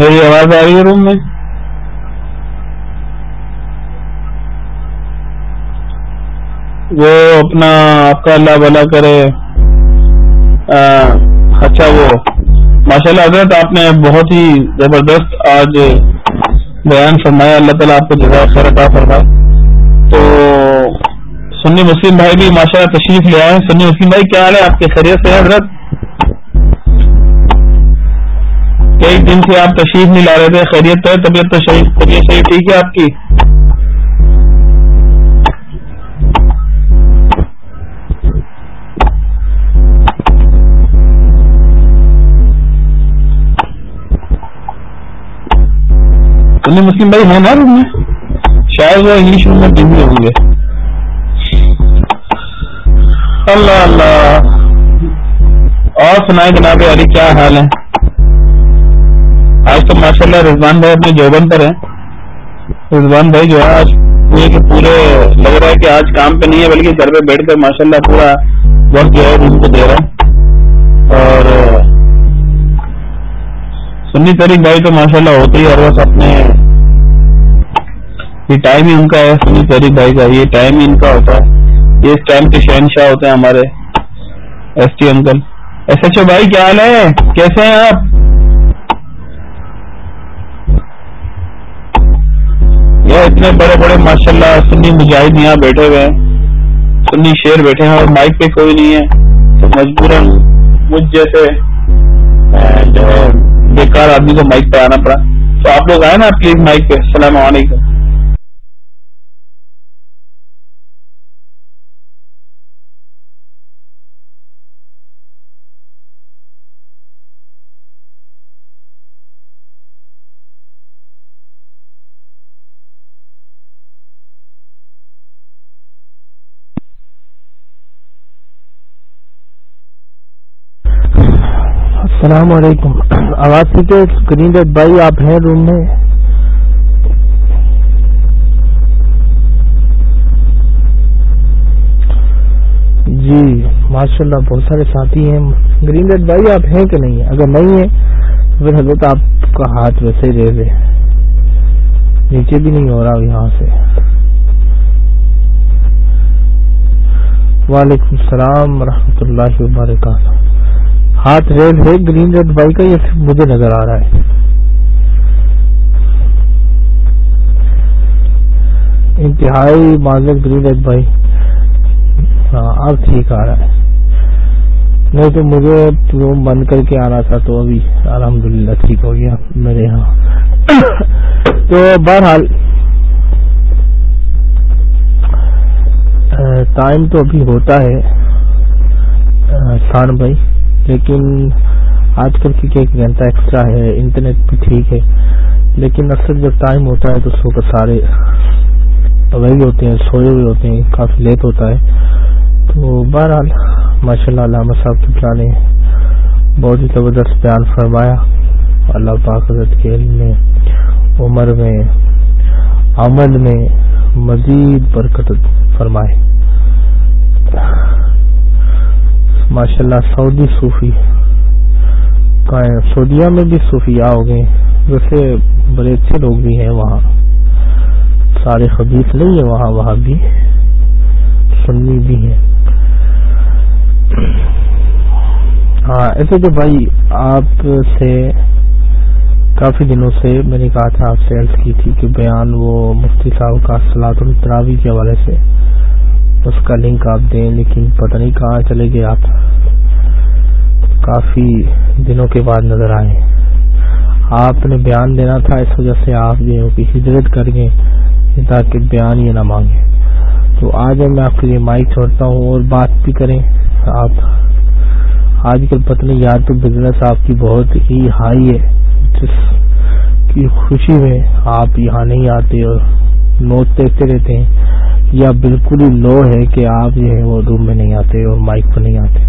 میری آواز آ رہی ہے روم میں؟ وہ اپنا آپ کا اللہ بلا کرے۔ اچھا وہ۔ ماشاء اللہ حضرت، آپ نے بہت ہی زبردست آج بیان فرمایا۔ اللہ تعالیٰ آپ کو جگہ خیر عطا فرمائے تو سنی مسلم بھائی بھی ماشاء اللہ تشریف لے آئے۔ سنی مسلم بھائی، کیا حال ہے؟ آپ کے خیریت سے حضرت؟ کئی دن سے آپ تشریف نہیں لا رہے تھے، خیریت ہے، طبیعت تو طبیعت صحیح ٹھیک ہے آپ کی؟ مسلم بھائی ہے نا روم میں؟ شاید وہ انگلش روم میں بزی ہوں گے۔ اللہ اللہ۔ اور سنائے جناب علی، کیا حال ہے؟ آج تو ماشاء اللہ رضوان بھائی اپنے جوبن پر ہیں۔ رضوان بھائی جو ہے آج پورے پورے لگ رہا ہے کہ آج کام پہ نہیں ہے، بلکہ گھر پہ بیٹھ کر ماشاء اللہ پورا وقت جو ہے روم کو دے رہا ہے۔ اور سنی تاریخ بھائی تو ماشاء اللہ ہوتے ہی ہر وقت اپنے یہ ٹائم ہی ان کا ہے، سنی تحریک بھائی کا یہ ٹائم ہی ان کا ہوتا ہے۔ یہ اس ٹائم کے شہنشاہ ہوتے ہیں ہمارے S T uncle. S H O بھائی کیا حال ہے؟ کیسے ہیں آپ؟ یا اتنے بڑے بڑے ماشاء اللہ سنی مجاہد یہاں بیٹھے ہوئے ہیں، سنی شیر بیٹھے ہیں اور مائک پہ کوئی نہیں ہے تو مجبوراً مجھ جیسے جو بیکار آدمی کو مائک پہ آنا پڑا۔ تو آپ لوگ آئے نا پلیز مائک پہ، السلام علیکم۔ السلام علیکم۔ آواز ٹھیک ہے گرین ریڈ بھائی آپ ہیں روم میں۔ جی ماشاء اللہ بہت سارے ساتھی ہیں۔ گرین ریڈ بھائی آپ ہیں کہ نہیں؟ اگر نہیں ہے تو پھر حضرت آپ کا ہاتھ ویسے ہی رہ نیچے بھی نہیں ہو رہا یہاں سے۔ وعلیکم السلام ورحمۃ اللہ وبرکاتہ۔ ہاتھ ریل ہے، گرین ریڈ بائی کا یہ مجھے نظر آ رہا ہے۔ انتہائی معذر گرین ریڈ بائی۔ ہاں اب ٹھیک آ رہا ہے۔ نہیں تو مجھے روم بند کر کے آنا تھا تو ابھی الحمدللہ ٹھیک ہو گیا میرے یہاں۔ تو بہرحال ٹائم تو ابھی ہوتا ہے۔ سان بھائی۔ لیکن آج کل کی ایک گھنٹہ ایکسٹرا ہے انٹرنیٹ بھی ٹھیک ہے، لیکن اکثر جب ٹائم ہوتا ہے تو سو کر سارے وہی ہوتے ہیں، سوئے ہوئے ہوتے ہیں، کافی لیٹ ہوتا ہے۔ تو بہرحال ماشاء اللہ علامہ صاحب کی پلان نے بہت ہی زبردست بیان فرمایا۔ اللہ پاک حضرت کے علم میں، عمر میں، عمل میں مزید برکت فرمائے۔ ماشاء اللہ سعودی صوفی. سعودیہ میں بھی صوفیاء ہو گئے ویسے بڑے اچھے لوگ بھی ہیں وہاں. سارے خبیص نہیں ہیں وہاں وہاں بھی سنی بھی ہیں. ہاں ایسے تو بھائی آپ سے کافی دنوں سے میں نے کہا تھا، آپ سے عرض کی تھی کہ بیان وہ مفتی صاحب کا سلاد التراوی کے حوالے سے اس کا لنک آپ دیں، لیکن پتہ نہیں کہاں چلے گئے آپ۔ کافی دنوں کے بعد نظر آئے۔ آپ نے بیان دینا تھا، اس وجہ سے آپ جو کہ ہجرت کر گئے تاکہ بیان یہ نہ مانگے تو آج میں آپ کے لیے مائک چھوڑتا ہوں اور بات بھی کریں۔ آپ، آج کل پتہ یا تو بزنس آپ کی بہت ہی ہائی ہے، جس کی خوشی میں آپ یہاں نہیں آتے اور نوٹ دیکھتے رہتے ہیں۔ یا بالکل ہی لو ہے کہ آپ جو ہے وہ روم میں نہیں آتے اور مائک پر نہیں آتے۔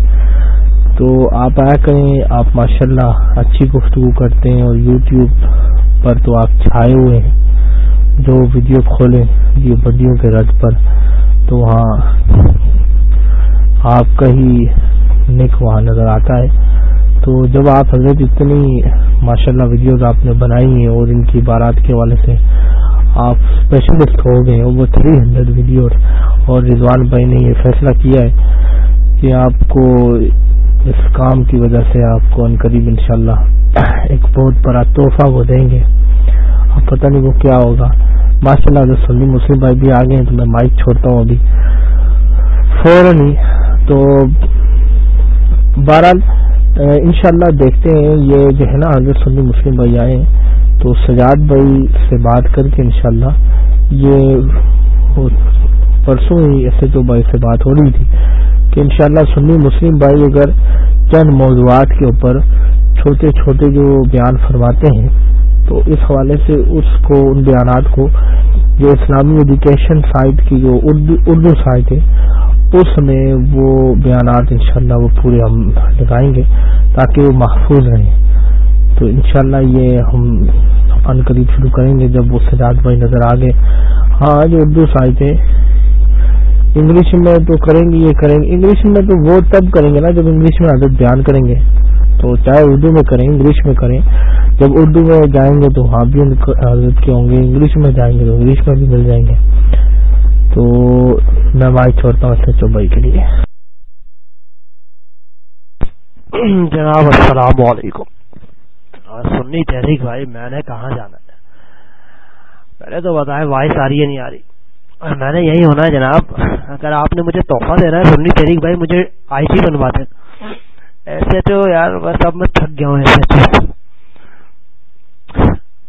تو آپ آیا کریں، آپ ماشاءاللہ اچھی گفتگو کرتے ہیں اور یوٹیوب پر تو آپ چھائے ہوئے ہیں۔ جو ویڈیو کھولیں یہ بدیوں کے رد پر۔ تو وہاں آپ کا ہی نک وہاں نظر آتا ہے۔ تو جب آپ حضرت اتنی ماشاء اللہ ویڈیوز آپ نے بنائی ہیں اور ان کی بارات کے حوالے سے آپ اسپیشلسٹ ہو گئے وہ تھری ہنڈریڈ ویڈیوز اور رضوان بھائی نے یہ فیصلہ کیا ہے کہ آپ کو اس کام کی وجہ سے آپ کو ان قریب انشاءاللہ ایک بہت بڑا تحفہ وہ دیں گے۔ اب پتہ نہیں وہ کیا ہوگا۔ ماشاء اللہ اگر سنی مسلم بھائی بھی آ گئے تو میں مائک چھوڑتا ہوں ابھی۔ فوراً ہی تو بہرحال، انشاءاللہ دیکھتے ہیں، یہ جو ہے نا اگر سنی مسلم بھائی آئے ہیں۔ تو سجاد بھائی سے بات کر کے انشاءاللہ یہ پرسوں ہی ایسے تو بھائی سے بات ہو رہی تھی کہ انشاءاللہ سنی مسلم بھائی اگر چند موضوعات کے اوپر چھوٹے چھوٹے جو بیان فرماتے ہیں تو اس حوالے سے اس کو ان بیانات کو جو اسلامی ایجوکیشن سائٹ کی جو اردو سائٹ ہے، اس میں وہ بیانات انشاءاللہ وہ پورے ہم لگائیں گے تاکہ وہ محفوظ رہیں۔ تو انشاءاللہ یہ ہم ان قریب شروع کریں گے جب وہ سجاد بھائی نظر آ گئے ہاں جو اردو سائٹ ہے۔ انگلش میں تو کریں گے، یہ کریں گے۔ انگلش میں تو وہ تب کریں گے نا جب انگلش میں حضرت بیان کریں گے۔ تو چاہے اردو میں کریں، انگلش میں کریں۔ جب اردو میں جائیں گے تو وہاں بھی حضرت کے ہوں گے، انگلش میں جائیں گے تو انگلش میں بھی مل جائیں گے۔ تو میں بھائی چھوڑتا ہوں سچو بھائی کے لیے۔ جناب، السلام علیکم۔ سنی تحریک بھائی، میں نے کہاں جانا ہے؟ پہلے تو بتائیں، وائس آ رہی ہے، نہیں آ رہی؟ میں نے یہی ہونا ہے جناب، اگر آپ نے مجھے تحفہ دینا ہے سنی تحریک بھائی، مجھے آئی جی بنوا دیں۔ ایسے تو یار بس اب میں تھک گیا ہوں ایسے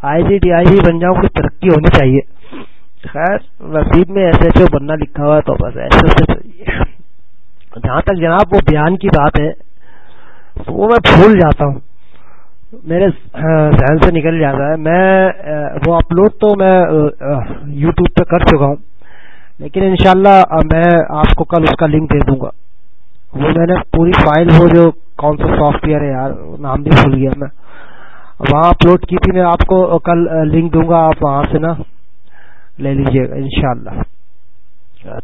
آئی جی ٹی آئی جی بن جاؤں کچھ ترقی ہونی چاہیے۔ خیر نصیب میں ایس ایچ او بننا لکھا ہوا تو بس ایسے سے چاہیے جہاں تک جناب وہ بیان کی بات ہے، وہ میں بھول جاتا ہوں۔ میرے ذہن سے نکل جاتا ہے۔ میں وہ اپلوڈ تو میں یوٹیوب پہ کر چکا ہوں۔ لیکن انشاءاللہ میں آپ کو کل اس کا لنک دے دوں گا۔ وہ میں نے پوری فائل، وہ جو کون سا سافٹ ویئر ہے یار، نام بھی بھول گیا میں۔ وہاں اپلوڈ کی تھی، میں آپ کو کل لنک دوں گا۔ آپ وہاں سے نا لے لیجیے گا، انشاءاللہ۔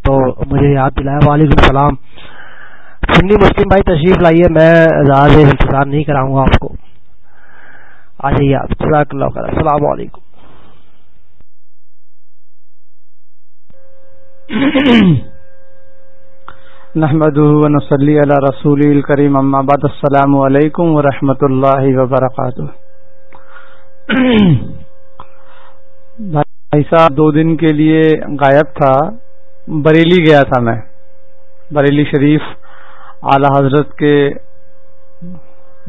تو مجھے یاد دلایا وعلیکم السلام۔ سنی مسلم بھائی تشریف لائیے، میں زیادہ دیر انتظار نہیں کراؤں گا آپ کو۔ آ جائیے آپ جزاک اللہ خیر. السلام علیکم. نحمد ونصلي على رسول الكريم اما بعد، السلام علیکم ورحمۃ اللہ وبرکاتہ. بھائی صاحب، دو دن کے لیے غائب تھا. بریلی گیا تھا میں. بریلی شریف، اعلی حضرت کے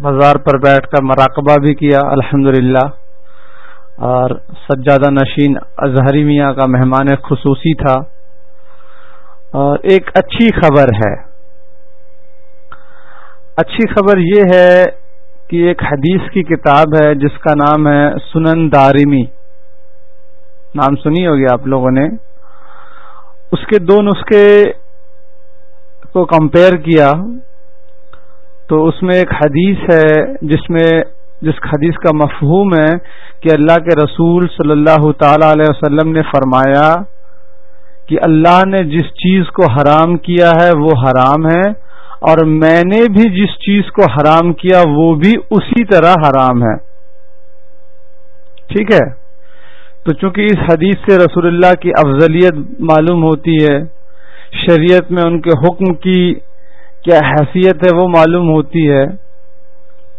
بازار پر بیٹھ کر مراقبہ بھی کیا الحمد اور سجادہ نشین اظہری میاں کا مہمان خصوصی تھا۔ اور ایک اچھی خبر ہے۔ اچھی خبر یہ ہے کہ ایک حدیث کی کتاب ہے، جس کا نام ہے سنن دارمی۔ نام سنی ہوگی آپ لوگوں نے۔ اس کے دو نسخے کو کمپیئر کیا۔ تو اس میں ایک حدیث ہے جس میں جس حدیث کا مفہوم ہے کہ اللہ کے رسول صلی اللہ تعالی علیہ وسلم نے فرمایا کہ اللہ نے جس چیز کو حرام کیا ہے وہ حرام ہے اور میں نے بھی جس چیز کو حرام کیا وہ بھی اسی طرح حرام ہے۔ ٹھیک ہے؟ تو چونکہ اس حدیث سے رسول اللہ کی افضلیت معلوم ہوتی ہے، شریعت میں ان کے حکم کی کیا حیثیت ہے وہ معلوم ہوتی ہے؟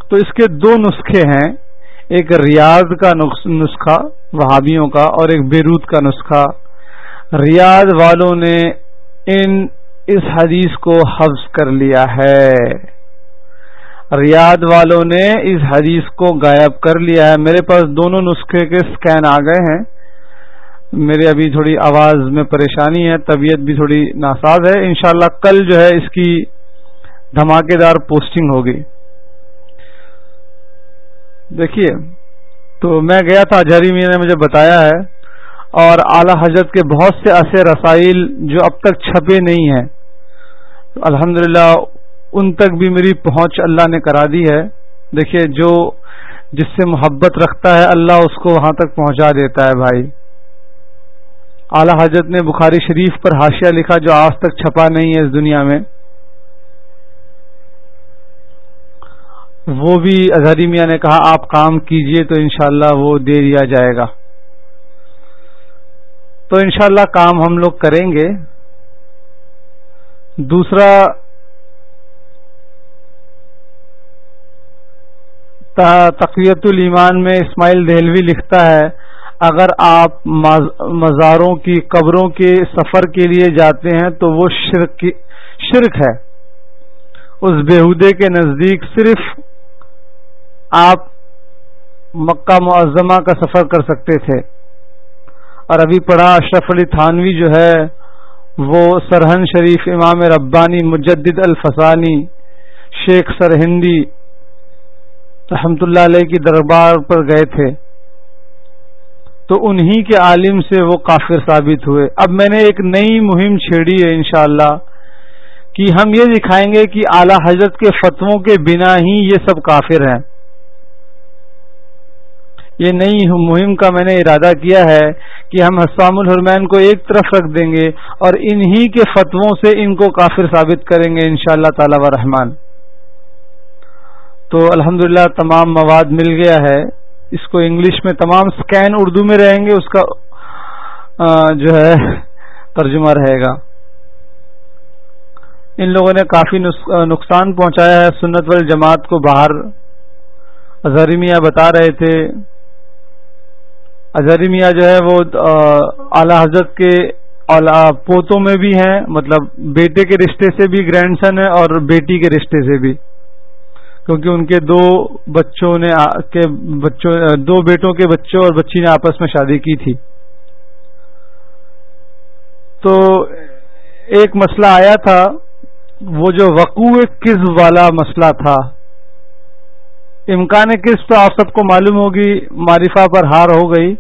تو اس کے دو نسخے ہیں، ایک ریاض کا نسخہ وہابیوں کا اور ایک بیروت کا نسخہ۔ ریاض والوں نے ان، اس حدیث کو حفظ کر لیا ہے۔ ریاض والوں نے اس حدیث کو غائب کر لیا ہے۔ میرے پاس دونوں نسخے کے سکین آ گئے ہیں۔ میرے ابھی تھوڑی آواز میں پریشانی ہے، طبیعت بھی تھوڑی ناساز ہے۔ انشاءاللہ کل جو ہے اس کی دھماکے دار پوسٹنگ ہوگی دیکھیے، تو میں گیا تھا جہری میاں نے مجھے بتایا ہے، اور اعلی حضرت کے بہت سے ایسے رسائل جو اب تک چھپے نہیں ہیں۔ الحمد ان تک بھی میری پہنچ اللہ نے کرا دی ہے۔ دیکھیے، جو جس سے محبت رکھتا ہے، اللہ اس کو وہاں تک پہنچا دیتا ہے بھائی۔ اعلی حضرت نے بخاری شریف پر حاشیہ لکھا جو آج تک چھپا نہیں ہے اس دنیا میں۔ وہ بھی اظہری میاں نے کہا، آپ کام کیجیے تو انشاءاللہ وہ دے دیا جائے گا۔ تو انشاءاللہ کام ہم لوگ کریں گے۔ دوسرا تقویت الایمان میں اسماعیل دہلوی لکھتا ہے، اگر آپ مزاروں کی قبروں کے سفر کے لیے جاتے ہیں تو وہ شرک شرک ہے۔ اس بےحدے کے نزدیک صرف آپ مکہ معظمہ کا سفر کر سکتے تھے۔ اور ابھی پڑھا اشرف علی تھانوی جو ہے، وہ سرہن شریف امام ربانی، مجدد الفسانی، شیخ سرہندی رحمت اللہ علیہ کی دربار پر گئے تھے۔ تو انہی کے عالم سے وہ کافر ثابت ہوئے۔ اب میں نے ایک نئی مہم چھیڑی ہے انشاءاللہ کہ ہم یہ دکھائیں گے کہ اعلی حضرت کے فتووں کے بنا ہی یہ سب کافر ہیں۔ یہ نئی مہم کا میں نے ارادہ کیا ہے کہ ہم حسام الحرمین کو ایک طرف رکھ دیں گے اور انہی کے فتووں سے ان کو کافر ثابت کریں گے انشاءاللہ اللہ تعالی و رحمان تو الحمد تمام مواد مل گیا ہے۔ اس کو انگلش میں تمام سکین اردو میں رہیں گے، اس کا جو ہے، ترجمہ رہے گا۔ ان لوگوں نے کافی نقصان پہنچایا ہے۔ سنت وال جماعت کو باہر اظہری میاں بتا رہے تھے۔ اظہری میاں جو ہے وہ اعلی حضرت کے پوتوں میں بھی ہیں مطلب بیٹے کے رشتے سے بھی گرینڈ سن ہے اور بیٹی کے رشتے سے بھی۔ کیونکہ ان کے دو بچوں نے کے بچوں دو بیٹوں کے بچوں اور بچی نے آپس میں شادی کی تھی۔ تو ایک مسئلہ آیا تھا، وہ جو وقوع کز والا مسئلہ تھا۔ امکان کس تو آپ سب کو معلوم ہوگی، معرفہ پر ہار ہو گئی۔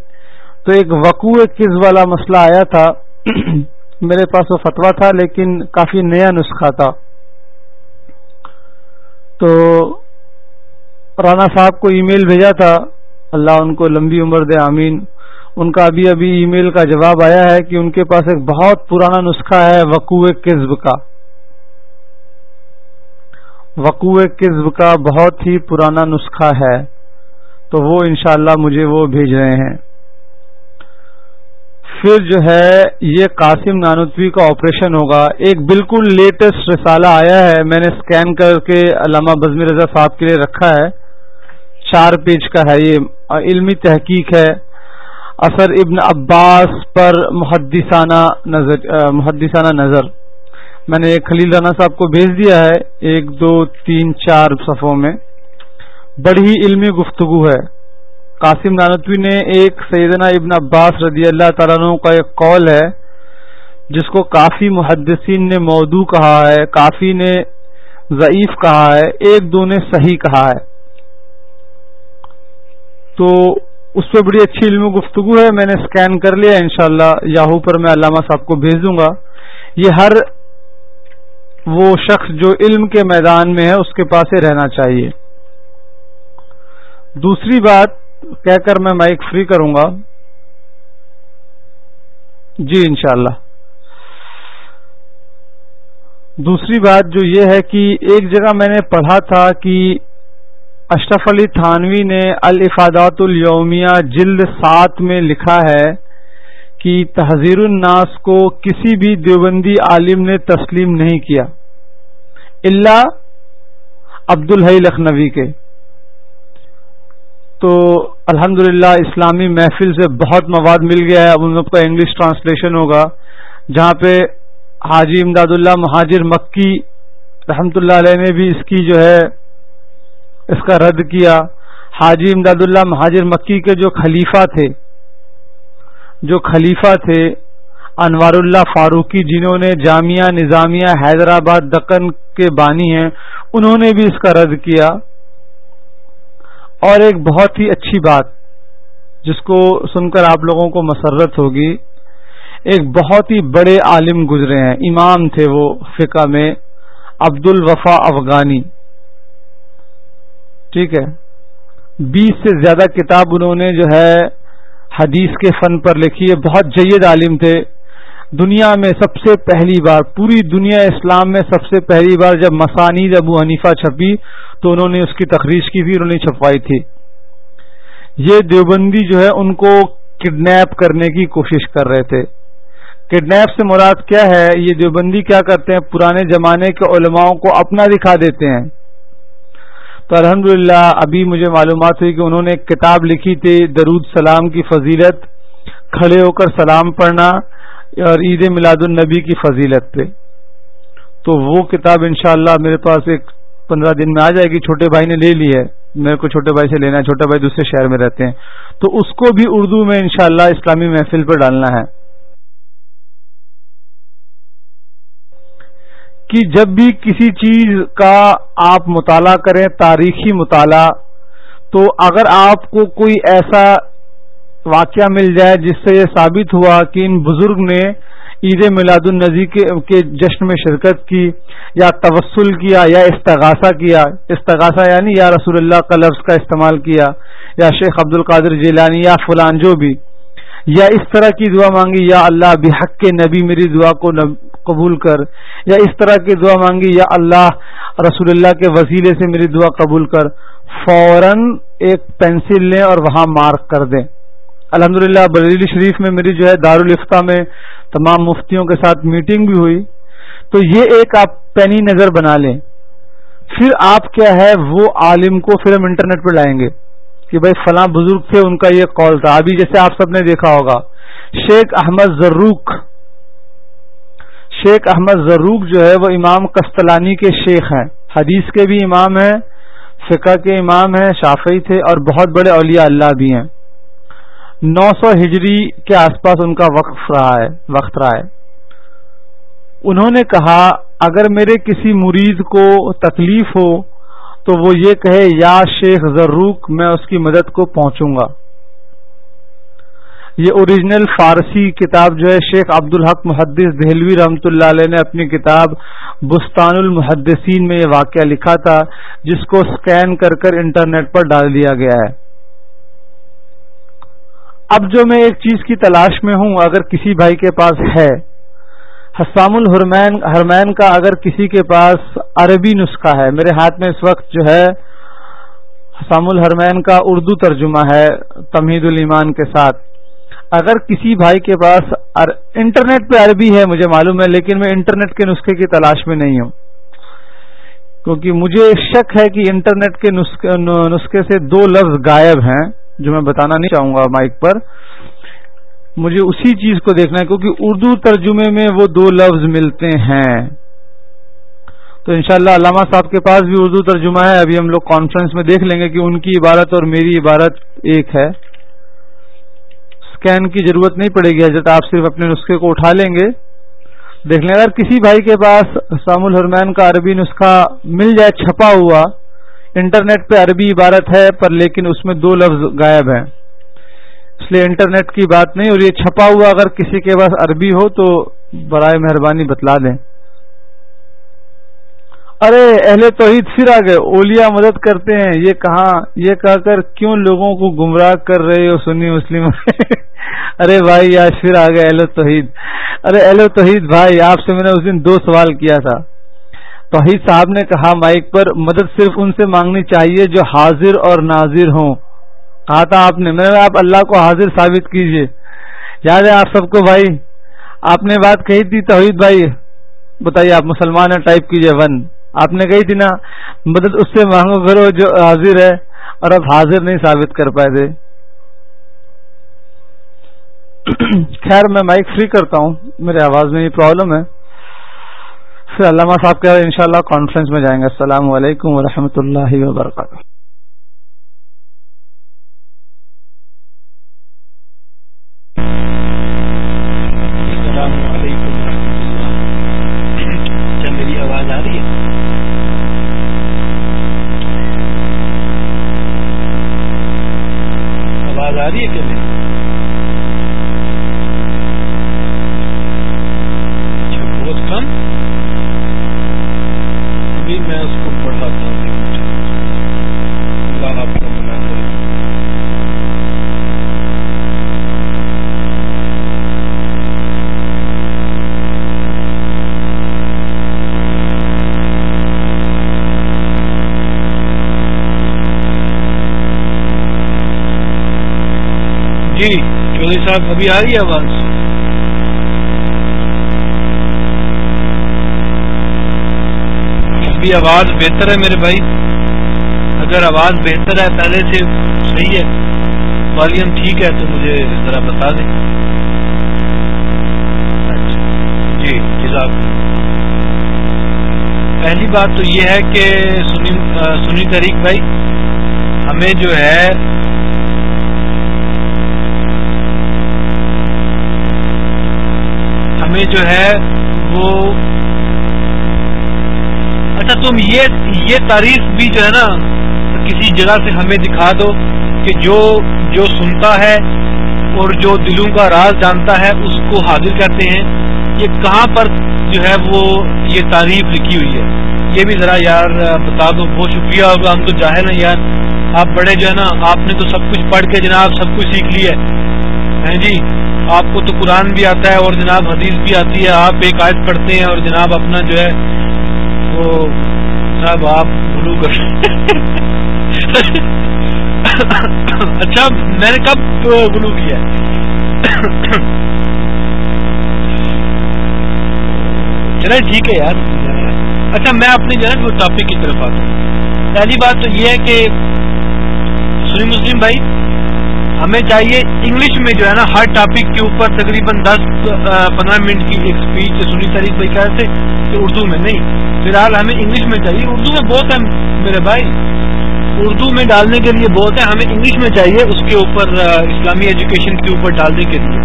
تو ایک وقوع کز والا مسئلہ آیا تھا؟ میرے پاس وہ فتوا تھا، لیکن کافی نیا نسخہ تھا۔ تو رانا صاحب کو ای میل بھیجا تھا۔ اللہ ان کو لمبی عمر دے، آمین۔ ان کا ابھی ابھی ای میل کا جواب آیا ہے کہ ان کے پاس ایک بہت پرانا نسخہ ہے وقوع کذب کا۔ وقوع کذب کا بہت ہی پرانا نسخہ ہے، تو وہ انشاءاللہ مجھے وہ بھیج رہے ہیں۔ پھر جو ہے، یہ قاسم نانوتوی کا آپریشن ہوگا۔ ایک بالکل لیٹسٹ رسالہ آیا ہے، میں نے سکین کر کے علامہ بزمی رضا صاحب کے لیے رکھا ہے۔ چار پیج کا ہے یہ، علمی تحقیق ہے۔ اثر ابن عباس پر محدثانہ نظر محدثانہ نظر۔ میں نے ایک خلیل رانا صاحب کو بھیج دیا ہے، ایک، دو، تین، چار صفوں میں۔ بڑی علمی گفتگو ہے۔ قاسم نانتوی نے ایک سیدنا ابن عباس رضی اللہ تعالیٰ عنہ کا ایک قول ہے، جس کو کافی محدثین نے موضوع کہا ہے، کافی نے ضعیف کہا ہے، ایک، دو نے صحیح کہا ہے۔ تو اس پہ بڑی اچھی علم گفتگو ہے، میں نے سکین کر لیا، انشاءاللہ یاہو پر میں علامہ صاحب کو بھیج دوں گا۔ یہ ہر وہ شخص جو علم کے میدان میں ہے، اس کے پاس ہی رہنا چاہیے۔ دوسری بات کہہ کر میں مائک فری کروں گا۔ جی انشاءاللہ۔ دوسری بات جو یہ ہے کہ ایک جگہ میں نے پڑھا تھا کہ اشرف علی تھانوی نے الفادات الومیہ جلد سات میں لکھا ہے۔ کہ تحزیر الناس کو کسی بھی دیوبندی عالم نے تسلیم نہیں کیا۔ اللہ عبد الحی لکھنوی کے۔ تو الحمد اسلامی محفل سے بہت مواد مل گیا ہے۔ اب ان کا انگلش ٹرانسلیشن ہوگا۔ جہاں پہ حاجی امداد اللہ مہاجر مکی رحمت اللہ علیہ نے بھی اس کی جو ہے، اس کا رد کیا۔ حاجی امداد اللہ مہاجر مکی کے جو خلیفہ تھے جو خلیفہ تھے، انوار اللہ فاروقی جنہوں نے جامعہ نظامیہ حیدرآباد دکن کے بانی ہیں، انہوں نے بھی اس کا رد کیا۔ اور ایک بہت ہی اچھی بات جس کو سن کر آپ لوگوں کو مسرت ہوگی، ایک بہت ہی بڑے عالم گزرے ہیں، امام تھے وہ فقہ میں عبد الوفا افغانی۔ ٹھیک ہے۔ بیس سے زیادہ کتاب انہوں نے جو ہے حدیث کے فن پر لکھی ہے بہت جید عالم تھے۔ دنیا میں سب سے پہلی بار، پوری دنیا اسلام میں سب سے پہلی بار جب مسانید ابو حنیفہ چھپی، تو انہوں نے اس کی تخریج کی تھی انہوں نے چھپوائی تھی۔ یہ دیوبندی جو ہے، ان کو کڈنیپ کرنے کی کوشش کر رہے تھے۔ کڈنیپ سے مراد کیا ہے؟ یہ دیوبندی کیا کرتے ہیں؟ پرانے زمانے کے علماؤں کو اپنا دکھا دیتے ہیں۔ تو الحمد ابھی مجھے معلومات ہوئی کہ انہوں نے ایک کتاب لکھی تھی درود سلام کی فضیلت، کھڑے ہو کر سلام پڑھنا اور عید میلاد النبی کی فضیلت پہ۔ تو وہ کتاب انشاءاللہ میرے پاس ایک پندرہ دن میں آ جائے گی، چھوٹے بھائی نے لے لی ہے۔ میرے کو چھوٹے بھائی سے لینا ہے، چھوٹا بھائی دوسرے شہر میں رہتے ہیں۔ تو اس کو بھی اردو میں انشاءاللہ اسلامی محفل پر ڈالنا ہے۔ کہ جب بھی کسی چیز کا آپ مطالعہ کریں، تاریخی مطالعہ، تو اگر آپ کو کوئی ایسا واقعہ مل جائے جس سے یہ ثابت ہوا کہ ان بزرگ نے عید میلاد النزی کے جشن میں شرکت کی، یا توسل کیا، یا استغاثہ کیا، استغاثہ یعنی یا رسول اللہ کا لفظ کا استعمال کیا، یا شیخ عبد القادر جیلانی، یا فلان جو بھی، یا اس طرح کی دعا مانگی، یا اللہ بحق کے نبی میری دعا کو قبول کر، یا اس طرح کی دعا مانگی، یا اللہ رسول اللہ کے وسیلے سے میری دعا قبول کر، فوراً ایک پینسل لیں اور وہاں مارک کر دیں۔ الحمد للہ بریلی شریف میں میری جو ہے دارالفتہ میں تمام مفتیوں کے ساتھ میٹنگ بھی ہوئی۔ تو یہ ایک آپ پینی نظر بنا لیں۔ پھر آپ کیا ہے، وہ عالم کو پھر ہم انٹرنیٹ پہ لائیں گے کہ بھائی فلاں بزرگ تھے، ان کا یہ کال تھا۔ ابھی جیسے آپ سب نے دیکھا ہوگا، شیخ احمد زروق شیخ احمد زروق جو ہے وہ امام کستلانی کے شیخ ہیں۔ حدیث کے بھی امام ہیں، فقہ کے امام ہیں، شافعی تھے اور بہت بڑے اولیاء اللہ بھی ہیں۔ نو سو ہجری کے آس پاس ان کا وقف رہا ہے، وقت رہا ہے۔ انہوں نے کہا، اگر میرے کسی مرید کو تکلیف ہو تو وہ یہ کہے، یا شیخ ضروق میں اس کی مدد کو پہنچوں گا۔ یہ اوریجنل فارسی کتاب جو ہے شیخ عبد الحق محدث دہلوی رحمۃ اللہ علیہ نے اپنی کتاب بستان المحدثین میں یہ واقعہ لکھا تھا، جس کو سکین کر کر انٹرنیٹ پر ڈال دیا گیا ہے۔ اب جو میں ایک چیز کی تلاش میں ہوں، اگر کسی بھائی کے پاس ہے، حسام الحرمین، حرمین کا اگر کسی کے پاس عربی نسخہ ہے، میرے ہاتھ میں اس وقت جو ہے حسام الحرمین کا اردو ترجمہ ہے تمہید الایمان کے ساتھ۔ اگر کسی بھائی کے پاس انٹرنیٹ پہ عربی ہے مجھے معلوم ہے، لیکن میں انٹرنیٹ کے نسخے کی تلاش میں نہیں ہوں۔ کیونکہ مجھے شک ہے کہ انٹرنیٹ کے نسخے سے دو لفظ غائب ہیں، جو میں بتانا نہیں چاہوں گا مائک پر۔ مجھے اسی چیز کو دیکھنا ہے، کیونکہ اردو ترجمے میں وہ دو لفظ ملتے ہیں۔ تو انشاءاللہ علامہ صاحب کے پاس بھی اردو ترجمہ ہے، ابھی ہم لوگ کانفرنس میں دیکھ لیں گے کہ ان کی عبارت اور میری عبارت ایک ہے۔ اسکین کی ضرورت نہیں پڑے گی، حضرت، آپ صرف اپنے نسخے کو اٹھا لیں گے۔ دیکھ لیں، اگر کسی بھائی کے پاس سام الحرمین کا عربی نسخہ مل جائے، چھپا ہوا، انٹرنیٹ پہ عربی عبارت ہے، پر لیکن اس میں دو لفظ غائب ہیں۔ اس لیے انٹرنیٹ کی بات نہیں اور یہ چھپا ہوا اگر کسی کے پاس عربی ہو تو برائے مہربانی بتلا دیں۔ ارے، اہل توحید پھر آ گئے۔ اولیا مدد کرتے ہیں۔ یہ کہاں، یہ کہا کر کیوں لوگوں کو گمراہ کر رہے ہو سنی مسلم؟ ارے بھائی، آج پھر آ گئے اہل توحید۔ ارے اہل توحید بھائی، آپ سے میں نے اس دن دو سوال کیا تھا۔ توحید صاحب نے کہا مائک پر، مدد صرف ان سے مانگنی چاہیے جو حاضر اور ناظر ہوں۔ کہا تھا آپ نے، میں نے آپ اللہ کو حاضر ثابت کیجیے۔ یاد ہے آپ سب کو بھائی؟ آپ نے بات کہی تھی توحید بھائی۔ بتائیے، آپ مسلمان ہیں، ٹائپ کیجیے ون۔ آپ نے کہی تھی نا، مدد اس سے مانگو کرو جو حاضر ہے اور اب حاضر نہیں ثابت کر پائے تھے۔ خیر، میں مائک فری کرتا ہوں۔ میرے آواز میں یہ پرابلم ہے۔ پھر علامہ صاحب کے ان شاء اللہ کانفرنس میں جائیں گے۔ السلام علیکم ورحمۃ اللہ وبرکاتہ۔ چودھری صاحب ابھی آ رہی ہے آواز؟ ابھی آواز بہتر ہے میرے بھائی۔ اگر آواز بہتر ہے، پہلے سے صحیح ہے، والیوم ٹھیک ہے تو مجھے ذرا بتا دیں۔ اچھا، جی جزاک پہلی بات تو یہ ہے کہ سنی طریق بھائی، ہمیں جو ہے ہمیں جو ہے وہ اچھا تم یہ یہ تعریف بھی جو ہے نا کسی جگہ سے ہمیں دکھا دو کہ جو جو سنتا ہے اور جو دلوں کا راز جانتا ہے، اس کو حاضر کہتے ہیں۔ یہ کہاں پر جو ہے وہ یہ تعریف لکھی ہوئی ہے؟ یہ بھی ذرا یار بتا دو، بہت شکریہ ہوگا ہم تو جاہل ہیں یار۔ آپ بڑے جو ہے نا، آپ نے تو سب کچھ پڑھ کے جناب سب کچھ سیکھ لیا ہے۔ جی؟ آپ کو تو قرآن بھی آتا ہے اور جناب حدیث بھی آتی ہے، آپ ایک آیت پڑھتے ہیں اور جناب اپنا جو ہے وہ جناب آپ بلو کر اچھا میں نے کب گلو کیا چلے ٹھیک ہے یار۔ اچھا میں اپنی جو ہے وہ ٹاپک کی طرف آتا ہوں۔ پہلی بات تو یہ ہے کہ سنی مسلم بھائی ہمیں چاہیے انگلش میں جو ہے نا، ہر ٹاپک کے اوپر تقریباً دس پندرہ منٹ کی ایک اسپیچ سنی تاریخ بھائی کہہ رہے تھے اردو میں نہیں۔ فی الحال ہمیں انگلش میں چاہیے۔ اردو میں بہت ہے میرے بھائی۔ اردو میں ڈالنے کے لیے بہت ہے۔ ہمیں انگلش میں چاہیے اس کے اوپر اسلامی ایجوکیشن کے اوپر ڈالنے کے لیے۔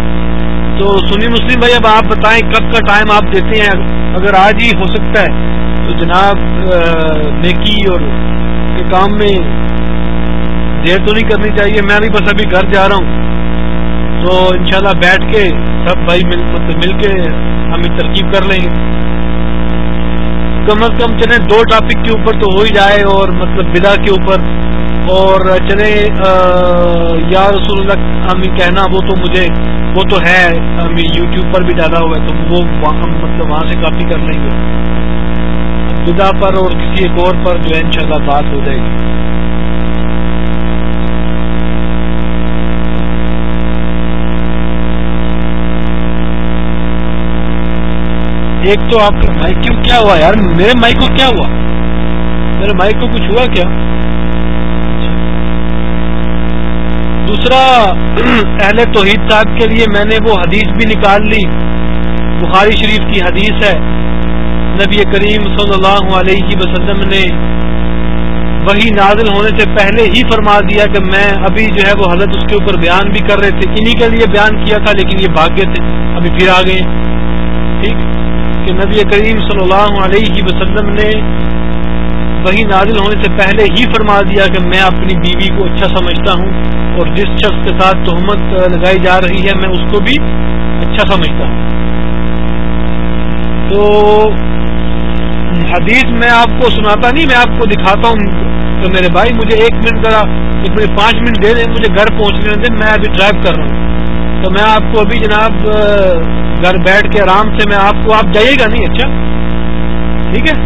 تو سنی مسلم بھائی، اب آپ بتائیں کب کا ٹائم آپ دیتے ہیں؟ اگر آج ہی ہو سکتا ہے تو جناب نیکی اور کے کام میں دیر تو نہیں کرنی چاہیے، میں بھی بس ابھی گھر جا رہا ہوں۔ تو انشاءاللہ بیٹھ کے سب بھائی مل مطلب کے ہم ترکیب کر لیں گے۔ کم از کم چلے دو ٹاپک کے اوپر تو ہو ہی جائے اور مطلب بدا کے اوپر۔ اور چلے یا رسول اللہ ہمیں کہنا، وہ تو مجھے، وہ تو ہے۔ ہمیں یوٹیوب پر بھی ڈالا ہوا ہے، تو وہ مطلب وہاں سے کافی کر لیں گے۔ بدا پر اور کسی ایک اور پر جو ہے انشاءاللہ بات ہو جائے گی۔ ایک تو آپ کا مائک کیوں کیا ہوا یار؟ میرے مائک کو کیا ہوا؟ میرے مائک کو کچھ ہوا کیا؟ دوسرا، اہل توحید صاحب کے لیے میں نے وہ حدیث بھی نکال لی۔ بخاری شریف کی حدیث ہے۔ نبی کریم صلی اللہ علیہ وسلم نے وہی نازل ہونے سے پہلے ہی فرما دیا کہ میں ابھی جو ہے وہ حضرت اس کے اوپر بیان بھی کر رہے تھے۔ انہی کے لیے بیان کیا تھا لیکن یہ بھاگے تھے۔ ابھی پھر آ گئے۔ ٹھیک۔ کہ نبی کریم صلی اللہ علیہ وسلم نے وہی نازل ہونے سے پہلے ہی فرما دیا کہ میں اپنی بیوی کو اچھا سمجھتا ہوں اور جس شخص کے ساتھ تہمت لگائی جا رہی ہے میں اس کو بھی اچھا سمجھتا ہوں۔ تو حدیث میں آپ کو سناتا نہیں، میں آپ کو دکھاتا ہوں۔ تو میرے بھائی، مجھے ایک منٹ ذرا، ایک منٹ، پانچ منٹ دے دیں، مجھے گھر پہنچنے دیں، میں ابھی ڈرائیو کر رہا ہوں۔ تو میں آپ کو ابھی جناب گھر بیٹھ کے آرام سے میں آپ کو، آپ جائیے گا نہیں اچھا؟ ٹھیک ہے؟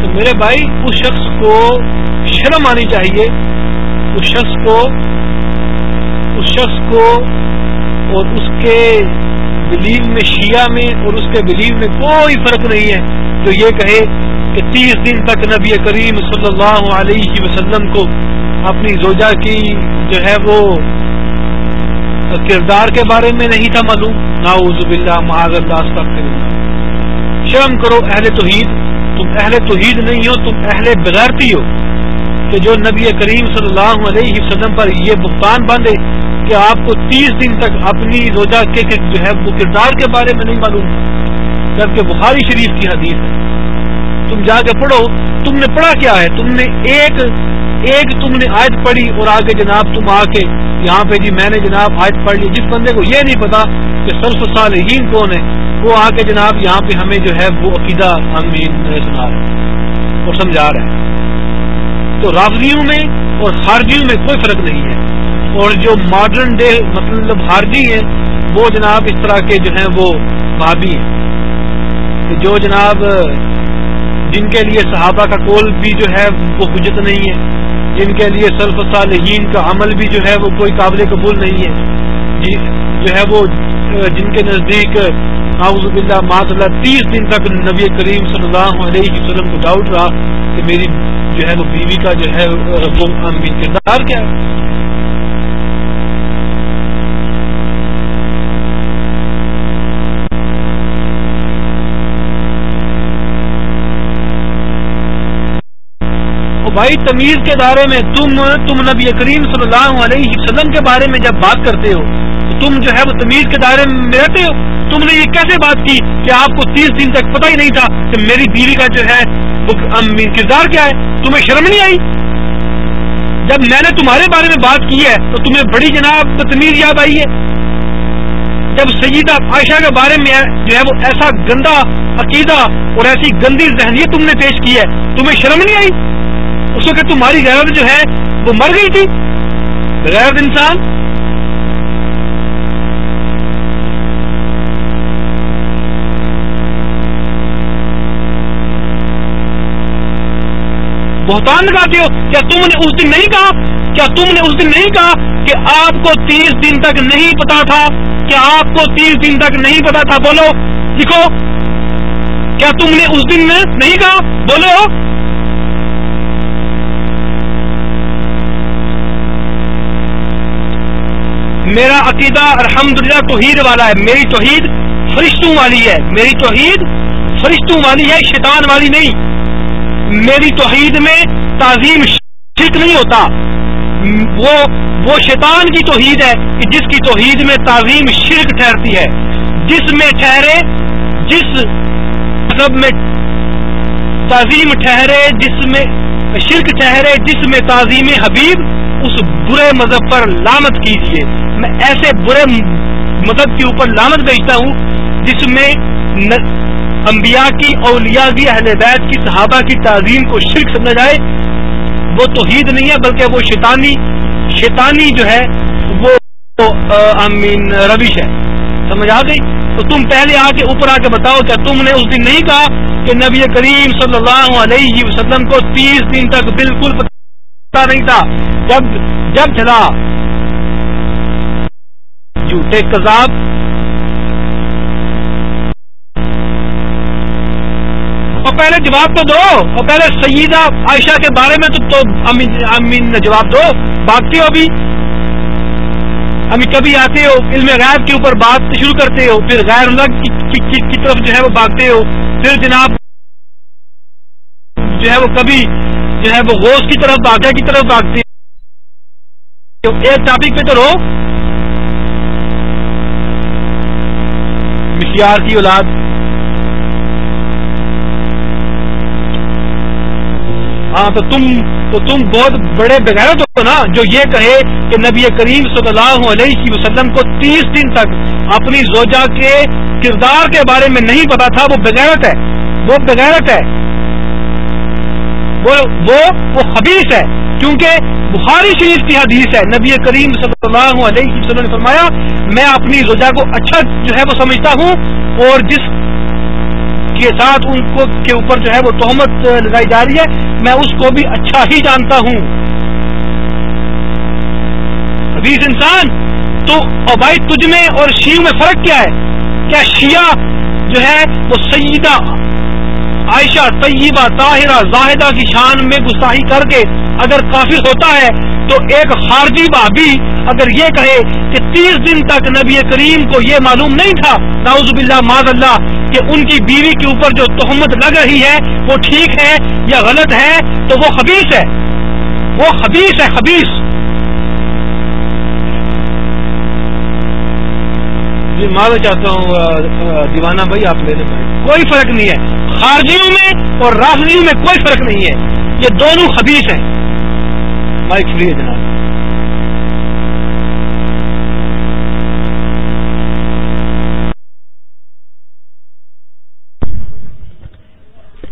تو میرے بھائی، اس شخص کو شرم آنی چاہیے۔ اس شخص کو، اس شخص کو اور اس کے بلیو میں، شیعہ میں اور اس کے بلیو میں کوئی فرق نہیں ہے۔ جو یہ کہے کہ تیس دن تک نبی کریم صلی اللہ علیہ وسلم کو اپنی زوجہ کی جو ہے وہ کردار کے بارے میں نہیں تھا معلوم ناؤز باللہ، معاذ اللہ، استغفر شرم کرو اہل توحید، تم اہل توحید نہیں ہو، تم اہل بغیرتی ہو۔ کہ جو نبی کریم صلی اللہ علیہ وسلم پر یہ بختان باندھے کہ آپ کو تیس دن تک اپنی روزہ کے جو ہے وہ کردار کے بارے میں نہیں معلوم، جبکہ بخاری شریف کی حدیث ہے۔ تم جا کے پڑھو، تم نے پڑھا کیا ہے؟ تم نے ایک ایک تم نے آیت پڑھی اور آگے جناب تم آ کے یہاں پہ جی میں نے جناب آیت پڑھ لی، جس بندے کو یہ نہیں پتا کہ سلف صالحین کون ہے وہ آ کے جناب یہاں پہ ہمیں جو ہے وہ عقیدہ امین سنا رہے اور سمجھا رہے ہیں۔ تو رافضیوں میں اور خارجیوں میں کوئی فرق نہیں ہے۔ اور جو ماڈرن ڈے مطلب خارجی ہیں، وہ جناب اس طرح کے جو ہیں وہ بھابی ہیں۔ جو جناب جن کے لیے صحابہ کا کول بھی جو ہے وہ حجت نہیں ہے جن کے لیے سلف صالحین کا عمل بھی جو ہے وہ کوئی قابل قبول نہیں ہے۔ جی، جو ہے وہ، جن کے نزدیک اعوذ باللہ معذ اللہ، تیس دن تک نبی کریم صلی اللہ علیہ وسلم کو ڈاؤٹ رہا کہ میری جو ہے وہ بیوی کا جو ہے وہ کردار کیا۔ ہے بھائی تمیز کے بارے میں تم تم نبی کریم صلی اللہ علیہ وسلم کے بارے میں جب بات کرتے ہو، تو تم جو ہے وہ تمیز کے دائرے میں رہتے ہو۔ تم نے یہ کیسے بات کی کہ آپ کو تیس دن تک پتہ ہی نہیں تھا کہ میری بیوی کا جو ہے وہ کردار کیا ہے؟ تمہیں شرم نہیں آئی؟ جب میں نے تمہارے بارے میں بات کی ہے، تو تمہیں بڑی جناب تمیز یاد آئی ہے۔ جب سیدہ عائشہ کے بارے میں جو ہے وہ ایسا گندا عقیدہ اور ایسی گندی ذہنیت تم نے پیش کی ہے، تمہیں شرم نہیں آئی؟ اس وقت تمہاری غیرت جو ہے وہ مر گئی تھی؟ غیرت انسان؟ بہتان لگاتے ہو، کیا تم نے اس دن نہیں کہا؟ کیا تم نے اس دن نہیں کہا کہ آپ کو تیس دن تک نہیں پتا تھا؟ کیا آپ کو تیس دن تک نہیں پتا تھا؟ بولو، لکھو۔ کیا تم نے اس دن نہیں کہا؟ بولو۔ میرا عقیدہ الحمد للہ توحید والا ہے، میری توحید فرشتوں والی ہے، میری توحید فرشتوں والی ہے، شیطان والی نہیں۔ میری توحید میں تعظیم شرک نہیں ہوتا۔ وہ وہ شیطان کی توحید ہے کہ جس کی توحید میں تعظیم شرک ٹھہرتی ہے۔ جس میں ٹھہرے، جس مطلب میں تعظیم ٹھہرے، جس میں شرک ٹھہرے، جس میں تعظیم حبیب، اس برے مذہب پر لامت کیجیے میں ایسے برے مذہب کے اوپر لامت بیچتا ہوں جس میں انبیاء کی، اولیاء کی، اہل بیت کی، صحابہ کی تعظیم کو شرک سمجھا جائے، وہ توحید نہیں ہے بلکہ وہ شیطانی شیطانی جو ہے وہ امین روش ہے۔ سمجھ آ گئی؟ تو تم پہلے آ کے اوپر آ کے بتاؤ کیا تم نے اس دن نہیں کہا کہ نبی کریم صلی اللہ علیہ وسلم کو تیس دن تک بالکل پتا نہیں تھا۔ جب جب چلا جھوٹے کذاب۔ اور پہلے جواب تو دو، اور پہلے سیدہ عائشہ کے بارے میں تو امین جواب دو۔ بھاگتے ہو ابھی۔ ابھی کبھی آتے ہو، علم غائب کے اوپر بات شروع کرتے ہو، پھر غیر اللہ کی طرف جو ہے وہ بھاگتے ہو۔ پھر جناب جو ہے وہ کبھی جو ہے وہ غوث کی طرف باغیہ کی طرف بھاگتے ہو۔ ایک ٹاپک پہ تو رہو کی اولاد۔ ہاں تو تم تو تم بہت بڑے بغیرت ہو نا، جو یہ کہے کہ نبی کریم صلی اللہ علیہ وسلم کو تیس دن تک اپنی زوجہ کے کردار کے بارے میں نہیں پتا تھا، وہ بغیرت ہے، وہ بغیرت ہے، وہ وہ حبیث ہے۔ کیونکہ بخاری شریف کی حدیث ہے، نبی کریم صلی اللہ علیہ وسلم نے فرمایا، میں اپنی رجا کو اچھا جو ہے وہ سمجھتا ہوں اور جس کے ساتھ ان کو کے اوپر جو ہے وہ تہمت لگائی جا رہی ہے، میں اس کو بھی اچھا ہی جانتا ہوں۔ حدیث انسان، تو اور بھائی تجھ میں اور شیو میں فرق کیا ہے؟ کیا شیعہ جو ہے وہ سیدہ عائشہ طیبہ طاہرہ زاہدہ کی شان میں گستاحی کر کے اگر کافر ہوتا ہے تو ایک خارجی بھابی اگر یہ کہے کہ تیس دن تک نبی کریم کو یہ معلوم نہیں تھا ناؤز باللہ معذ اللہ کہ ان کی بیوی کے اوپر جو تہمت لگ رہی ہے وہ ٹھیک ہے یا غلط ہے تو وہ خبیص ہے۔ وہ خبیص ہے خبیص جی معذرت چاہتا ہوں دیوانہ بھائی آپ لے لیں کوئی فرق نہیں ہے۔ خارجیوں میں اور رافضیوں میں کوئی فرق نہیں ہے۔ یہ دونوں خبیص ہیں۔ مائک فری ہے جناب۔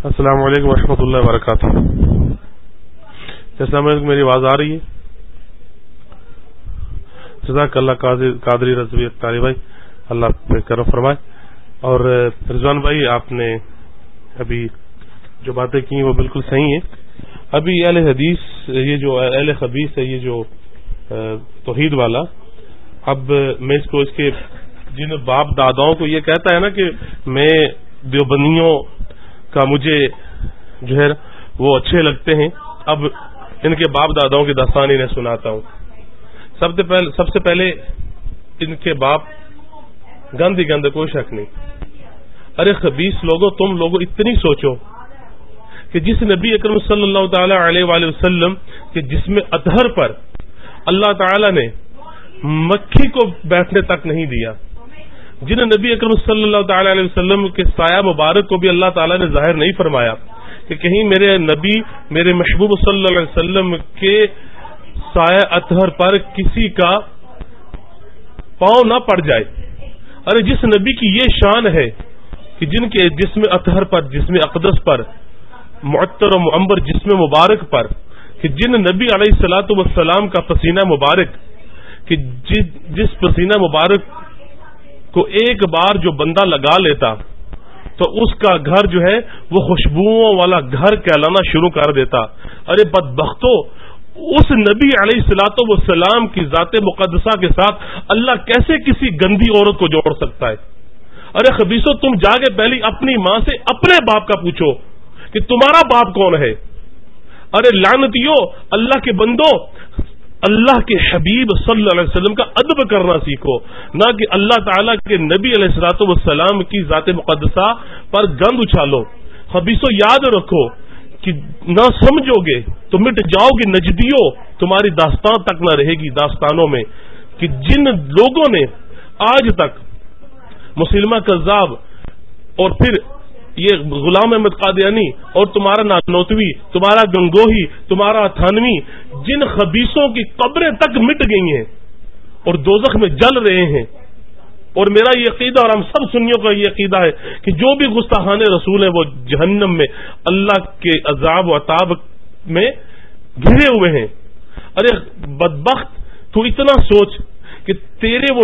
السلام علیکم ورحمۃ اللہ وبرکاتہ۔ السلام علیکم میری آواز آ رہی ہے؟ جزاک اللہ قادری رضوی تاری بھائی، اللہ پہ کرو فرمائے۔ اور رضوان بھائی، آپ نے ابھی جو باتیں کی وہ بالکل صحیح ہیں۔ ابھی اہل حدیث، یہ جو اہل خبیث ہے، یہ جو توحید والا، اب میں اس کو، اس کے جن باپ داداؤں کو یہ کہتا ہے نا کہ میں دیوبندیوں کا مجھے جو ہے وہ اچھے لگتے ہیں، اب ان کے باپ داداؤں کی داستان انہیں سناتا ہوں۔ سب سے پہلے سب سے پہلے ان کے باپ گند ہی گند کوئی شک نہیں۔ ارے خبیص لوگوں، تم لوگوں اتنی سوچو۔ کہ جس نبی اکرم صلی اللہ تعالی علیہ وآلہ وسلم کے جسم اطہر پر اللہ تعالی نے مکھی کو بیٹھنے تک نہیں دیا۔ جن نبی اکرم صلی اللہ تعالی علیہ وسلم کے سایہ مبارک کو بھی اللہ تعالیٰ نے ظاہر نہیں فرمایا کہ کہیں میرے نبی، میرے محبوب صلی اللہ علیہ وسلم کے سایہ اطہر پر کسی کا پاؤں نہ پڑ جائے۔ ارے جس نبی کی یہ شان ہے کہ جن کے جسم اطہر پر، جسم اقدس پر معطر و معمبر جسم مبارک پر کہ جن نبی علیہ السلاۃ والسلام کا پسینہ مبارک، کہ جس پسینہ مبارک کو ایک بار جو بندہ لگا لیتا، تو اس کا گھر جو ہے وہ خوشبوؤں والا گھر کہلانا شروع کر دیتا۔ ارے بد اس نبی علیہ السلاط وسلام کی ذات مقدسہ کے ساتھ اللہ کیسے کسی گندی عورت کو جوڑ سکتا ہے؟ ارے خبیصو، تم جاگے پہلی اپنی ماں سے اپنے باپ کا پوچھو۔ کہ تمہارا باپ کون ہے؟ ارے لانتیو اللہ کے بندو، اللہ کے حبیب صلی اللہ علیہ وسلم کا ادب کرنا سیکھو۔ نہ کہ اللہ تعالیٰ کے نبی علیہ السلاط والسلام کی ذات مقدسہ پر گند اچھالو۔ حبیص یاد رکھو کہ نہ سمجھو گے تو مٹ جاؤ گے نجدیوں تمہاری داستان تک نہ رہے گی داستانوں میں کہ جن لوگوں نے آج تک مسلمہ کذاب اور پھر یہ غلام احمد قادیانی اور تمہارا نانوتوی، تمہارا گنگوہی، تمہارا تھانوی، جن خبیصوں کی قبریں تک مٹ گئی ہیں اور دوزخ میں جل رہے ہیں۔ اور میرا یہ عقیدہ اور ہم سب سنیوں کا یہ عقیدہ ہے کہ جو بھی گستاحان رسول ہیں وہ جہنم میں اللہ کے عذاب و عطاب میں گھرے ہوئے ہیں۔ ارے بدبخت، تو اتنا سوچ کہ تیرے وہ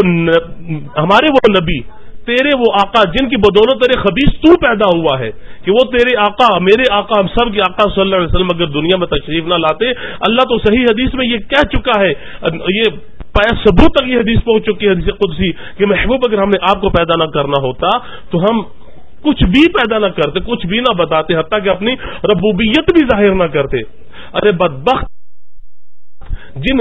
ہمارے وہ نبی تیرے وہ آقا جن کی بدولت تیرے خبیص تو پیدا ہوا ہے کہ وہ تیرے آقا، میرے آقا، ہم سب کے آقا صلی اللہ علیہ وسلم اگر دنیا میں تشریف نہ لاتے، اللہ تو صحیح حدیث میں یہ کہہ چکا ہے، یہ پایا ثبوت تک یہ حدیث پہنچ چکی ہے، حدیث قدسی، کہ محبوب اگر ہم نے آپ کو پیدا نہ کرنا ہوتا تو ہم کچھ بھی پیدا نہ کرتے، کچھ بھی نہ بتاتے، حتیٰ کہ اپنی ربوبیت بھی ظاہر نہ کرتے۔ ارے بدبخت، جن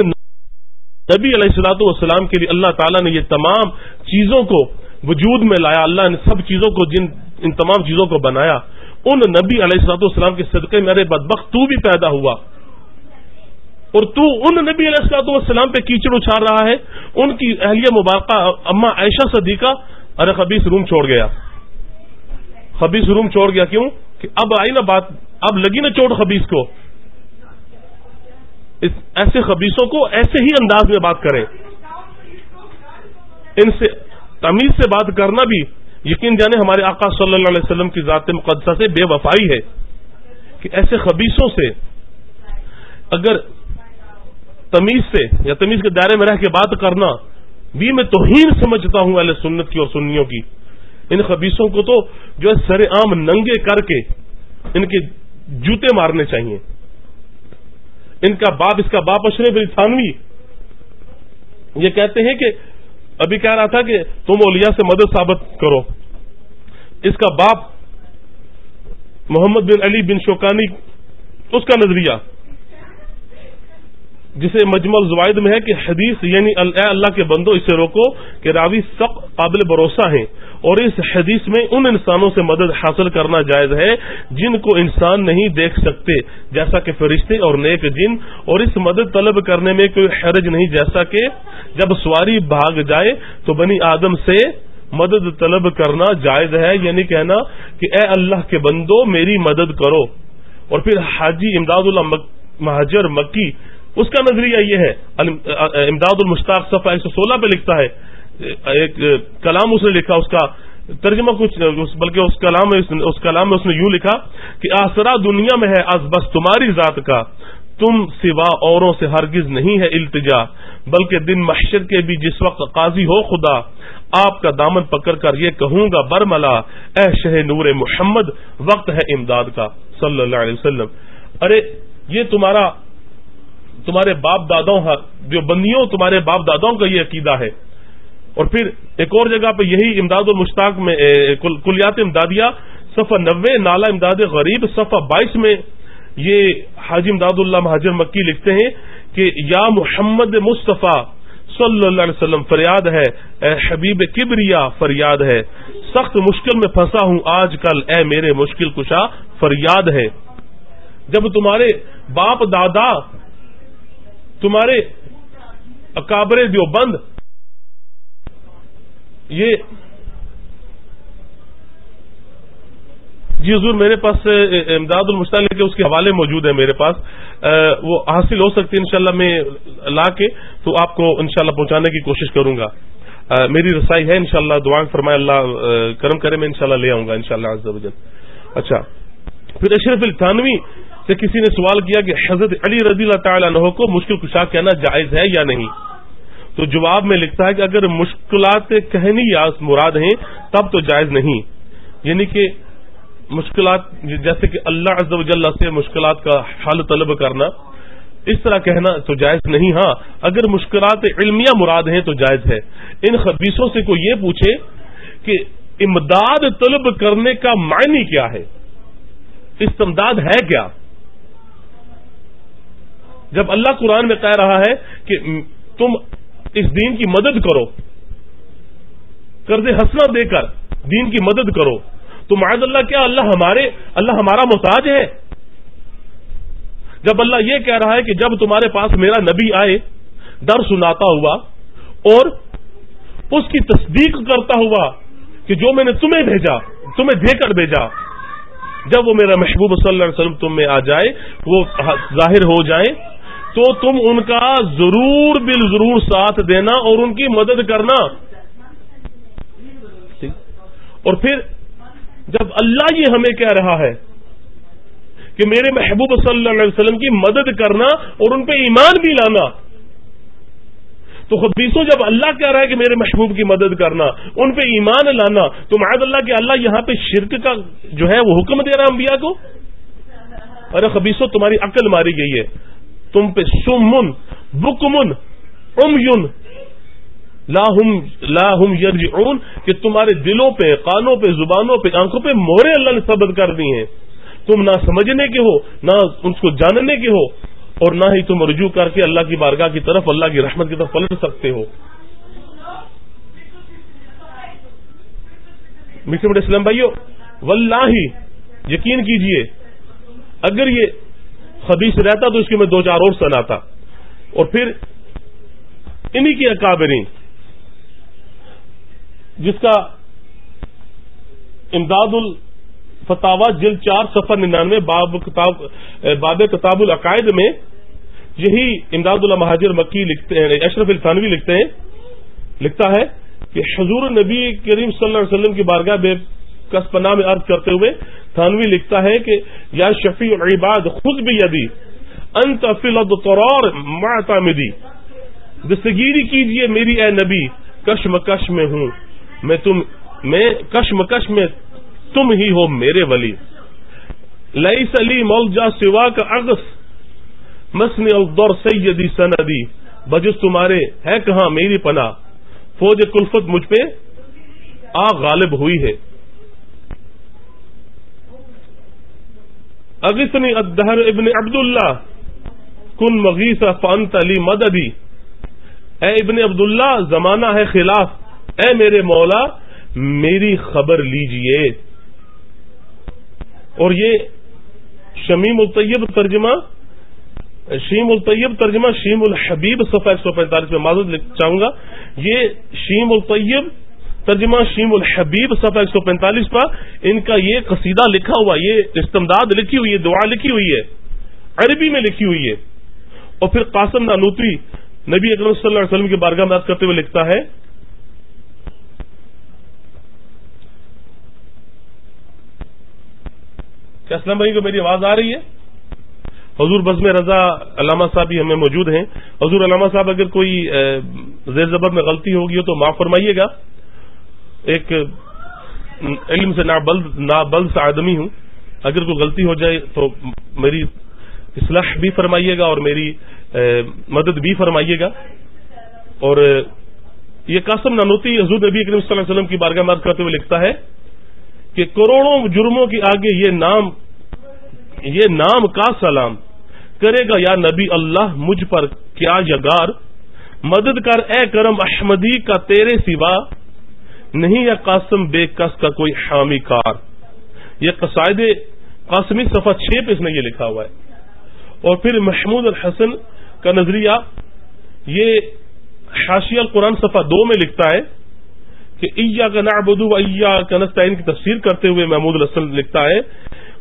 نبی علیہ السلاۃ والسلام کے لیے اللہ تعالیٰ نے یہ تمام چیزوں کو وجود میں لایا، اللہ نے سب چیزوں کو، جن، ان تمام چیزوں کو بنایا۔ ان نبی علیہ السلاط والسلام کے صدقے میرے بدبخت، تو بھی پیدا ہوا۔ اور تو ان نبی علیہ السلاط والسلام پہ کیچڑ اچھال رہا ہے۔ ان کی اہلیہ مبارکہ اما عائشہ صدیقہ، ارے خبیص روم چھوڑ گیا۔ خبیص روم چھوڑ گیا کیوں؟ کہ اب آئی نا بات، اب لگی نا چوٹ خبیص کو۔ ایسے خبیصوں کو ایسے ہی انداز میں بات کریں۔ ان سے تمیز سے بات کرنا بھی یقین جانے ہمارے آقا صلی اللہ علیہ وسلم کی ذات مقدسہ سے بے وفائی ہے کہ ایسے خبیصوں سے اگر تمیز سے یا تمیز کے دائرے میں رہ کے بات کرنا بھی میں توہین سمجھتا ہوں اہل سنت کی اور سنیوں کی، ان خبیصوں کو تو جو ہے سر عام ننگے کر کے ان کے جوتے مارنے چاہیے۔ ان کا باپ، اس کا باپ اشرف تھانوی یہ کہتے ہیں کہ ابھی کہہ رہا تھا کہ تم اولیاء سے مدد ثابت کرو۔ اس کا باپ محمد بن علی بن شوکانی، اس کا نظریہ۔ جسے مجمل زوائد میں ہے کہ حدیث یعنی اے اللہ کے بندو، اسے روکو کہ راوی سخت قابل بھروسہ ہیں۔ اور اس حدیث میں ان انسانوں سے مدد حاصل کرنا جائز ہے جن کو انسان نہیں دیکھ سکتے، جیسا کہ فرشتے اور نیک جن۔ اور اس مدد طلب کرنے میں کوئی حرج نہیں، جیسا کہ جب سواری بھاگ جائے تو بنی آدم سے مدد طلب کرنا جائز ہے۔ یعنی کہنا کہ اے اللہ کے بندو، میری مدد کرو۔ اور پھر حاجی امداد اللہ مہاجر مکی اس کا نظریہ یہ ہے امداد المشتاق صفحہ ایک سو سولہ پہ لکھتا ہے، ایک کلام اس نے لکھا، اس کا ترجمہ کچھ بلکہ اس کلام میں اس کلام میں اس نے یوں لکھا کہ آسرا دنیا میں ہے از بس تمہاری ذات کا، تم سوا اوروں سے ہرگز نہیں ہے التجا، بلکہ دن محشر کے بھی جس وقت قاضی ہو خدا، آپ کا دامن پکڑ کر یہ کہوں گا، برملا، اے شہ نور محمد، وقت ہے امداد کا، صلی اللہ علیہ وسلم۔ ارے، یہ تمہارا تمہارے باپ داداؤں جو بندیوں تمہارے باپ داداؤں کا یہ عقیدہ ہے۔ اور پھر ایک اور جگہ پہ یہی امداد المشتاق میں کلیات امدادیہ، صفحہ نوے، نالا امداد غریب، صفحہ بائیس میں یہ حاجی امداد اللہ مہاجر مکی لکھتے ہیں کہ یا محمد مصطفیٰ صلی اللہ علیہ وسلم، فریاد ہے۔ اے حبیب کبریا، فریاد ہے۔ سخت مشکل میں پھنسا ہوں آج کل۔ اے میرے مشکل کشا، فریاد ہے۔ جب تمہارے باپ دادا تمہارے اکابر دیوبند یہ جی حضور، میرے پاس امداد المشتاق کے اس کے حوالے موجود ہیں میرے پاس۔ وہ حاصل ہو سکتے ہیں انشاءاللہ میں لا کے، تو آپ کو انشاءاللہ پہنچانے کی کوشش کروں گا۔ میری رسائی ہے انشاءاللہ شاء دعائیں فرمائے اللہ کرم کرے میں انشاءاللہ لے آؤں گا انشاءاللہ شاء اللہ اچھا۔ پھر اشرف الطانوی سے کسی نے سوال کیا کہ حضرت علی رضی اللہ تعالیٰ عنہ کو مشکل کشا کہنا جائز ہے یا نہیں؟ تو جواب میں لکھتا ہے کہ اگر مشکلات کہنی یا مراد ہیں، تب تو جائز نہیں۔ یعنی کہ مشکلات، جیسے کہ اللہ عز و جل سے مشکلات کا حل طلب کرنا، اس طرح کہنا تو جائز نہیں ہاں۔ اگر مشکلات علمیہ مراد ہیں تو جائز ہے۔ ان خبیصوں سے کوئی یہ پوچھے کہ امداد طلب کرنے کا معنی کیا ہے؟ استمداد ہے کیا؟ جب اللہ قرآن میں کہہ رہا ہے کہ تم اس دین کی مدد کرو، قرض ہنسنا دے کر دین کی مدد کرو، تو معذ اللہ کیا اللہ ہمارے، اللہ ہمارا محتاج ہے؟ جب اللہ یہ کہہ رہا ہے کہ جب تمہارے پاس میرا نبی آئے در سناتا ہوا اور اس کی تصدیق کرتا ہوا کہ جو میں نے تمہیں بھیجا، تمہیں دے کر بھیجا، جب وہ میرا محبوب صلی اللہ علیہ وسلم تم میں آ جائے، وہ ظاہر ہو جائے تو تم ان کا ضرور بال ضرور ساتھ دینا اور ان کی مدد کرنا۔ اور پھر جب اللہ یہ ہمیں کہہ رہا ہے کہ میرے محبوب صلی اللہ علیہ وسلم کی مدد کرنا اور ان پہ ایمان بھی لانا، تو خبیصوں جب اللہ کہہ رہا ہے کہ میرے محبوب کی مدد کرنا، ان پہ ایمان لانا، تو معد اللہ کہ اللہ یہاں پہ شرک کا جو ہے وہ حکم دے رہا انبیاء کو؟ ارے خبیصوں تمہاری عقل ماری گئی ہے۔ تم پہ سمن، بکمن ام یون لاہم لاہم یرجعون کہ تمہارے دلوں پہ، کانوں پہ، زبانوں پہ، آنکھوں پہ مورے اللہ نے ثبت کر دی ہیں۔ تم نہ سمجھنے کے ہو، نہ اس کو جاننے کے ہو اور نہ ہی تم رجوع کر کے اللہ کی بارگاہ کی طرف، اللہ کی رحمت کی طرف پلٹ سکتے ہو۔ میٹھے میٹھے اسلام بھائیو، واللہ یقین کیجیے، اگر یہ خبیص رہتا تو اس کے میں دو چار اور سناتا اور پھر انہی کی اکابرین، جس کا امداد الفتاوا جلد چار سفر ننانوے، باب کتاب باب کتاب العقائد میں یہی امداد اللہ مہاجر مکی لکھتے ہیں یعنی اشرف الفانوی لکھتے ہیں، لکھتا ہے کہ حضور نبی کریم صلی اللہ علیہ وسلم کی بارگاہ بے کس پناہ میں عرض کرتے ہوئے تھانوی لکھتا ہے کہ یا شفیع العباد خود بھی یدی انت فی الطرار معتمدی۔ دستگیری کیجیے میری اے نبی کش مکش میں ہوں۔ میں تم، میں کشمکش میں تم ہی ہو میرے ولی۔ لئی سلی مول جا سوا کا اگس مسن الدور سیدی سندی۔ بجس تمہارے، ہے کہاں میری پناہ؟ فوج کلفت مجھ پہ آ غالب ہوئی ہے۔ اغسنی الدہر ابن عبداللہ. کن مغیث فانت علی مددی. اے ابن عبداللہ، زمانہ ہے خلاف. اے میرے مولا، میری خبر لیجیے. اور یہ شمیم الطیب ترجمہ، شیم الطیب ترجمہ شیم الحبیب صفحہ ایک سو پینتالیس میں معذرت چاہوں گا. یہ شیم الطیب ترجمہ شیم الحبیب صفحہ ایک سو پینتالیس پر ان کا یہ قصیدہ لکھا ہوا، یہ استمداد لکھی ہوئی ہے، دعا لکھی ہوئی ہے، عربی میں لکھی ہوئی ہے۔ اور پھر قاسم نانوتری نبی اکرم صلی اللہ علیہ وسلم کی بارگاہ میں کرتے ہوئے لکھتا ہے، کیا اسلام بھائی کو میری آواز آ رہی ہے؟ حضور بزم رضا علامہ صاحب بھی ہمیں موجود ہیں۔ حضور علامہ صاحب اگر کوئی زیر زبر میں غلطی ہوگی ہو تو معاف فرمائیے گا۔ ایک علم سے نابلد سا آدمی ہوں۔ اگر کوئی غلطی ہو جائے تو میری اصلاح بھی فرمائیے گا اور میری مدد بھی فرمائیے گا۔ اور یہ قاسم نانوتی حضور نبی کریم صلی اللہ علیہ وسلم کی بارگاہ مد کرتے ہوئے لکھتا ہے کہ کروڑوں جرموں کے آگے یہ نام یہ نام کا سلام کرے گا یا نبی اللہ، مجھ پر کیا یگار؟ مدد کر اے کرم احمدی کا تیرے سوا نہیں یا قاسم بے کس کا کوئی حامی کار۔ یہ قصائد قاسمی صفحہ چھ پہ اس نے یہ لکھا ہوا ہے۔ اور پھر محمود الحسن کا نظریہ یہ حاشی القرآن صفحہ دو میں لکھتا ہے کہ ایا کا نعبدو و ایا کا نستعین کی تفسیر کرتے ہوئے محمود الحسن لکھتا ہے،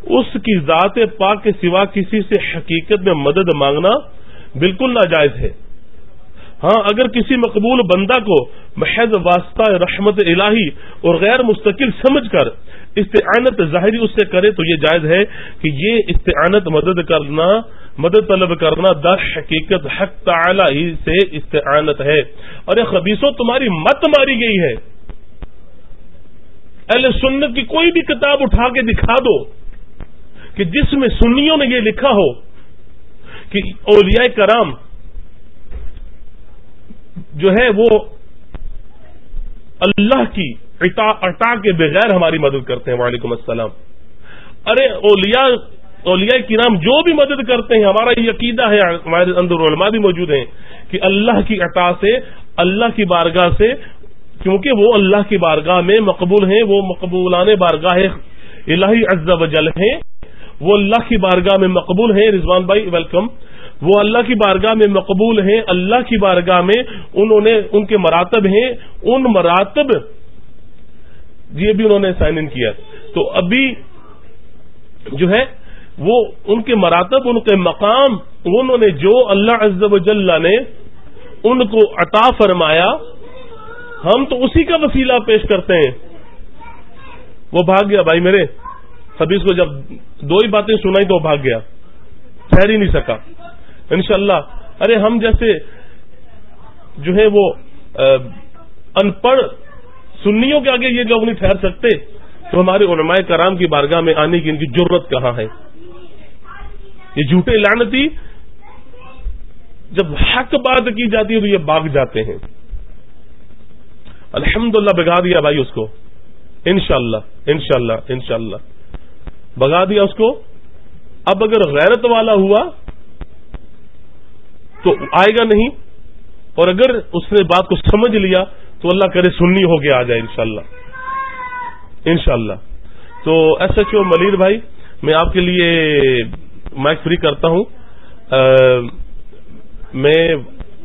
اس کی ذات پاک کے سوا کسی سے حقیقت میں مدد مانگنا بالکل ناجائز ہے۔ ہاں اگر کسی مقبول بندہ کو محض واسطہ رحمت الہی اور غیر مستقل سمجھ کر استعانت ظاہری اس سے کرے تو یہ جائز ہے کہ یہ استعانت مدد کرنا، مدد طلب کرنا در حقیقت حق تعالی ہی سے استعانت ہے۔ اور یہ خبیصوں تمہاری مت ماری گئی ہے۔ اہل سنت کی کوئی بھی کتاب اٹھا کے دکھا دو کہ جس میں سنیوں نے یہ لکھا ہو کہ اولیاء کرام جو ہے وہ اللہ کی اٹا کے بغیر ہماری مدد کرتے ہیں، وعلیکم السلام۔ ارے اولیاء اولیاء کرام جو بھی مدد کرتے ہیں، ہمارا یہ عقیدہ ہے، ہمارے اندر علماء بھی موجود ہیں کہ اللہ کی عطا سے، اللہ کی بارگاہ سے، کیونکہ وہ اللہ کی بارگاہ میں مقبول ہیں، وہ مقبولان بارگاہ الہی عز و جل ہیں، وہ اللہ کی بارگاہ میں مقبول ہیں۔ رضوان بھائی ویلکم وہ اللہ کی بارگاہ میں مقبول ہیں، اللہ کی بارگاہ میں انہوں نے ان کے مراتب ہیں، ان مراتب یہ بھی انہوں نے سائن ان کیا۔ تو ابھی جو ہے، وہ ان کے مراتب، ان کے مقام، انہوں نے جو اللہ عز و جل نے ان کو عطا فرمایا، ہم تو اسی کا وسیلہ پیش کرتے ہیں۔ وہ بھاگ گیا بھائی میرے حبیز کو جب دو ہی باتیں سنائی تو وہ بھاگ گیا، ٹھہر ہی نہیں سکا۔ انشاءاللہ۔ ارے، ہم جیسے جو ہے وہ ان پڑھ سنیوں کے آگے یہ لوگ نہیں ٹھہر سکتے، تو ہمارے علماء کرام کی بارگاہ میں آنے کی ان کی ضرورت کہاں ہے؟ یہ جھوٹے لعنتی، جب حق بات کی جاتی ہے تو یہ باغ جاتے ہیں۔ الحمدللہ بگا دیا بھائی اس کو۔ انشاءاللہ انشاءاللہ انشاءاللہ۔ بگا دیا اس کو۔ اب اگر غیرت والا ہوا تو آئے گا نہیں اور اگر اس نے بات کو سمجھ لیا تو اللہ کرے سننی ہو گیا آ جائے انشاءاللہ۔ انشاءاللہ۔ تو ایس ایچ او ملیر بھائی، میں آپ کے لیے مائک فری کرتا ہوں۔ میں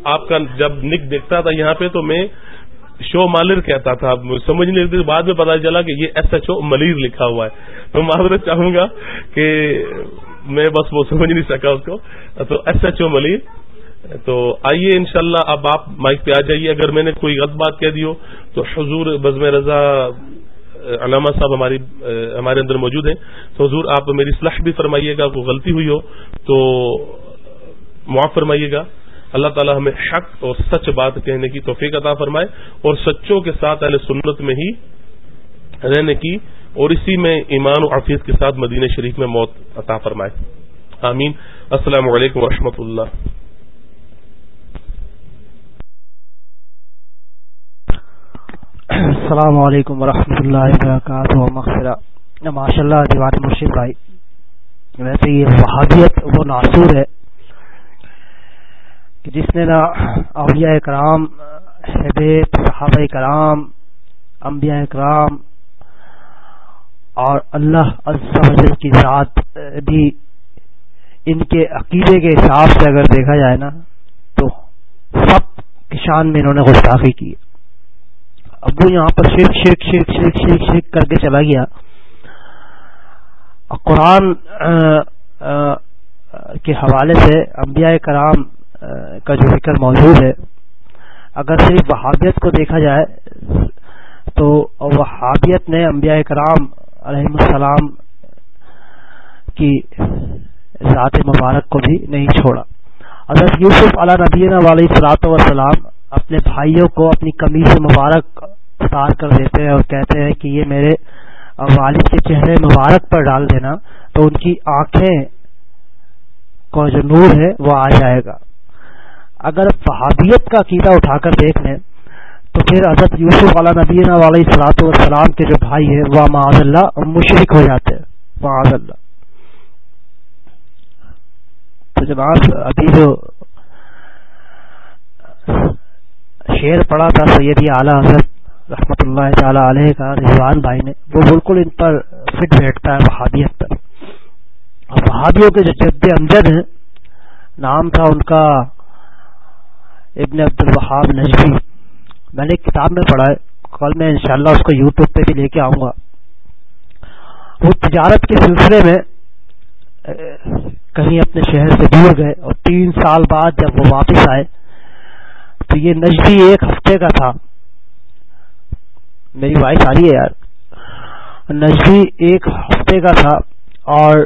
آپ کا جب نک دیکھتا تھا یہاں پہ تو میں شو مالر کہتا تھا۔ سمجھ نہیں لگتی، بعد میں پتا چلا کہ یہ ایس ایچ او ملیر لکھا ہوا ہے۔ میں معذرت چاہوں گا کہ میں بس وہ سمجھ نہیں سکا اس کو۔ تو ایس ایچ او ملیر تو آئیے انشاءاللہ، اب آپ مائک پہ آ جائیے۔ اگر میں نے کوئی غلط بات کہہ دی ہو، تو حضور بزم رضا علامہ صاحب ہماری ہمارے اندر موجود ہیں۔ تو حضور، آپ میری صلاح بھی فرمائیے گا، کوئی غلطی ہوئی ہو، تو معاف فرمائیے گا۔ اللہ تعالی ہمیں حق اور سچ بات کہنے کی توفیق عطا فرمائے اور سچوں کے ساتھ اہل سنت میں ہی رہنے کی اور اسی میں ایمان و عافیت کے ساتھ مدینہ شریف میں موت عطا فرمائے۔ آمین۔ السلام علیکم ورحمۃ اللہ۔ السلام علیکم ورحمۃ اللہ وبرکاتہ ماشاء اللہ دیوان مرشد بھائی، ویسے یہ وہابیت وہ ناصور ہے کہ جس نے نا اولیاء کرام حبیب صحابہ کرام، انبیاء کرام اور اللہ عز کی ذات بھی ان کے عقیدے کے حساب سے اگر دیکھا جائے نا، تو سب کشان میں انہوں نے گستاخی کی۔ اب وہ یہاں پر شرک شرک شرک شرک شرک شرک کر کے چلا گیا۔ قرآن کے حوالے سے انبیاء کرام کا جو ذکر موجود ہے، اگر صرف وہابیت کو دیکھا جائے، تو وہابیت نے انبیاء کرام علیہ السلام کی ذات مبارک کو بھی نہیں چھوڑا۔ حضرت یوسف علیہ نبینا علیہ صلاحت وسلام اپنے بھائیوں کو اپنی کمیز مبارک اتار کر دیتے ہیں اور کہتے ہیں کہ یہ میرے والد کے چہرے مبارک پر ڈال دینا تو ان کی آنکھیں کو جو نور ہے وہ آ جائے گا۔ اگر وہابیت کا عقیدہ اٹھا کر دیکھ لیں تو پھر حضرت یوسف علیہ نبینا علیہ صلاحت والسلام کے جو بھائی ہیں وہ معاذ اللہ مشرق ہو جاتے ہیں۔ معاذ اللہ۔ تو جناب، ابھی جو شعر پڑا تھا سیدی اعلیٰ حضرت رحمت اللہ تعالی علیہ کا رضوان بھائی نے، وہ بالکل ان پر فٹ بیٹھتا ہے وہابیت پر۔ اور وہابیوں کے جو جد امجد ہیں، نام تھا ان کا ابن عبد الوہاب نجوی۔ میں نے ایک کتاب میں پڑھا ہے، کل میں انشاءاللہ اس کو یوٹیوب پہ بھی لے کے آؤں گا۔ وہ تجارت کے سلسلے میں کہیں اپنے شہر سے دور گئے اور تین سال بعد جب وہ واپس آئے تو یہ نجدی ایک ہفتے کا تھا۔ میری وائس آ رہی ہے یار۔ نجدی ایک ہفتے کا تھا اور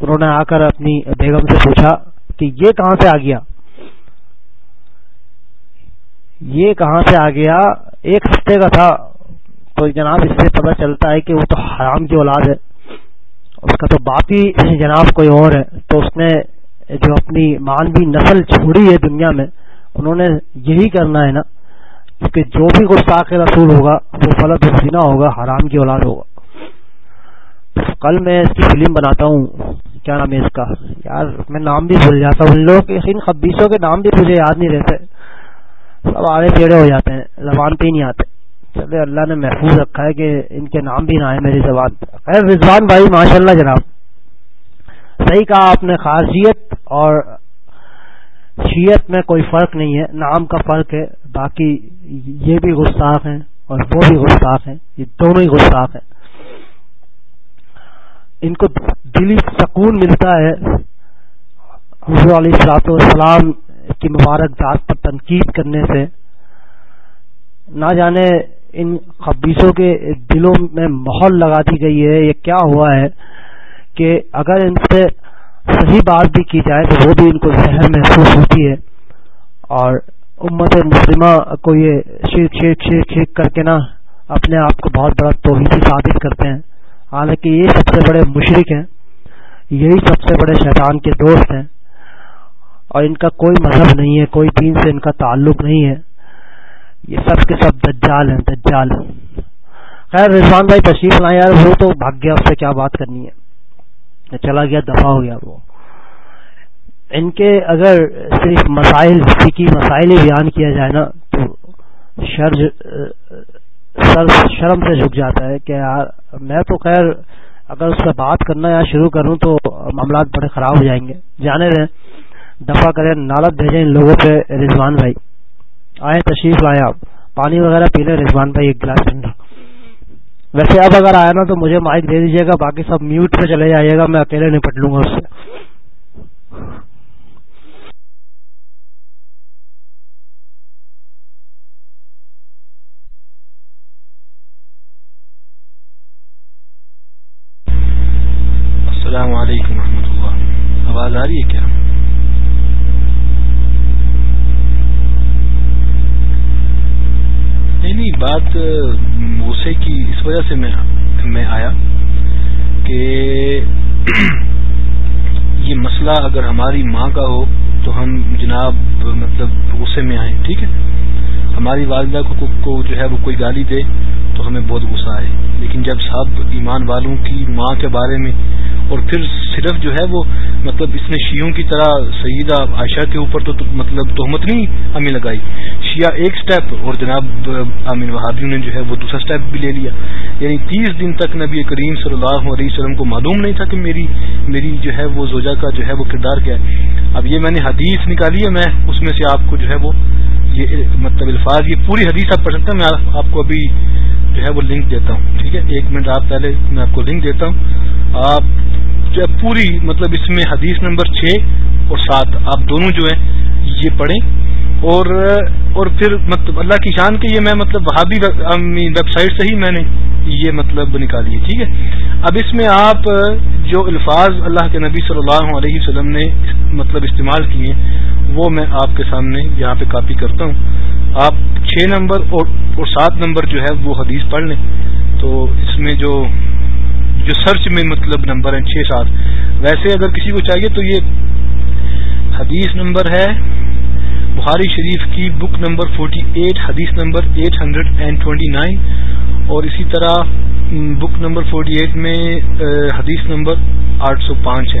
انہوں نے آ کر اپنی بیگم سے پوچھا کہ یہ کہاں سے آ گیا؟ یہ کہاں سے آ گیا؟ ایک ہفتے کا تھا۔ تو جناب اس سے پتہ چلتا ہے کہ وہ تو حرام کی اولاد ہے۔ اس کا تو باپ ہی جناب، کوئی اور ہے۔ تو اس نے جو اپنی مانوی نسل چھوڑی ہے دنیا میں انہوں نے یہی کرنا ہے نا کیونکہ جو بھی گستاخ رسول ہوگا، وہ فلط حسینہ ہوگا، حرام کی اولاد ہوگا۔ کل میں اس کی فلم بناتا ہوں، کیا نام ہے اس کا؟ یار، میں نام بھی بھول جاتا ہوں۔ ان لوگوں کے ان خبیصوں کے نام بھی مجھے یاد نہیں رہتے۔ سب آگے ٹیڑے ہو جاتے ہیں، زبان پہ ہی نہیں آتے۔ چلے، اللہ نے محفوظ رکھا ہے کہ ان کے نام بھی نہ آئے میری زبان خیر، رضوان بھائی ماشاء اللہ جناب۔ صحیح کہا آپ نے، خاصیت اور شیت میں کوئی فرق نہیں ہے نام کا فرق ہے، باقی یہ بھی گستاخ ہیں اور وہ بھی گستاخ ہیں، یہ دونوں ہی گستاخ ہیں۔ ان کو دلی سکون ملتا ہے۔ حضور علیہ السلاط والسلام کی مبارک ذات پر تنقید کرنے سے۔ نہ جانے ان خبیصوں کے دلوں میں ماحول لگا دی گئی ہے، یہ کیا ہوا ہے کہ اگر ان سے صحیح بات بھی کی جائے تو وہ بھی ان کو زہر محسوس ہوتی ہے۔ اور امت مسلمہ کو یہ شیخ شیخ شیخ شیخ کر کے نا اپنے آپ کو بہت بڑا توحیدی ثابت کرتے ہیں۔ حالانکہ یہ سب سے بڑے مشرق ہیں، یہی سب سے بڑے شیطان کے دوست ہیں۔ اور ان کا کوئی مذہب نہیں ہے، کوئی دین سے ان کا تعلق نہیں ہے۔ یہ سب کے سب دجال ہیں، دجال۔ خیر، رضوان بھائی تشریف لائیں یار، وہ تو بھاگ گیا اس سے کیا بات کرنی ہے؟ چلا گیا، دفاع ہو گیا وہ۔ ان کے اگر صرف مسائل فکی مسائل ہی بیان کیا جائے نا، تو شرج سر شرم سے جھک جاتا ہے کہ یار، میں تو خیر، اگر اس سے بات کرنا یا شروع کروں تو معاملات بڑے خراب ہو جائیں گے۔ جانے رہیں دفاع کریں نالت بھیجیں ان لوگوں پہ، رضوان بھائی۔ آئے تشریف لائے آپ۔ پانی وغیرہ پی لیں، رضوان بھائی ایک گلاس ٹھنڈا ویسے اب اگر آیا نا تو مجھے مائک دے دیجیے گا، باقی سب میوٹ پہ چلے جائیے گا، میں اکیلے نپٹ لوں گا اس سے۔ السلام علیکم ورحمۃ اللہ۔ آواز آ رہی ہے کیا؟ نہیں بات غصے کی اس وجہ سے میں آیا کہ یہ مسئلہ اگر ہماری ماں کا ہو تو ہم جناب مطلب غصے میں آئیں، ٹھیک ہے؟ ہماری والدہ کو کو جو ہے وہ کوئی گالی دے تو ہمیں بہت غصہ آئے۔ لیکن جب سب ایمان والوں کی ماں کے بارے میں اور پھر صرف جو ہے وہ مطلب اس نے شیوں کی طرح سیدہ عائشہ کے اوپر تو مطلب تہمت نہیں ہمیں لگائی۔ شیعہ ایک سٹیپ اور جناب امین وہابیوں نے جو ہے وہ دوسرا سٹیپ بھی لے لیا۔ یعنی تیس دن تک نبی کریم صلی اللہ علیہ وسلم کو معلوم نہیں تھا کہ میری میری جو ہے وہ زوجہ کا جو ہے وہ کردار کیا ہے۔ اب یہ میں نے حدیث نکالی ہے، میں اس میں سے آپ کو جو ہے وہ یہ مطلب الفاظ، یہ پوری حدیث آپ پڑھ سکتے ہیں، میں آپ کو ابھی جو ہے وہ لنک دیتا ہوں، ٹھیک ہے؟ ایک منٹ آپ پہلے میں آپ کو لنک دیتا ہوں۔ آپ پوری مطلب اس میں حدیث نمبر چھ اور سات، آپ دونوں جو ہیں یہ پڑھیں۔ اور اور پھر مطلب اللہ کی شان کے یہ میں مطلب وہابی ویب سائٹ سے ہی میں نے یہ مطلب نکالی ہے ٹھیک ہے؟ اب اس میں آپ جو الفاظ اللہ کے نبی صلی اللہ علیہ وسلم نے مطلب استعمال کیے، وہ میں آپ کے سامنے یہاں پہ کاپی کرتا ہوں۔ آپ چھ نمبر اور سات نمبر جو ہے وہ حدیث پڑھ لیں۔ تو اس میں جو جو سرچ میں مطلب نمبر ہیں چھ سات۔ ویسے اگر کسی کو چاہیے تو یہ حدیث نمبر ہے۔ بخاری شریف کی بک نمبر 48 حدیث نمبر 829 اور اسی طرح بک نمبر 48 میں حدیث نمبر 805 ہے۔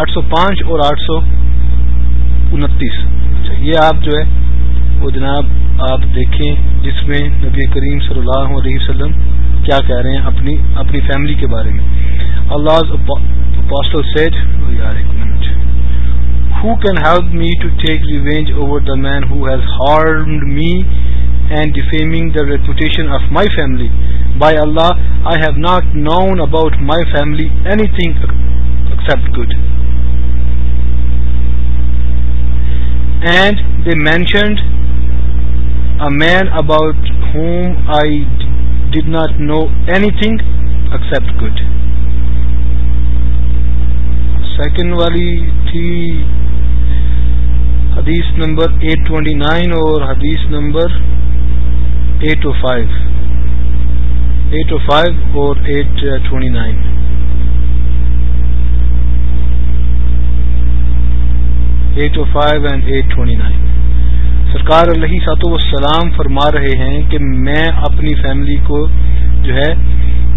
805 اور 829 اچھا یہ آپ جو ہے وہ جناب آپ دیکھیں جس میں نبی کریم صلی اللہ علیہ وسلم کیا کہہ رہے ہیں اپنی اپنی فیملی کے بارے میں اللہ سیٹ یار ایک minute Who can help me to take revenge over the man who has harmed me and defaming the reputation of my family? By Allah, I have not known about my family anything except good. And they mentioned a man about whom I did not know anything except good. Second wali thi حدیث number 829 اور حدیث number 805 805 اور 829 805 and 829 سرکار علیہ سات وسلام فرما رہے ہیں کہ میں اپنی فیملی کو جو ہے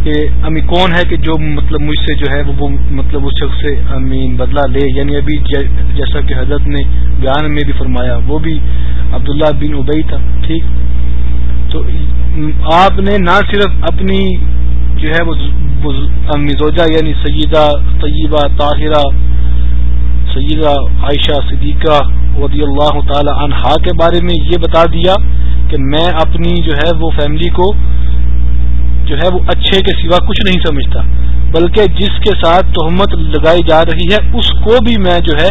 کہ امی کون ہے کہ جو مطلب مجھ سے جو ہے وہ مطلب اس شخص سے امین بدلہ لے یعنی ابھی جیسا کہ حضرت نے بیان میں بھی فرمایا، وہ بھی عبداللہ بن ابئی تھا، ٹھیک؟ تو آپ نے نہ صرف اپنی جو ہے وہ مزوجہ یعنی سیدہ طیبہ، طاہرہ سیدہ عائشہ صدیقہ رضی اللہ تعالی عنہا کے بارے میں یہ بتا دیا کہ میں اپنی جو ہے وہ فیملی کو جو ہے وہ اچھے کے سوا کچھ نہیں سمجھتا، بلکہ جس کے ساتھ تہمت لگائی جا رہی ہے، اس کو بھی میں جو ہے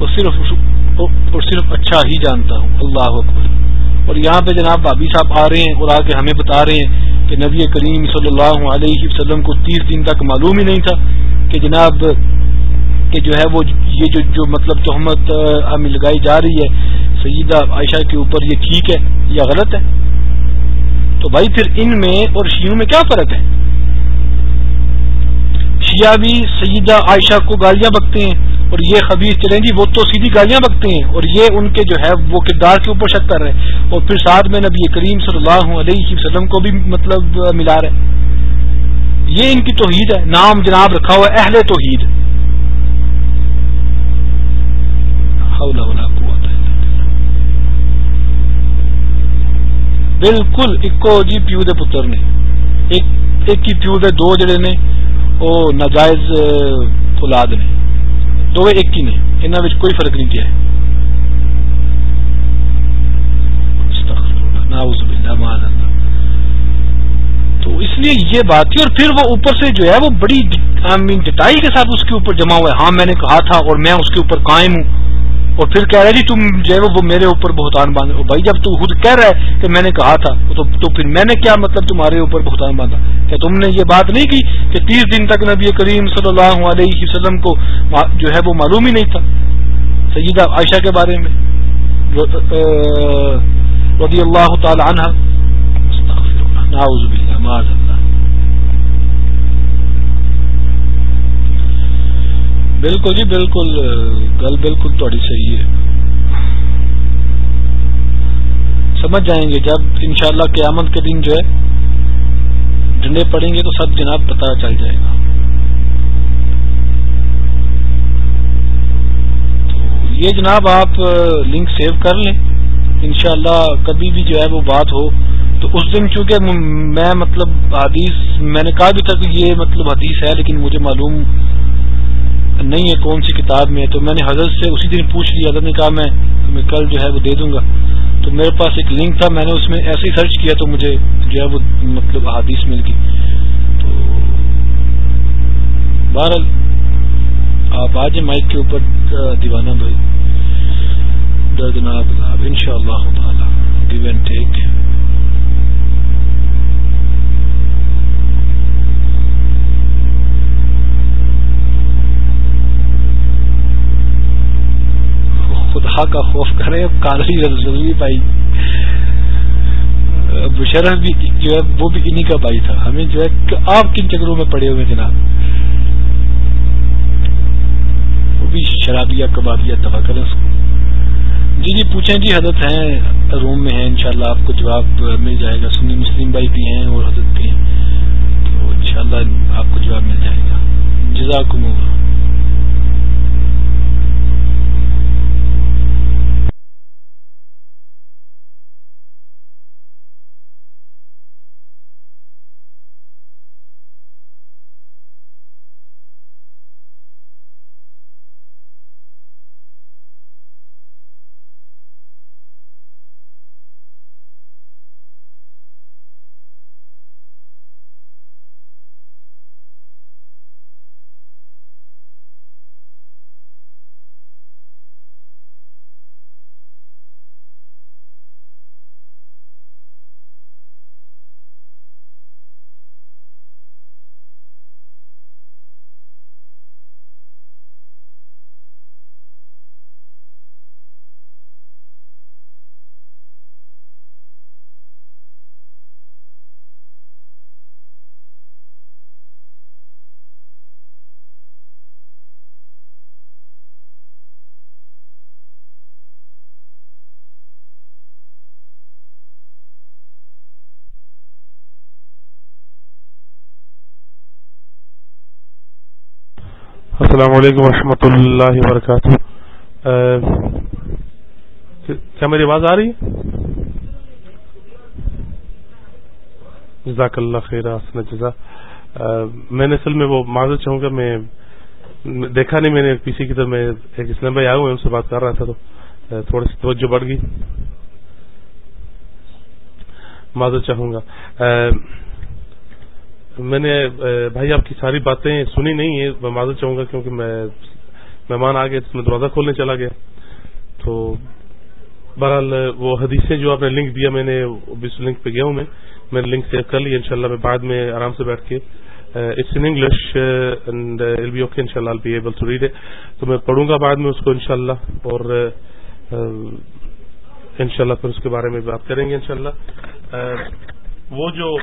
وہ صرف اور صرف اچھا ہی جانتا ہوں۔ اللہ اکبر۔ اور یہاں پہ جناب بابی صاحب آ رہے ہیں اور آ کے ہمیں بتا رہے ہیں کہ نبی کریم صلی اللہ علیہ وسلم کو تیس دن تک معلوم ہی نہیں تھا کہ جناب کہ جو ہے وہ یہ جو جو مطلب تہمت ہمیں لگائی جا رہی ہے، سیدہ عائشہ کے اوپر یہ ٹھیک ہے یا غلط ہے؟ تو بھائی پھر ان میں اور شیوں میں کیا فرق ہے؟ شیعہ بھی سیدہ عائشہ کو گالیاں بکتے ہیں اور یہ خبیز چلیں گی، وہ تو سیدھی گالیاں بکتے ہیں اور یہ ان کے جو ہے وہ کردار کے اوپر شک کر رہے ہیں۔ اور پھر ساتھ میں نبی کریم صلی اللہ علیہ وسلم کو بھی مطلب ملا رہے یہ ان کی توحید ہے۔ نام جناب رکھا ہوا ہے، اہل توحید۔ حول ولا قوت بالکل اکو جی پیو دے پتر نے. ایک ایک ہی پیو دے دو جڑے نے وہ ناجائز اولاد نے. دو ایک ہی نے. انہوں کوئی فرق نہیں کیا ہے. تو اس لیے یہ بات تھی اور پھر وہ اوپر سے جو ہے، وہ بڑی ڈٹائی کے ساتھ اس کے اوپر جمع ہوا ہے. ہاں میں نے کہا تھا اور میں اس کے اوپر قائم ہوں. اور پھر کہہ رہا جی تم جو ہے وہ میرے اوپر بہتان باندھے بھائی، جب تو خود کہہ رہا ہے کہ میں نے کہا تھا، تو پھر میں نے کیا مطلب تمہارے اوپر بہتان باندھا؟ کیا تم نے یہ بات نہیں کی کہ تیس دن تک نبی کریم صلی اللہ علیہ وسلم کو جو ہے وہ معلوم ہی نہیں تھا؟ سیدہ عائشہ کے بارے میں۔ رضی اللہ تعالی عنہ۔ بالکل جی بالکل گل بالکل تھوڑی صحیح ہے۔ سمجھ جائیں گے، جب انشاءاللہ قیامت کے دن جو ہے، ڈنڈے پڑیں گے تو سب جناب پتہ چل جائے گا۔ تو یہ جناب آپ لنک سیو کر لیں۔ انشاءاللہ کبھی بھی جو ہے وہ بات ہو، تو اس دن چونکہ میں مطلب حدیث، میں نے کہا بھی تھا کہ یہ مطلب حدیث ہے، لیکن مجھے معلوم نہیں ہے کون سی کتاب میں تو میں نے حضرت سے اسی دن پوچھ لیا، حضرت نے کہا میں کل جو ہے وہ دے دوں گا۔ تو میرے پاس ایک لنک تھا، میں نے اس میں ایسے ہی سرچ کیا تو مجھے جو ہے وہ مطلب حادیث مل گئی۔ تو بہرحال، آپ آج مائک کے اوپر دیوانہ بھائی، دردناک ان شاء اللہ تعالیٰ گیو اینڈ ٹیک خدا کا خوف کرے کالری ضروری بھائی۔ بشرف بھی جو ہے، وہ بھی انہی کا بھائی تھا۔ ہمیں جو ہے آپ کن چکروں میں پڑے ہوئے جناب؟ وہ بھی شرابیا کبابیا تباہ کریں اس کو۔ جی جی پوچھیں جی حضرت ہیں، روم میں ہیں، انشاءاللہ آپ کو جواب مل جائے گا۔ سنی مسلم بھائی بھی ہیں اور حضرت بھی ہیں۔ تو انشاءاللہ آپ کو جواب مل جائے گا۔ جزاکم اللہ۔ السلام علیکم ورحمۃ اللہ وبرکاتہ۔ کیا میری آواز آ رہی ہے؟ جزاک اللہ خیر جزا میں نے اصل میں وہ معذرت چاہوں گا، میں دیکھا نہیں، میں نے پی سی کی طرف میں ایک اسلام بھائی آیا ہوں ان سے بات کر رہا تھا تو تھوڑی سی توجہ بڑھ گئی۔ معذرت چاہوں گا۔ میں نے بھائی آپ کی ساری باتیں سنی نہیں ہے میں معذرت چاہوں گا کیونکہ میں مہمان آ گئے میں دروازہ کھولنے چلا گیا۔ تو بہرحال وہ حدیثیں جو آپ نے لنک دیا، میں نے اس لنک پہ گیا ہوں میں۔ میں نے لنک سیو کر لی، انشاءاللہ میں بعد میں آرام سے بیٹھ کے it's in English and L B okay ان شاء اللہ ایبل ٹو ریڈ تو میں پڑھوں گا بعد میں اس کو، انشاءاللہ۔ اور انشاءاللہ پھر اس کے بارے میں بات کریں گے، انشاءاللہ۔ وہ جو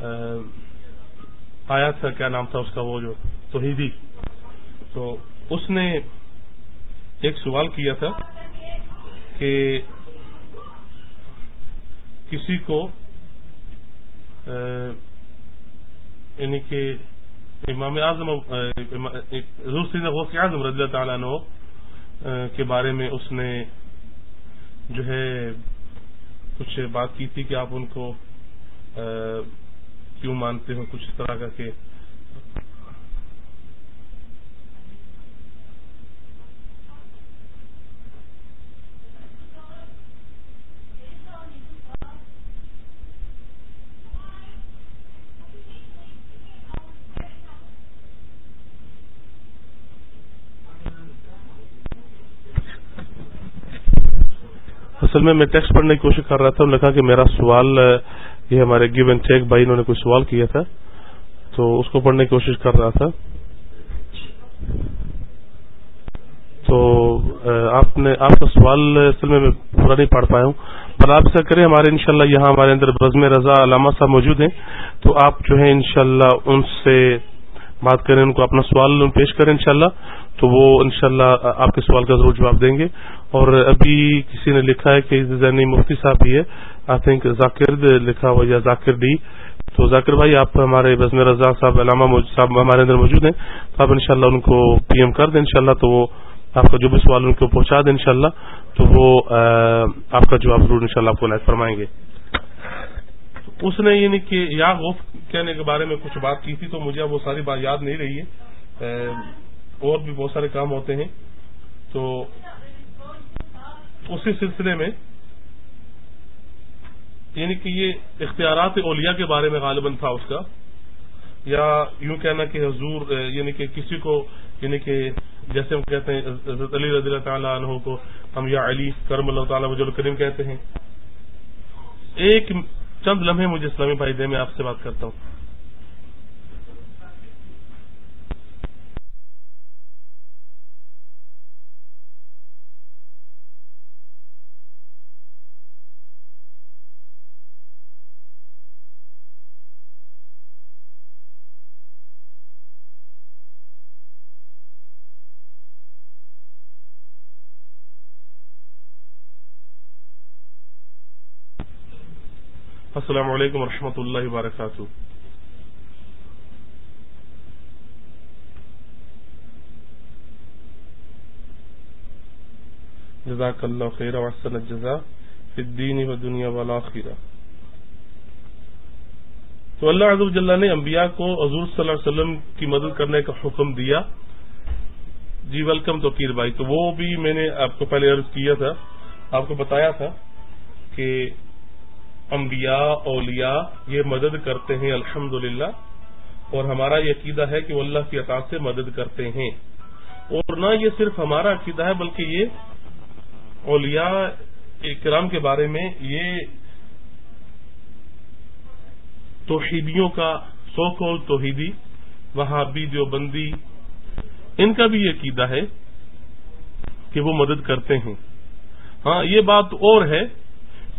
آیا تھا، کیا نام تھا اس کا، وہ جو توحیدی۔ تو اس نے ایک سوال کیا تھا کہ کسی کو یعنی کہ امام اعظم حضور غوث اعظم رضی اللہ تعالیٰ عنہ کے بارے میں اس نے جو ہے کچھ بات کی تھی کہ آپ ان کو کیوں مانتے ہو کچھ اس طرح کا کہ اصل میں میں ٹیکسٹ پڑھنے کی کوشش کر رہا تھا، انہوں نے کہا کہ میرا سوال یہ ہمارے گیو اینڈ ٹیک بھائی انہوں نے کوئی سوال کیا تھا، تو اس کو پڑھنے کی کوشش کر رہا تھا۔ تو آپ نے، آپ کا سوال اصل میں پورا نہیں پڑھ پایا ہوں۔ پر آپ سے کریں، ہمارے انشاءاللہ یہاں ہمارے اندر بزم رضا علامہ صاحب موجود ہیں۔ تو آپ جو ہے انشاءاللہ ان سے بات کریں، ان کو اپنا سوال پیش کریں انشاءاللہ۔ تو وہ انشاءاللہ آپ کے سوال کا ضرور جواب دیں گے۔ اور ابھی کسی نے لکھا ہے کہ زینی مفتی صاحب بھی ہے۔ آئی تھنک ذاکر لکھا ہوا یا ذاکر ڈی تو ذاکر بھائی، آپ ہمارے بزم رضا صاحب، علامہ صاحب ہمارے اندر موجود ہیں۔ تو آپ انشاءاللہ ان کو پی ایم کر دیں، انشاءاللہ تو وہ آپ کا جو بھی سوال ان کو پہنچا دیں، انشاءاللہ تو وہ آپ کا جواب ضرور انشاءاللہ آپ کو لائف فرمائیں گے۔ اس نے یعنی کہ یا غوف کہنے کے بارے میں کچھ بات کی تھی تو مجھے وہ ساری بات یاد نہیں رہی ہے۔ اور بھی بہت سارے کام ہوتے ہیں۔ تو اسی سلسلے میں یعنی کہ یہ اختیارات اولیاء کے بارے میں غالباً تھا اس کا، یا یوں کہنا کہ حضور یعنی کہ کسی کو یعنی کہ جیسے ہم کہتے ہیں، حضرت علی رضی اللہ تعالیٰ عنہ کو ہم یا علی، کرم اللہ تعالیٰ وجل کریم کہتے ہیں۔ ایک چند لمحے مجھے اسلامی بھائی دے میں آپ سے بات کرتا ہوں۔ السلام علیکم ورحمۃ اللہ وبرکاتہ۔ جزاک اللہ خیر وحسن الجزا فی الدین و دنیا والآخرہ تو اللہ عز و جلہ نے انبیاء کو حضور صلی اللہ علیہ وسلم کی مدد کرنے کا حکم دیا۔ جی ویلکم تو کیر بھائی۔ تو وہ بھی میں نے آپ کو پہلے عرض کیا تھا، آپ کو بتایا تھا کہ انبیاء، اولیاء یہ مدد کرتے ہیں الحمد اور ہمارا یہ عقیدہ ہے کہ وہ اللہ کی عطا سے مدد کرتے ہیں۔ اور نہ یہ صرف ہمارا عقیدہ ہے، بلکہ یہ اولیاء اکرام کے بارے میں یہ توحیدیوں کا سو کول توحیدی، وہابی، دیوبندی، ان کا بھی یہ عقیدہ ہے کہ وہ مدد کرتے ہیں۔ ہاں یہ بات اور ہے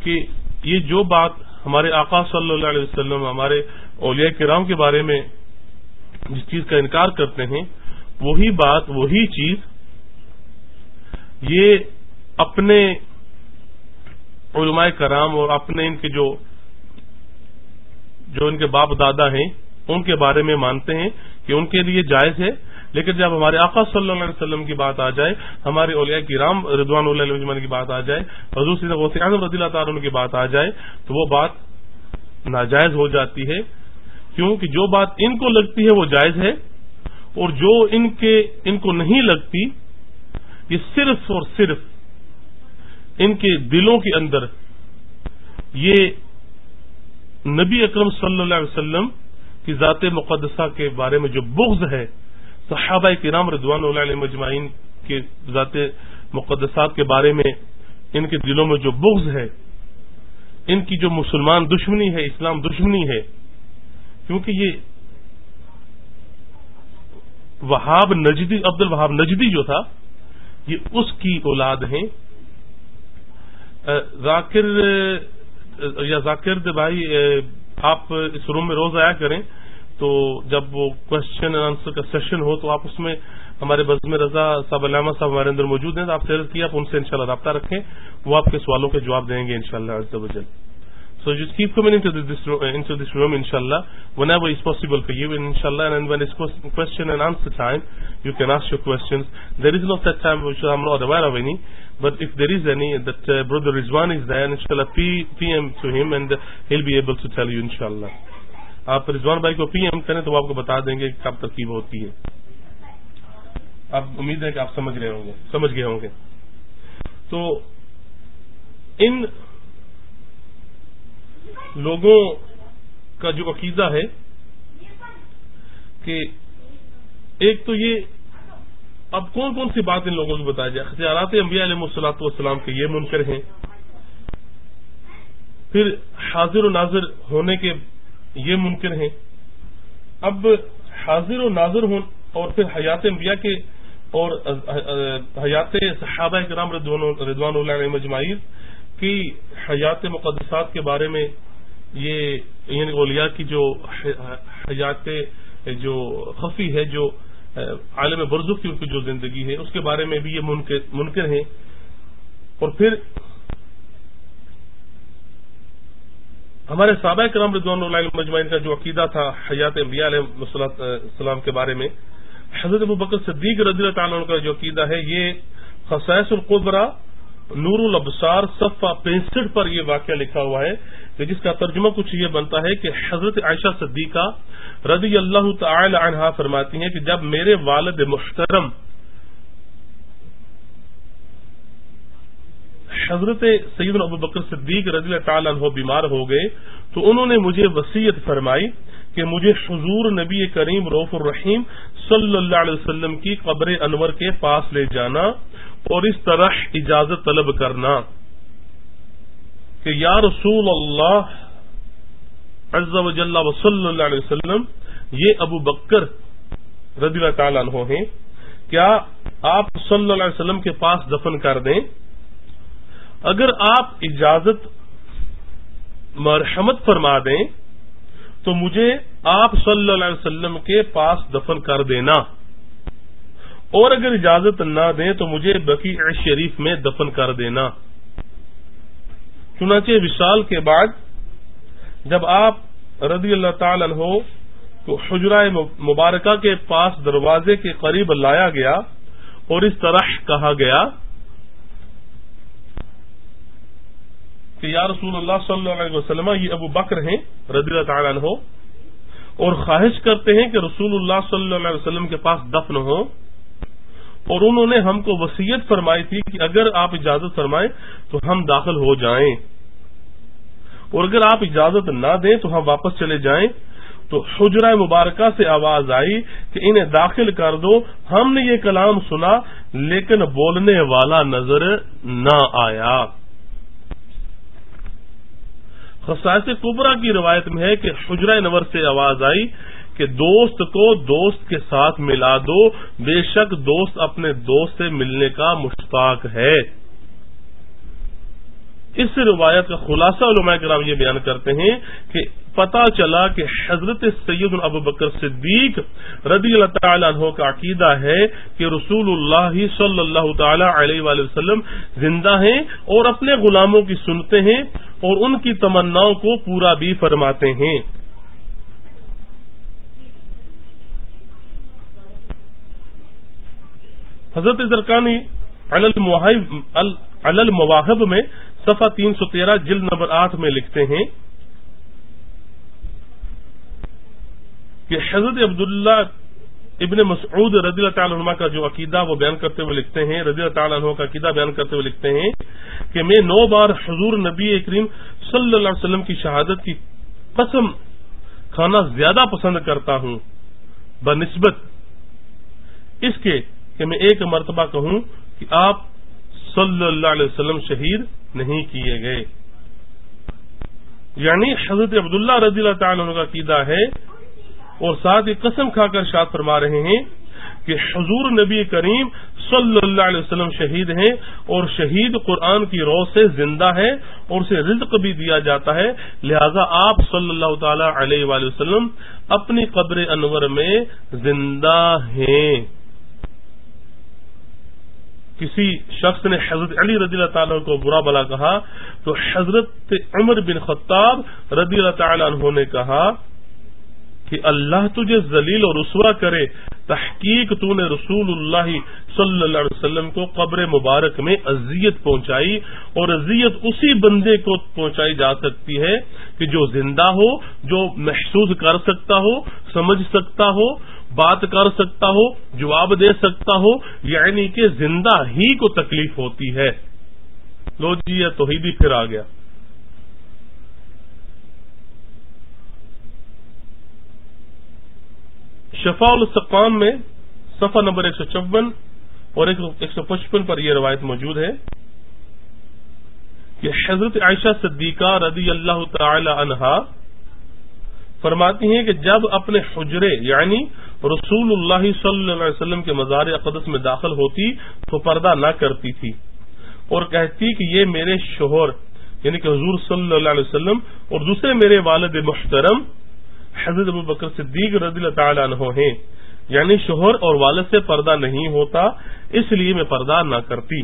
کہ یہ جو بات ہمارے آقا صلی اللہ علیہ وسلم، ہمارے اولیاء کرام کے بارے میں جس چیز کا انکار کرتے ہیں، وہی بات، وہی چیز، یہ اپنے علماء کرام اور اپنے ان کے جو جو ان کے باپ دادا ہیں، ان کے بارے میں مانتے ہیں کہ ان کے لیے جائز ہے لیکن جب ہمارے آقا صلی اللہ علیہ وسلم کی بات آ جائے، ہمارے اولیاء کی رام رضوان اللہ علیہ کی بات آ جائے، حضور سی اعظم رضی اللہ تعالیٰ کی بات آ جائے، تو وہ بات ناجائز ہو جاتی ہے۔ کیونکہ جو بات ان کو لگتی ہے وہ جائز ہے، اور جو ان کے، ان کو نہیں لگتی، یہ صرف اور صرف ان کے دلوں کے اندر یہ نبی اکرم صلی اللہ علیہ وسلم کی ذات مقدسہ کے بارے میں جو بغض ہے صحابہ کرام رضوان اللہ علیہ مجمعین کے ذات مقدسات کے بارے میں ان کے دلوں میں جو بغض ہے، ان کی جو مسلمان دشمنی ہے، اسلام دشمنی ہے، کیونکہ یہ وہاب نجدی، عبد الوہاب نجدی جو تھا، یہ اس کی اولاد ہیں۔ ذاکر، یا ذاکر بھائی آپ اس روم میں روز آیا کریں۔ تو جب وہ کوشچن آنسر کا سیشن ہو تو آپ اس میں ہمارے بزم رضا صاحب علامہ صاحب ہمارے اندر موجود ہیں، تو آپ سیرت کیا، آپ ان سے انشاءاللہ رابطہ رکھیں، وہ آپ کے سوالوں کے جواب دیں گے انشاءاللہ شاء اللہ so just keep coming into this room ان شاء اللہ whenever is possible for you ان شاء اللہ question and answer time you can ask your questions there is no that time which I am aware of any but if there is any that brother Rizwan is there ان شاء اللہ P M to ہم and آپ رضوان بھائی کو P M کریں تو وہ آپ کو بتا دیں گے کب ترکیب ہوتی ہے۔ آپ امید ہے کہ آپ سمجھ رہے ہوں گے، سمجھ گئے ہوں گے۔ تو ان لوگوں کا جو عقیدہ ہے کہ ایک تو یہ اب کون کون سی بات ان لوگوں کو بتایا جائے؟ اختیارات انبیاء علیہ السلاط والسلام کے یہ منکر ہیں۔ پھر حاضر و ناظر ہونے کے یہ ممکن ہے۔ اب حاضر و ناظر ہوں اور پھر حیات انبیاء کے اور حیات صحابہ کرام رضوان اللہ علیہ کی حیات مقدسات کے بارے میں یہ یعنی اولیاء کی جو حیات جو خفی ہے، جو عالم برزخ کی ان کی جو زندگی ہے، اس کے بارے میں بھی یہ منکر ہیں اور پھر ہمارے صحابہ کرام رضوان اللہ مجمعین کا جو عقیدہ تھا، حیات انبیاء علیہ السلام کے بارے میں، حضرت ابو بکر صدیق رضی اللہ تعالیٰ کا جو عقیدہ ہے، یہ خصائص القبرا نور الابصار صفا پینسٹھ پر یہ واقعہ لکھا ہوا ہے کہ جس کا ترجمہ کچھ یہ بنتا ہے کہ حضرت عائشہ صدیقہ رضی اللہ تعالی عنہا فرماتی ہیں کہ جب میرے والد محترم حضرت سید ابو بکر صدیق رضی اللہ تعالیٰ عنہ بیمار ہو گئے تو انہوں نے مجھے وسیعت فرمائی کہ مجھے حضور نبی کریم روف الرحیم صلی اللہ علیہ وسلم کی قبر انور کے پاس لے جانا اور اس طرح اجازت طلب کرنا کہ یا رسول اللہ عز و جل و صلی اللہ علیہ وسلم، یہ ابو بکر رضی اللہ تعالیٰ عنہ ہیں، کیا آپ صلی اللہ علیہ وسلم کے پاس دفن کر دیں؟ اگر آپ اجازت مرحمت فرما دیں تو مجھے آپ صلی اللہ علیہ وسلم کے پاس دفن کر دینا۔ اور اگر اجازت نہ دیں تو مجھے بقی شریف میں دفن کر دینا۔ چنانچہ وشال کے بعد جب آپ رضی اللہ تعالی عنہ کو حجرہ مبارکہ کے پاس دروازے کے قریب لایا گیا اور اس طرح کہا گیا کہ یا رسول اللہ صلی اللہ علیہ وسلم، یہ ابو بکر ہیں، رضی اللہ تعالیٰ عنہ، اور خواہش کرتے ہیں کہ رسول اللہ صلی اللہ علیہ وسلم کے پاس دفن ہو۔ اور انہوں نے ہم کو وسیعت فرمائی تھی کہ اگر آپ اجازت فرمائیں تو ہم داخل ہو جائیں۔ اور اگر آپ اجازت نہ دیں تو ہم واپس چلے جائیں۔ تو حجرہ مبارکہ سے آواز آئی کہ انہیں داخل کر دو۔ ہم نے یہ کلام سنا، لیکن بولنے والا نظر نہ آیا۔ خصائص کبرا کی روایت میں ہے کہ حجرہ نور سے آواز آئی کہ دوست کو دوست کے ساتھ ملا دو، بے شک دوست اپنے دوست سے ملنے کا مشتاق ہے۔ اس روایت کا خلاصہ علماء کرام یہ بیان کرتے ہیں کہ پتا چلا کہ حضرت سید ابو بکر صدیق رضی اللہ تعالیٰ عنہ کا عقیدہ ہے کہ رسول اللہ صلی اللہ تعالی علیہ وآلہ وسلم زندہ ہیں اور اپنے غلاموں کی سنتے ہیں اور ان کی تمناؤں کو پورا بھی فرماتے ہیں۔ حضرت زرکانی المواہب میں صفحہ تین سو تیرہ جلد نمبر آٹھ میں لکھتے ہیں۔ کہ حضرت عبداللہ ابن مسعود رضی اللہ تعالیٰ عنہ کا جو عقیدہ وہ بیان کرتے ہوئے لکھتے ہیں، رضی اللہ تعالیٰ عنہ کا عقیدہ بیان کرتے ہوئے لکھتے ہیں کہ میں نو بار حضور نبی کریم صلی اللہ علیہ وسلم کی شہادت کی قسم کھانا زیادہ پسند کرتا ہوں، بنسبت اس کے کہ میں ایک مرتبہ کہوں کہ آپ صلی اللہ علیہ وسلم شہید نہیں کیے گئے۔ یعنی حضرت عبداللہ رضی اللہ تعالیٰ عنہ کا عقیدہ ہے اور ساتھ ہی قسم کھا کر شاد فرما رہے ہیں کہ حضور نبی کریم صلی اللہ علیہ وسلم شہید ہیں اور شہید قرآن کی روح سے زندہ ہے اور اسے رزق بھی دیا جاتا ہے۔ لہذا آپ صلی اللہ تعالی علیہ وآلہ وسلم اپنی قبر انور میں زندہ ہیں۔ کسی شخص نے حضرت علی رضی اللہ تعالیٰ کو برا بلا کہا تو حضرت عمر بن خطاب رضی اللہ تعالیٰ عنہ نے کہا کہ اللہ تجھے ذلیل اور رسوا کرے، تحقیق تو نے رسول اللہ صلی اللہ علیہ وسلم کو قبر مبارک میں اذیت پہنچائی، اور اذیت اسی بندے کو پہنچائی جا سکتی ہے کہ جو زندہ ہو، جو محسوس کر سکتا ہو، سمجھ سکتا ہو، بات کر سکتا ہو، جواب دے سکتا ہو یعنی کہ زندہ ہی کو تکلیف ہوتی ہے۔ لو جی یہ تو ہی بھی پھر آ گیا۔ شفا السقام میں صفحہ نمبر ایک سو چون اور ایک سو پچپن پر یہ روایت موجود ہے کہ حضرت عائشہ صدیقہ رضی اللہ تعالی عنہا فرماتی ہیں کہ جب اپنے حجرے یعنی رسول اللہ صلی اللہ علیہ وسلم کے مزار اقدس میں داخل ہوتی تو پردہ نہ کرتی تھی اور کہتی کہ یہ میرے شوہر یعنی کہ حضور صلی اللہ علیہ وسلم اور دوسرے میرے والد محترم حضرت ابو بکر صدیق رضی اللہ تعالیٰ عنہ ہیں۔ یعنی شوہر اور والد سے پردہ نہیں ہوتا، اس لیے میں پردہ نہ کرتی۔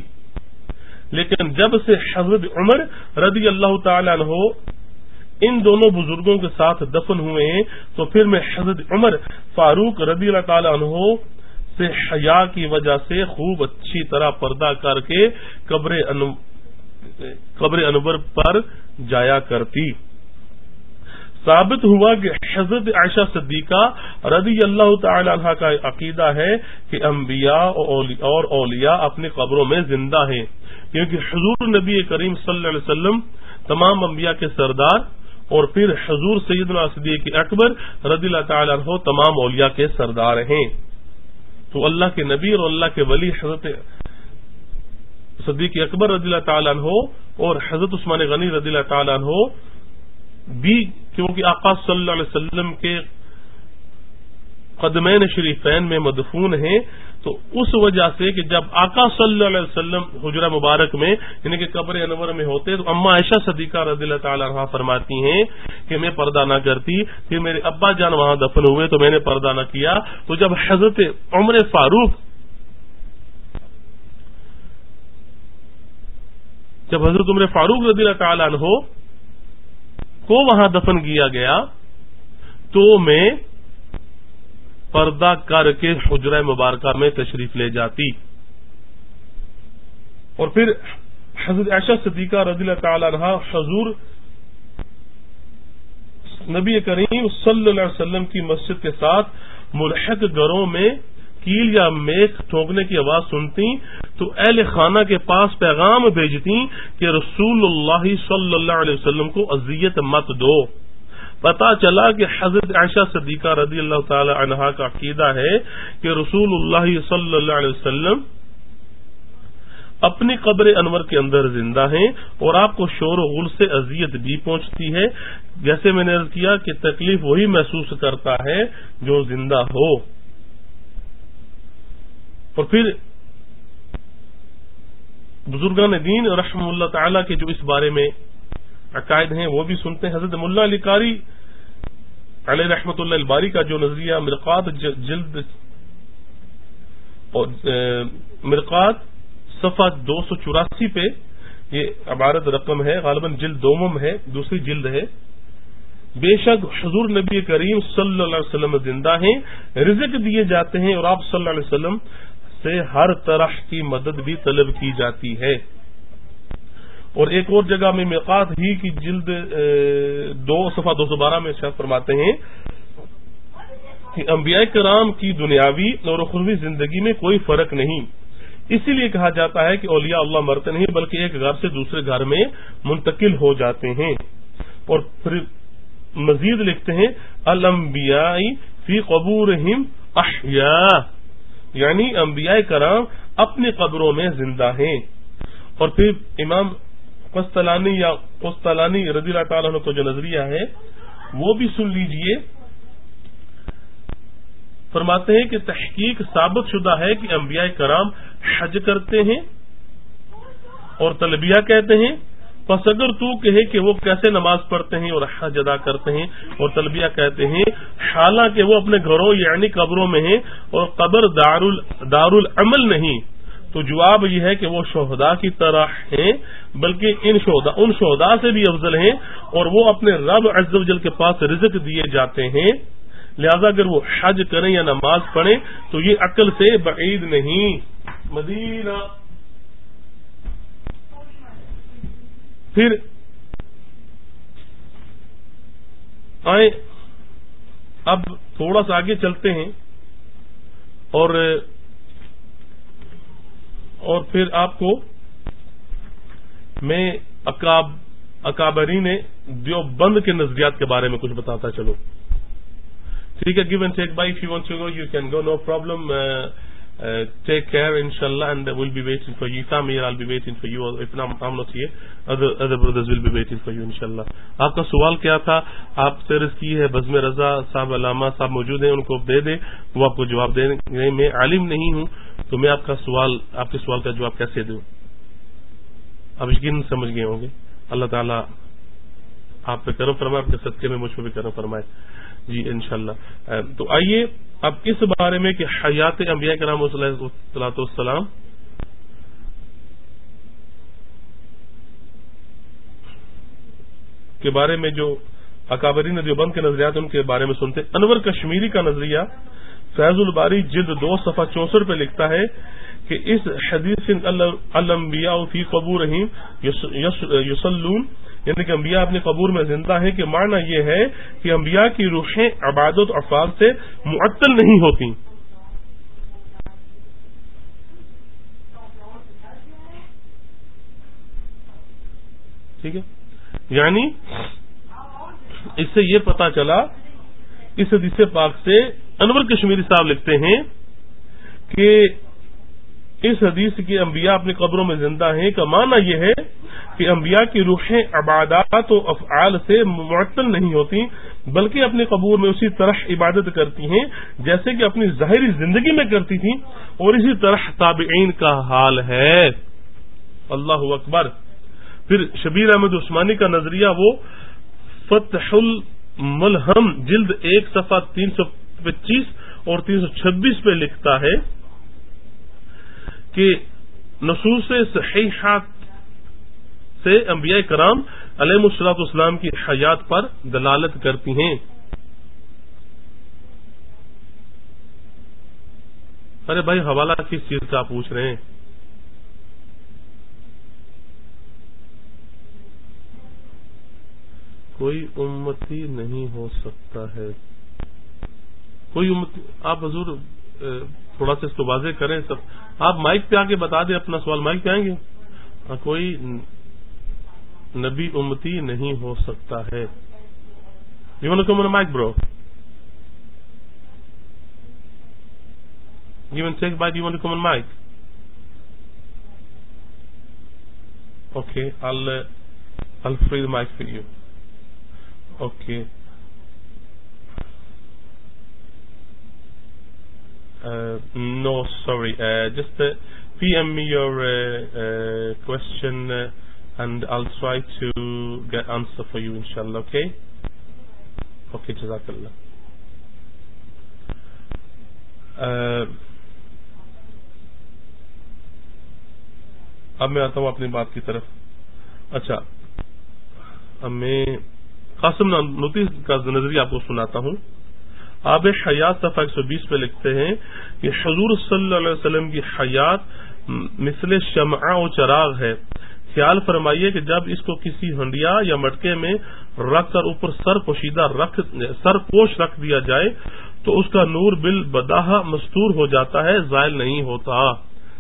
لیکن جب سے حضرت عمر رضی اللہ تعالیٰ عنہ ان دونوں بزرگوں کے ساتھ دفن ہوئے ہیں، تو پھر میں حضرت عمر فاروق رضی اللہ تعالیٰ عنہ سے حیا کی وجہ سے خوب اچھی طرح پردہ کر کے قبر انور پر جایا کرتی۔ ثابت ہوا کہ حضرت عائشہ صدیقہ رضی اللہ تعالی عنہ کا عقیدہ ہے کہ انبیاء اور اولیاء اپنی قبروں میں زندہ ہیں۔ کیونکہ حضور نبی کریم صلی اللہ علیہ وسلم تمام انبیاء کے سردار اور پھر حضور سیدنا صدیق اکبر رضی اللہ تعالی عنہ تمام اولیاء کے سردار ہیں۔ تو اللہ کے نبی اور اللہ کے ولی حضرت صدیق اکبر رضی اللہ تعالیٰ عنہ اور حضرت عثمان غنی رضی اللہ تعالیٰ عنہ بھی کیونکہ آقا صلی اللہ علیہ وسلم کے قدمین شریفین میں مدفون ہیں، تو اس وجہ سے کہ جب آقا صلی اللہ علیہ وسلم حجرہ مبارک میں یعنی کہ قبر انور میں ہوتے، تو اما عائشہ صدیقہ رضی اللہ تعالیٰ عنہ فرماتی ہیں کہ میں پردہ نہ کرتی، پھر میرے ابا جان وہاں دفن ہوئے، تو میں نے پردہ نہ کیا۔ تو جب حضرت عمر فاروق، جب حضرت عمر فاروق رضی اللہ تعالیٰ عنہ کو وہاں دفن کیا گیا تو میں پردہ کر کے حجرہ مبارکہ میں تشریف لے جاتی۔ اور پھر حضرت عائشہ صدیقہ رضی اللہ تعالی عنہ، حضور نبی کریم صلی اللہ علیہ وسلم کی مسجد کے ساتھ ملحق گھروں میں کیل یا میک ٹھونکنے کی آواز سنتی تو اہل خانہ کے پاس پیغام بھیجتی کہ رسول اللہ صلی اللہ علیہ وسلم کو اذیت مت دو۔ پتا چلا کہ حضرت عائشہ صدیقہ رضی اللہ تعالی عنہا کا عقیدہ ہے کہ رسول اللہ صلی اللہ علیہ وسلم اپنی قبر انور کے اندر زندہ ہیں اور آپ کو شور و غل سے اذیت بھی پہنچتی ہے۔ جیسے میں نے عرض کیا کہ تکلیف وہی محسوس کرتا ہے جو زندہ ہو۔ اور پھر بزرگان دین رحم اللہ تعالی کے جو اس بارے میں عقائد ہیں، وہ بھی سنتے ہیں۔ حضرت ملا علی قاری علیہ رحمت اللہ الباری کا جو نظریہ مرقات جلد مرقات صفحہ دو سو چوراسی پہ، یہ عبارت رقم ہے، غالباً جلد دومم ہے، دوسری جلد ہے۔ بے شک حضور نبی کریم صلی اللہ علیہ وسلم زندہ ہیں، رزق دیے جاتے ہیں اور آپ صلی اللہ علیہ وسلم سے ہر طرح کی مدد بھی طلب کی جاتی ہے۔ اور ایک اور جگہ میں میقات ہی کی جلد دو، صفحہ دو سو بارہ میں شاید فرماتے ہیں کہ انبیاء کرام کی دنیاوی اور اخروی زندگی میں کوئی فرق نہیں۔ اسی لیے کہا جاتا ہے کہ اولیاء اللہ مرتے نہیں بلکہ ایک گھر سے دوسرے گھر میں منتقل ہو جاتے ہیں۔ اور پھر مزید لکھتے ہیں المبیا فی قبور احیاء۔ یعنی انبیاء کرام اپنی قبروں میں زندہ ہیں۔ اور پھر امام قسطلانی یا قسطلانی رضی اللہ تعالیٰ عنہ کو جو نظریہ ہے، وہ بھی سن لیجیے۔ فرماتے ہیں کہ تحقیق ثابت شدہ ہے کہ انبیاء کرام حج کرتے ہیں اور تلبیہ کہتے ہیں۔ پس اگر تو کہے کہ وہ کیسے نماز پڑھتے ہیں اور حج ادا کرتے ہیں اور تلبیہ کہتے ہیں، حالانکہ وہ اپنے گھروں یعنی قبروں میں ہیں اور قبر دار العمل نہیں۔ تو جواب یہ ہے کہ وہ شہدا کی طرح ہیں، بلکہ ان شہدا ان شہدا سے بھی افضل ہیں اور وہ اپنے رب عز و جل کے پاس رزق دیے جاتے ہیں۔ لہذا اگر وہ حج کریں یا نماز پڑھیں تو یہ عقل سے بعید نہیں۔ مدینہ پھر آئیں، اب تھوڑا سا آگے چلتے ہیں اور اور پھر آپ کو میں اکابرین دیو بند کے نظریات کے بارے میں کچھ بتاتا چلو ٹھیک ہے give and take bye you want to go you can go no problem take care ان شاء اللہ and will be waiting for you from here I'll be waiting for you اتنا ہم نوٹ چاہیے other brothers will be waiting for you ان شاء اللہ آپ کا سوال کیا تھا آپ سے رض کی ہے بزم رضا صاحب علامہ صاحب موجود ہیں ان کو دے دیں وہ آپ کو جواب دینے میں عالم نہیں ہوں تو میں آپ کا سوال آپ کے سوال کا جواب کیسے دوں آپ یقین سمجھ گئے ہوں گے اللہ تعالیٰ آپ پہ کرم فرمائے آپ کے صدقے میں مجھ پہ بھی کرم فرمائے جی انشاءاللہ۔ تو آئیے اب اس بارے میں کہ حیات انبیاء کرام صلاحت والسلام کے بارے میں جو اکابرین دیوبند کے نظریات ان کے بارے میں سنتے انور کشمیری کا نظریہ فیض الباری جلد دو، صفحہ چونسٹھ پہ لکھتا ہے کہ اس حدیث الانبیاء فی قبور یسلون یعنی کہ انبیاء اپنے قبور میں زندہ ہیں کہ معنی یہ ہے کہ انبیاء کی روحیں عبادت افعال سے معطل نہیں ہوتی ٹھیک ہے؟ یعنی اس سے یہ پتا چلا، اس حدیث پاک سے انور کشمیری صاحب لکھتے ہیں کہ اس حدیث کے انبیاء اپنی قبروں میں زندہ ہیں کا معنی یہ ہے کہ انبیاء کی روحیں عبادات و افعال سے معطل نہیں ہوتی بلکہ اپنے قبور میں اسی طرح عبادت کرتی ہیں جیسے کہ اپنی ظاہری زندگی میں کرتی تھیں، اور اسی طرح تابعین کا حال ہے۔ اللہ اکبر۔ پھر شبیر احمد عثمانی کا نظریہ وہ فتح الملحم جلد ایک صفحہ تین سو پچیس اور تین سو چھبیس پہ لکھتا ہے۔ کہ نصوص صحیحات سے انبیاء کرام علیہ السلاط اسلام کی حیات پر دلالت کرتی ہیں۔ ارے بھائی، حوالہ کس چیز کا پوچھ رہے ہیں؟ کوئی امتی نہیں ہو سکتا ہے۔ کوئی امتی، آپ حضور تھوڑا سا اس کو واضح کریں، سب آپ مائک پہ آ کے بتا دیں، اپنا سوال مائک پہ آئیں گے؟ کوئی نبی امتی نہیں ہو سکتا ہے۔ You come mic bro you check by you come mic okay الفری mic for you okay no sorry just P M me your question and I'll try to get answer for you ان شاء اللہ okay okay جزاک اللہ اب میں آتا ہوں اپنی بات کی طرف اچھا اب میں قاسم نوتیس کا نظریہ آپ کو سناتا ہوں آب حیات صفحہ ایک سو بیس پہ لکھتے ہیں کہ حضور صلی اللہ علیہ وسلم کی حیات مثل شمع و چراغ ہے۔ خیال فرمائیے کہ جب اس کو کسی ہنڈیا یا مٹکے میں رکھ کر اوپر سر پوشیدہ رکھ، سر پوش رکھ دیا جائے تو اس کا نور بل بداہ مستور ہو جاتا ہے، زائل نہیں ہوتا۔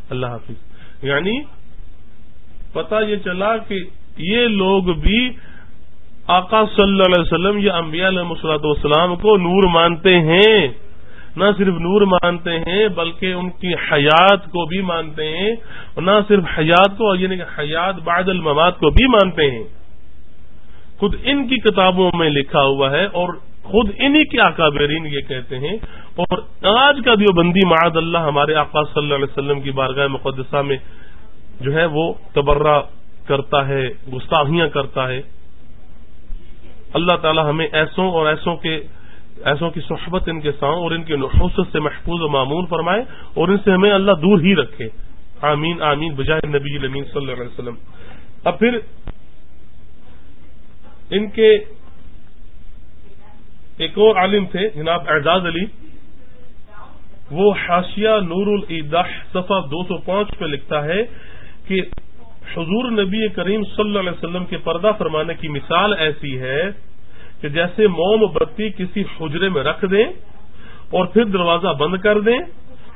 اللہ حافظ۔ یعنی پتا یہ چلا کہ یہ لوگ بھی آقا صلی اللہ علیہ وسلم یا انبیاء علیہ مسلاط والسلام کو نور مانتے ہیں، نہ صرف نور مانتے ہیں، بلکہ ان کی حیات کو بھی مانتے ہیں، اور نہ صرف حیات کو یعنی کہ حیات بعد المواد کو بھی مانتے ہیں۔ خود ان کی کتابوں میں لکھا ہوا ہے، اور خود انہی کے آقا بیرین یہ کہتے ہیں۔ اور آج کا دیوبندی معاد اللہ ہمارے آقا صلی اللہ علیہ وسلم کی بارگاہ مقدسہ میں جو ہے وہ تبرہ کرتا ہے، گستاخیاں کرتا ہے۔ اللہ تعالی ہمیں ایسوں اور ایسوں کے ایسوں کی صحبت ان کے ساتھ اور ان کے نحوست سے محفوظ و معمول فرمائے اور ان سے ہمیں اللہ دور ہی رکھے۔ آمین آمین بجائے نبی المین صلی اللہ علیہ وسلم۔ اب پھر ان کے ایک اور عالم تھے، جناب اعزاز علی۔ وہ حاشیہ نور الدہ صفحہ دو سو پانچ پہ لکھتا ہے کہ حضور نبی کریم صلی اللہ علیہ وسلم کے پردہ فرمانے کی مثال ایسی ہے کہ جیسے موم بتی کسی حجرے میں رکھ دیں اور پھر دروازہ بند کر دیں،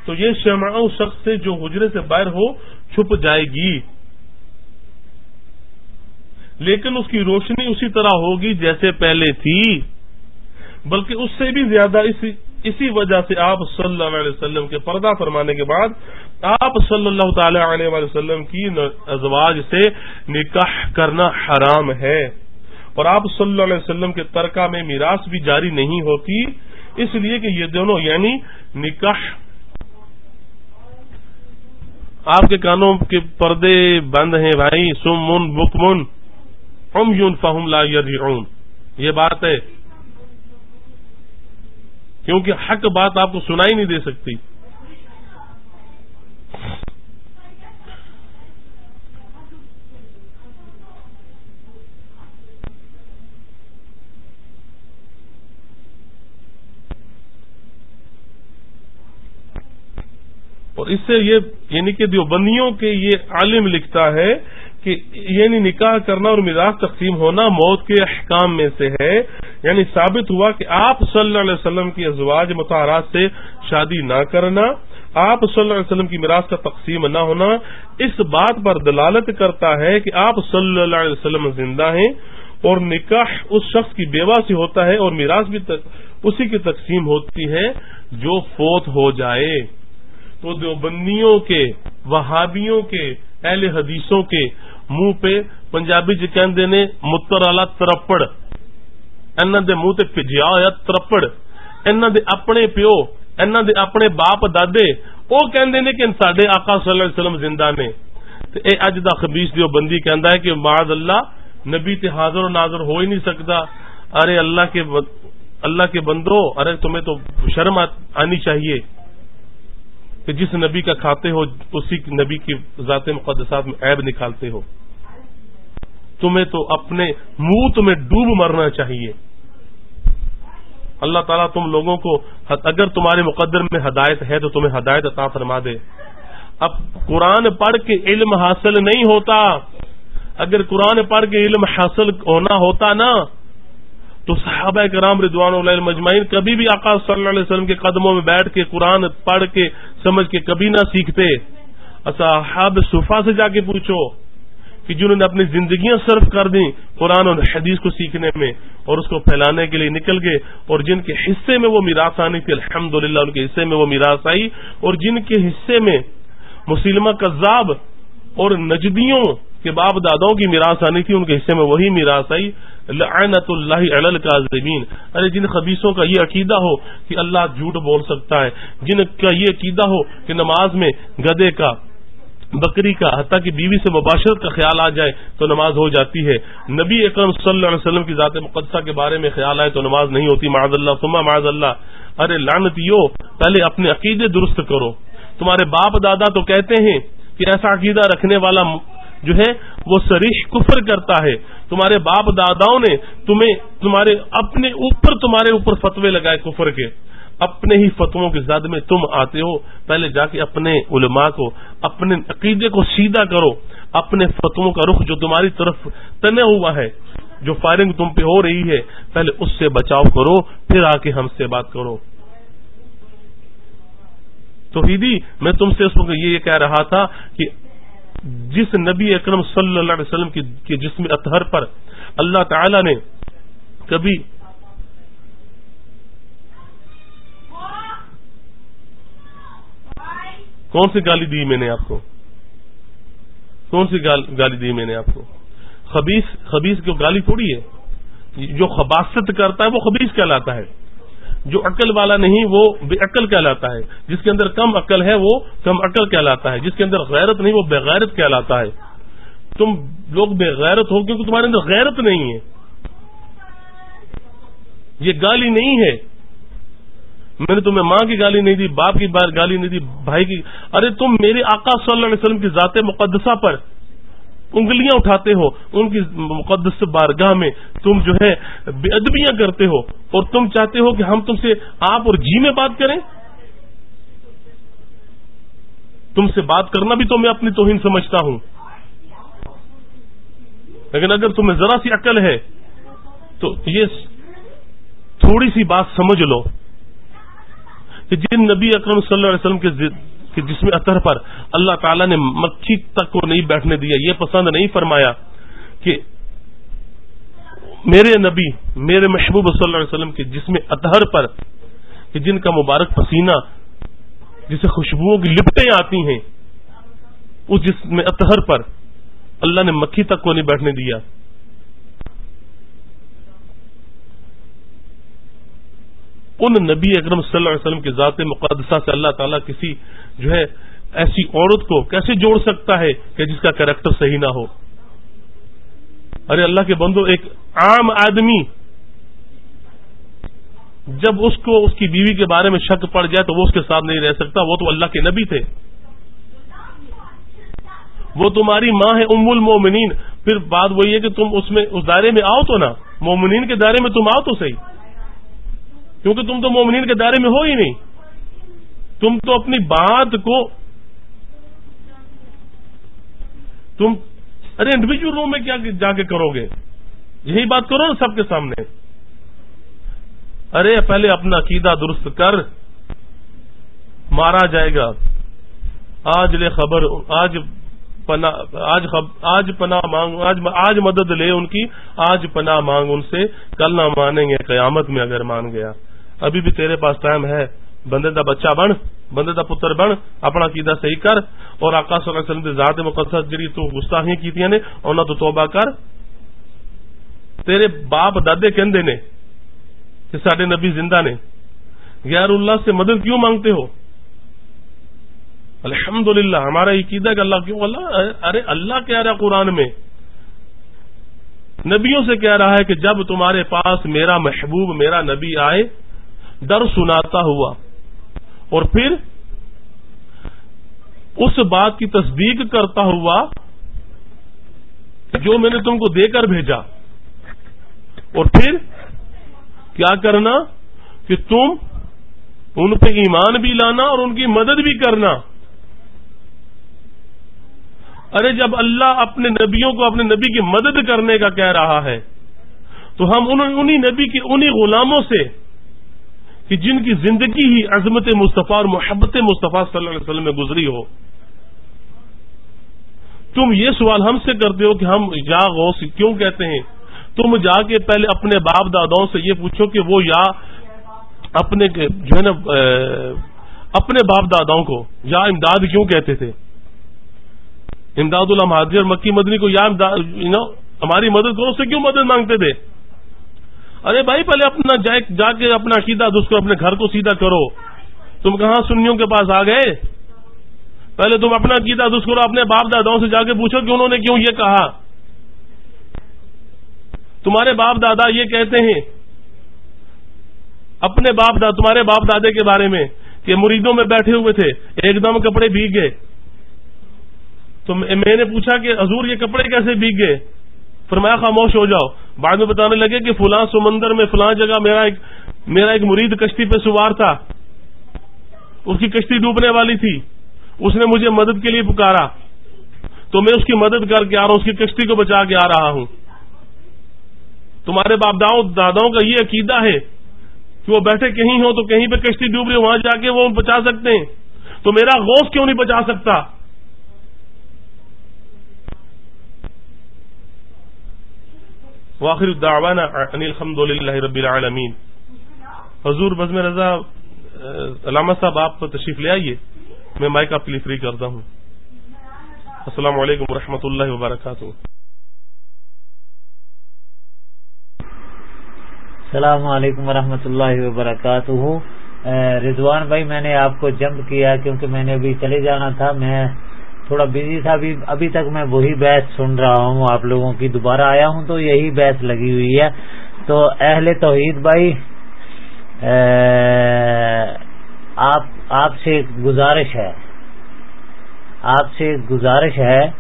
تو یہ شمع شخص سے جو حجرے سے باہر ہو چھپ جائے گی۔ لیکن اس کی روشنی اسی طرح ہوگی جیسے پہلے تھی۔ بلکہ اس سے بھی زیادہ اسی اسی وجہ سے آپ صلی اللہ علیہ وسلم کے پردہ فرمانے کے بعد آپ صلی اللہ تعالی علیہ وسلم کی ازواج سے نکاح کرنا حرام ہے اور آپ صلی اللہ علیہ وسلم کے ترکہ میں میراث بھی جاری نہیں ہوتی، اس لیے کہ یہ دونوں یعنی نکاح آپ کے کانوں کے پردے بند ہیں بھائی، سم من ام یون فہم لا یہ بات ہے۔ کیونکہ حق بات آپ کو سنائی نہیں دے سکتی۔ اور اس سے یہ یعنی کہ دیوبندیوں کے یہ عالم لکھتا ہے کہ یعنی نکاح کرنا اور مزاج تقسیم ہونا موت کے احکام میں سے ہے۔ یعنی ثابت ہوا کہ آپ صلی اللہ علیہ وسلم کی ازواج متحرات سے شادی نہ کرنا۔ آپ صلی اللہ علیہ وسلم کی میراث کا تقسیم نہ ہونا اس بات پر دلالت کرتا ہے کہ آپ صلی اللہ علیہ وسلم زندہ ہیں اور نکاح اس شخص کی بیوہ سے ہوتا ہے اور میراث بھی اسی کی تقسیم ہوتی ہے جو فوت ہو جائے۔ تو دیوبندیوں کے، وہابیوں کے، اہل حدیثوں کے منہ پہ پنجابی جی کہندے نے، متر والا ترپڑ۔ انہوں دے منہ پجیا ہوا ترپڑ۔ انہوں دے اپنے پیو انہوں دے اپنے باپ دادے وہ کہندے نے کہ سڈے آقا صلی اللہ علیہ وسلم زندہ نے۔ اے اج دا خبیص دیو بندی کہندا ہے کہ معاذ اللہ، نبی تے حاضر و ناظر ہو ہی نہیں سکتا ارے اللہ کے اللہ کے بندو، ارے تمہیں تو شرم آنی چاہیے۔ کہ جس نبی کا کھاتے ہو، اسی نبی کی ذات مقدسات میں عیب نکالتے ہو۔ تمہیں تو اپنے موت میں ڈوب مرنا چاہیے۔ اللہ تعالیٰ تم لوگوں کو اگر تمہارے مقدر میں ہدایت ہے تو تمہیں ہدایت عطا فرما دے۔ اب قرآن پڑھ کے علم حاصل نہیں ہوتا۔ اگر قرآن پڑھ کے علم حاصل ہونا ہوتا نا، تو صحابہ کرام رضوان اللہ مجمعین کبھی بھی آقا صلی اللہ علیہ وسلم کے قدموں میں بیٹھ کے قرآن پڑھ کے سمجھ کے کبھی نہ سیکھتے۔ صحاب صفا سے جا کے پوچھو۔ کہ جنہوں نے اپنی زندگیاں صرف کر دیں قرآن اور حدیث کو سیکھنے میں اور اس کو پھیلانے کے لیے نکل گئے اور جن کے حصے میں وہ میراث آنی تھی الحمد ان کے حصے میں وہ میراث آئی اور جن کے حصے میں مسلمہ کذاب اور نجدیوں کے باپ داداؤں کی میراث آنی تھی، ان کے حصے میں وہی میراث آئی۔ لعنت اللہ کا زمین ارے، جن خبیصوں کا یہ عقیدہ ہو کہ اللہ جھوٹ بول سکتا ہے، جن کا یہ عقیدہ ہو کہ نماز میں گدے کا بکری کا، حتیٰ کہ بیوی سے مباشرت کا خیال آ جائے تو نماز ہو جاتی ہے۔ نبی اکرم صلی اللہ علیہ وسلم کی ذات مقدسہ کے بارے میں خیال آئے تو نماز نہیں ہوتی۔ معذ اللہ سما معذ اللہ ارے لانتیو پہلے اپنے عقیدے درست کرو۔ تمہارے باپ دادا تو کہتے ہیں کہ ایسا عقیدہ رکھنے والا جو ہے، وہ سریش کفر کرتا ہے۔ تمہارے باپ داداؤں نے تمہیں، تمہارے اپنے اوپر تمہارے اوپر فتوے لگائے کفر کے۔ اپنے ہی فتووں کے زد میں تم آتے ہو، پہلے جا کے اپنے علماء کو، اپنے عقیدے کو سیدھا کرو، اپنے فتووں کا رخ جو تمہاری طرف تنے ہوا ہے، جو فائرنگ تم پہ ہو رہی ہے، پہلے اس سے بچاؤ کرو، پھر آ کے ہم سے بات کرو۔ تو میں تم سے اس وقت یہ کہہ رہا تھا کہ جس نبی اکرم صلی اللہ علیہ وسلم کی جسم اطہر پر اللہ تعالی نے کبھی کون سی گالی دی میں نے آپ کو؟ کون سی گالی دی میں نے آپ کو؟ خبیص خبیص کی گالی تھوڑی ہے۔ جو خباست کرتا ہے وہ خبیص کہلاتا ہے۔ جو عقل والا نہیں وہ بے عقل کہلاتا ہے۔ جس کے اندر کم عقل ہے وہ کم عقل کہلاتا ہے۔ جس کے اندر غیرت نہیں وہ بےغیرت کہلاتا ہے۔ تم لوگ بے غیرت ہو کیونکہ تمہارے اندر غیرت نہیں ہے۔ یہ گالی نہیں ہے۔ میں نے تمہیں ماں کی گالی نہیں دی، باپ کی گالی نہیں دی، بھائی کی۔ ارے تم میرے آقا صلی اللہ علیہ وسلم کی ذات مقدسہ پر انگلیاں اٹھاتے ہو، ان کی مقدس بارگاہ میں تم جو ہے بے ادبیاں کرتے ہو، اور تم چاہتے ہو کہ ہم تم سے آپ اور جی میں بات کریں۔ تم سے بات کرنا بھی تو میں اپنی توہین سمجھتا ہوں۔ لیکن اگر تمہیں ذرا سی عقل ہے، تو یہ تھوڑی سی بات سمجھ لو۔ کہ جن نبی اکرم صلی اللہ علیہ وسلم کے جسم اطہر پر اللہ تعالیٰ نے مکھی تک کو نہیں بیٹھنے دیا، یہ پسند نہیں فرمایا کہ میرے نبی، میرے محبوب صلی اللہ علیہ وسلم کے جسم اطہر پر، کہ جن کا مبارک پسینہ جسے خوشبوؤں کی لپٹیں آتی ہیں، اس جسم اطہر پر اللہ نے مکھی تک کو نہیں بیٹھنے دیا۔ ان نبی اکرم صلی اللہ علیہ وسلم کے ذات مقدسہ سے اللہ تعالیٰ کسی جو ہے ایسی عورت کو کیسے جوڑ سکتا ہے کہ جس کا کریکٹر صحیح نہ ہو؟ ارے اللہ کے بندو، ایک عام آدمی جب اس کو اس کی بیوی کے بارے میں شک پڑ جائے تو وہ اس کے ساتھ نہیں رہ سکتا، وہ تو اللہ کے نبی تھے۔ وہ تمہاری ماں ہے ام المومنین پھر بات وہی ہے کہ تم اس میں، اس دائرے میں آؤ تو نا۔ مومنین کے دائرے میں تم آؤ تو صحیح۔ کیونکہ تم تو مومنین کے دائرے میں ہو ہی نہیں۔ تم تو اپنی بات کو تم ارے انڈیویجل روم میں کیا جا کے کرو گے؟ یہی بات کرو نا سب کے سامنے۔ ارے پہلے اپنا عقیدہ درست کر۔ مارا جائے گا۔ آج لے خبر آج آج آج پناہ مانگ آج آج مدد لے ان کی۔ آج پناہ مانگ ان سے۔ کل نہ مانیں گے، قیامت میں اگر مان گیا۔ ابھی بھی تیرے پاس ٹائم ہے، بندے دا بچہ بن، بندے دا پتر بن، اپنا قیدا صحیح کر اور آقا صلی اللہ علیہ وسلم ذات مقدس جی تو گستاخیاں کیتیاں نے، انہاں تو توبہ کر۔ تیرے باپ دادے کہندے نے کہ سڈے نبی زندہ نے، غیر اللہ سے مدد کیوں مانگتے ہو؟ الحمد للہ ہمارا عقیدہ کہ اللہ کیوں اللہ، ارے اللہ کہہ رہا قرآن میں۔ نبیوں سے کہہ رہا ہے کہ جب تمہارے پاس میرا محبوب، میرا نبی آئے ڈر سناتا ہوا۔ اور پھر اس بات کی تصدیق کرتا ہوا جو میں نے تم کو دے کر بھیجا۔ اور پھر کیا کرنا کہ تم ان پہ ایمان بھی لانا اور ان کی مدد بھی کرنا۔ ارے جب اللہ اپنے نبیوں کو اپنے نبی کی مدد کرنے کا کہہ رہا ہے، تو ہم انہی نبی کے انہی غلاموں سے کہ جن کی زندگی ہی عظمت مصطفیٰ اور محبت مصطفیٰ صلی اللہ علیہ وسلم میں گزری ہو۔ تم یہ سوال ہم سے کرتے ہو کہ ہم یا غوث کیوں کہتے ہیں؟ تم جا کے پہلے اپنے باپ داداؤں سے یہ پوچھو کہ وہ یا اپنے جو ہے نا اپنے باپ داداؤں کو یا امداد کیوں کہتے تھے؟ امداد اللہ اور مکی مدنی کو یا امداد ہماری مدد کرو، اس سے کیوں مدد مانگتے تھے؟ ارے بھائی، پہلے اپنا جا کے اپنا عقیدہ کو، اپنے گھر کو سیدھا کرو۔ تم کہاں سنیوں کے پاس آ گئے؟ پہلے تم اپنا عقیدہ دست کرو، اپنے باپ داداؤں سے جا کے پوچھو کہ انہوں نے کیوں یہ کہا۔ تمہارے باپ دادا یہ کہتے ہیں، اپنے باپ دادا تمہارے باپ دادے کے بارے میں کہ مریدوں میں بیٹھے ہوئے تھے، ایک دم کپڑے بھیگ گئے۔ تو میں نے پوچھا کہ حضور یہ کپڑے کیسے بھیگ گئے؟ فرمایا خاموش ہو جاؤ۔ بعد میں بتانے لگے کہ فلاں سمندر میں، فلاں جگہ میرا ایک میرا ایک مرید کشتی پہ سوار تھا۔ اس کی کشتی ڈوبنے والی تھی۔ اس نے مجھے مدد کے لیے پکارا۔ تو میں اس کی مدد کر کے آ رہا ہوں، اس کی کشتی کو بچا کے آ رہا ہوں۔ تمہارے باپ داداؤں کا یہ عقیدہ ہے کہ وہ بیٹھے کہیں ہو تو کہیں پہ کشتی ڈوب رہی وہاں جا کے وہ بچا سکتے ہیں۔ تو میرا غوث کیوں نہیں بچا سکتا؟ واخر الدعوانا ان الحمد للہ رب العالمین۔ حضور بزم رضا علامہ صاحب، آپ تشریف لے آئیے۔ میں مائک آپ کے لیے فری کرتا ہوں۔ السلام علیکم ورحمۃ اللہ وبرکاتہ۔ السلام علیکم ورحمۃ اللہ وبرکاتہ۔ رضوان بھائی، میں نے آپ کو جمپ کیا کیونکہ میں نے ابھی چلے جانا تھا۔ میں تھوڑا بزی تھا، ابھی ابھی تک میں وہی بحث سن رہا ہوں، آپ لوگوں کی دوبارہ آیا ہوں تو یہی بحث لگی ہوئی ہے۔ تو اہل توحید بھائی آپ آپ سے ایک گزارش ہے۔ آپ سے ایک گزارش ہے۔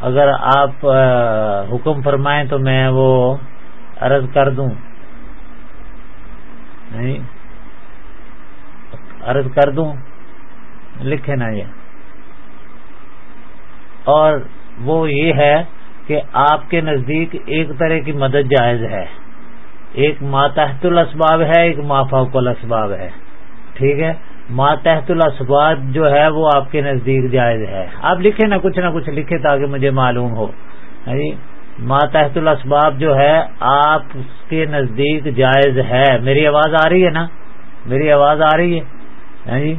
اگر آپ حکم فرمائیں تو میں وہ عرض کر دوں۔ عرض کر دوں۔ لکھے نا یہ۔ اور وہ یہ ہے کہ آپ کے نزدیک ایک طرح کی مدد جائز ہے۔ ایک ماتحت الاسباب ہے، ایک مافوق الاسباب ہے۔ ٹھیک ہے؟ ماتحت الاسباب جو ہے وہ آپ کے نزدیک جائز ہے۔ آپ لکھیں نا کچھ نہ کچھ لکھے تاکہ مجھے معلوم ہو۔ ہاں جی؟ ماتحت الاسباب جو ہے آپ کے نزدیک جائز ہے۔ میری آواز آ رہی ہے نا؟ میری آواز آ رہی ہے۔ ہاں جی؟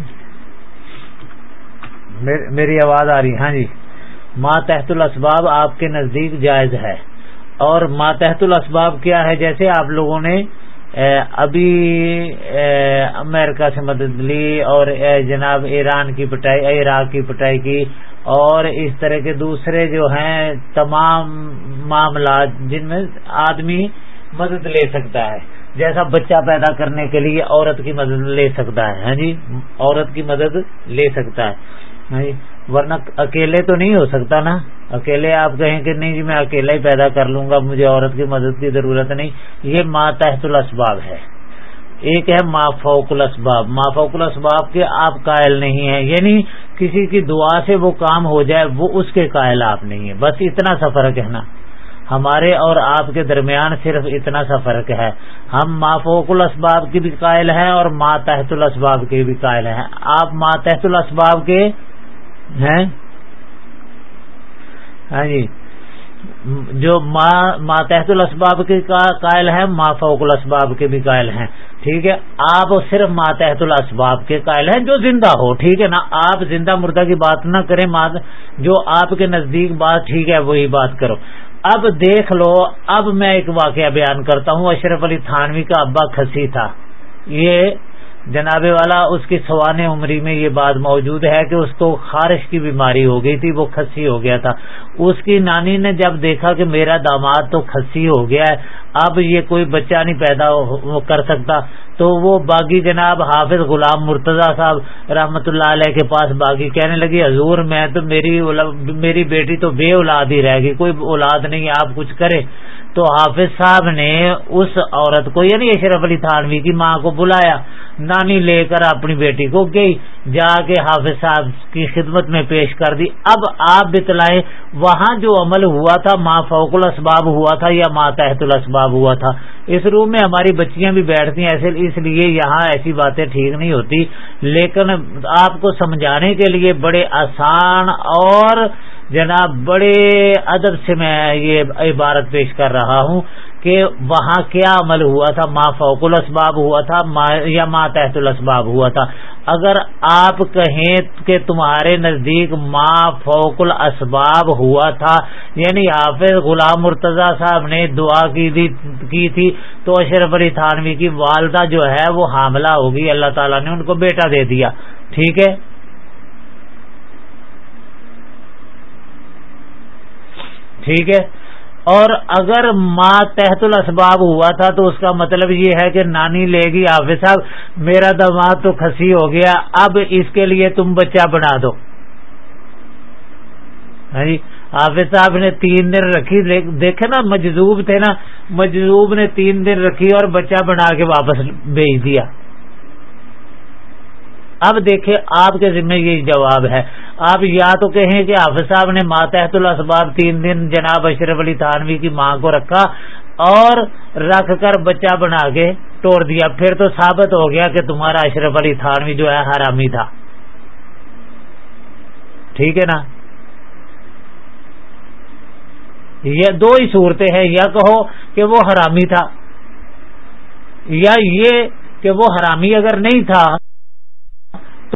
میری آواز آ رہی ہے۔ ہاں جی؟ ماتحت الاسباب آپ کے نزدیک جائز ہے۔ اور ماتحت الاسباب کیا ہے؟ جیسے آپ لوگوں نے ابھی امریکہ سے مدد لی اور جناب ایران کی پٹائی عراق کی پٹائی کی۔ اور اس طرح کے دوسرے جو ہیں، تمام معاملات جن میں آدمی مدد لے سکتا ہے۔ جیسا بچہ پیدا کرنے کے لیے عورت کی مدد لے سکتا ہے ہاں جی؟ عورت کی مدد لے سکتا ہے ہاں جی؟ ورنہ اکیلے تو نہیں ہو سکتا نا۔ اکیلے آپ کہیں کہ نہیں جی میں اکیلا ہی پیدا کر لوں گا، مجھے عورت کی مدد کی ضرورت نہیں۔ یہ ماتحت الاسباب ہے۔ ایک ہے ما فوق الاسباب۔ ما فوق الاسباب کے آپ قائل نہیں ہیں۔ یعنی کسی کی دعا سے وہ کام ہو جائے، وہ اس کے قائل آپ نہیں ہیں۔ بس اتنا سا فرق ہے نا۔ ہمارے اور آپ کے درمیان صرف اتنا سا فرق ہے۔ ہم مافوق الاسباب کی بھی قائل ہیں اور ماتحت الاسباب کے بھی قائل ہیں۔ آپ ماتحت الاسباب کے ہیں ہاں جی۔ جو ماتحت الاسباب کے قائل ہیں، ما فوق الاسباب کے بھی قائل ہیں۔ ٹھیک ہے؟ آپ صرف ماتحت الاسباب کے قائل ہیں جو زندہ ہو، ٹھیک ہے نا؟ آپ زندہ مردہ کی بات نہ کریں جو آپ کے نزدیک بات، ٹھیک ہے، وہی بات کرو۔ اب دیکھ لو، اب میں ایک واقعہ بیان کرتا ہوں، اشرف علی تھانوی کا ابا کھسی تھا۔ یہ جناب والا، اس کی سوان عمری میں یہ بات موجود ہے کہ اس کو خارش کی بیماری ہو گئی تھی، وہ کھسی ہو گیا تھا۔ اس کی نانی نے جب دیکھا کہ میرا داماد تو کھسی ہو گیا ہے، اب یہ کوئی بچہ نہیں پیدا کر سکتا۔ تو وہ باغی جناب حافظ غلام مرتضی صاحب رحمت اللہ علیہ کے پاس باغی کہنے لگی، حضور، میں تو میری میری بیٹی تو بے اولاد ہی رہے گی کوئی اولاد نہیں، آپ کچھ کرے تو حافظ صاحب نے اس عورت کو یعنی اشرف علی تھانوی کی ماں کو بلایا، نانی لے کر اپنی بیٹی کو گئی، جا کے حافظ صاحب کی خدمت میں پیش کر دی۔ اب آپ بتلائیں، وہاں جو عمل ہوا تھا، ماں فوق الاسباب ہوا تھا یا ماں تحت الاسباب ہوا تھا؟ اس روم میں ہماری بچیاں بھی بیٹھتی ہیں ایسے اس لیے یہاں ایسی باتیں ٹھیک نہیں ہوتی۔ لیکن آپ کو سمجھانے کے لیے بڑے آسان اور جناب، بڑے ادب سے میں یہ عبارت پیش کر رہا ہوں کہ وہاں کیا عمل ہوا تھا ماں فوق الاسباب ہوا تھا یا ماں تحت الاسباب ہوا تھا۔ اگر آپ کہیں کہ تمہارے نزدیک ماں فوق الاسباب ہوا تھا یعنی حافظ غلام مرتضی صاحب نے دعا کی تھی، تو اشرف علی تھانوی کی والدہ جو ہے وہ حاملہ ہوگی اللہ تعالیٰ نے ان کو بیٹا دے دیا۔ ٹھیک ہے؟ ٹھیک ہے؟ اور اگر ماں تحت الاسباب ہوا تھا تو اس کا مطلب یہ ہے کہ نانی لے گی حافظ صاحب، میرا دماغ تو کھسی ہو گیا، اب اس کے لیے تم بچہ بنا دو۔ ہاں جی حافظ صاحب نے تین دن رکھی دیکھے نا، مجذوب تھے نا، مجذوب نے تین دن رکھی اور بچہ بنا کے واپس بھیج دیا۔ اب دیکھیں آپ کے ذمہ یہ جواب ہے۔ آپ یا تو کہیں کہ حافظ صاحب نے ماتحت الاسباب تین دن جناب اشرف علی تھانوی کی ماں کو رکھا اور رکھ کر بچہ بنا کے توڑ دیا۔ پھر تو ثابت ہو گیا کہ تمہارا اشرف علی تھانوی جو ہے حرامی تھا۔ ٹھیک ہے نا؟ یہ دو ہی صورتیں ہیں۔ یا کہو کہ وہ حرامی تھا یا یہ کہ وہ حرامی اگر نہیں تھا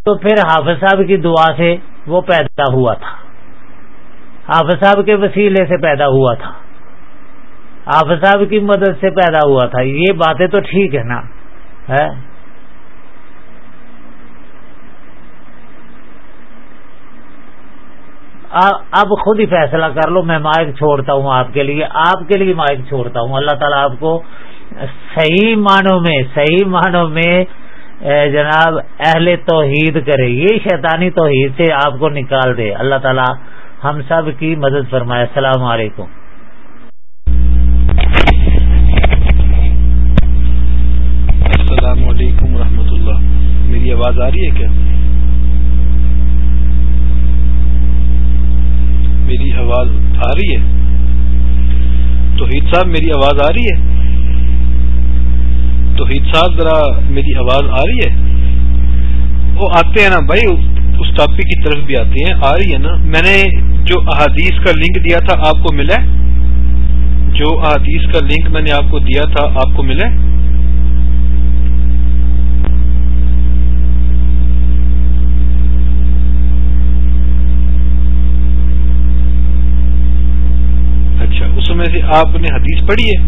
تو پھر حافظ صاحب کی دعا سے وہ پیدا ہوا تھا۔ حافظ صاحب کے وسیلے سے پیدا ہوا تھا۔ حافظ صاحب کی مدد سے پیدا ہوا تھا۔ یہ باتیں تو ٹھیک ہے؟ نا اب خود ہی فیصلہ کر لو، میں مائک چھوڑتا ہوں آپ کے لیے۔ آپ کے لیے مائک چھوڑتا ہوں۔ اللہ تعالیٰ آپ کو صحیح معنوں میں، صحیح معنوں میں جناب، اہل توحید کرے، یہ شیطانی توحید سے آپ کو نکال دے۔ اللہ تعالی ہم سب کی مدد فرمائے۔ السلام علیکم۔ السلام علیکم ورحمۃ اللہ۔ میری آواز آ رہی ہے کیا؟ میری آواز آ رہی ہے؟ توحید صاحب، میری آواز آ رہی ہے؟ توحید صاحب، ذرا میری آواز آ رہی ہے؟ وہ آتے ہیں نا بھائی، اس ٹاپک کی طرف بھی آتے ہیں، آ رہی ہے نا۔ میں نے جو احادیث کا لنک دیا تھا، آپ کو ملا جو احادیث کا لنک میں نے آپ کو دیا تھا، آپ کو ملا اچھا اس میں سے آپ نے حدیث پڑھی ہے؟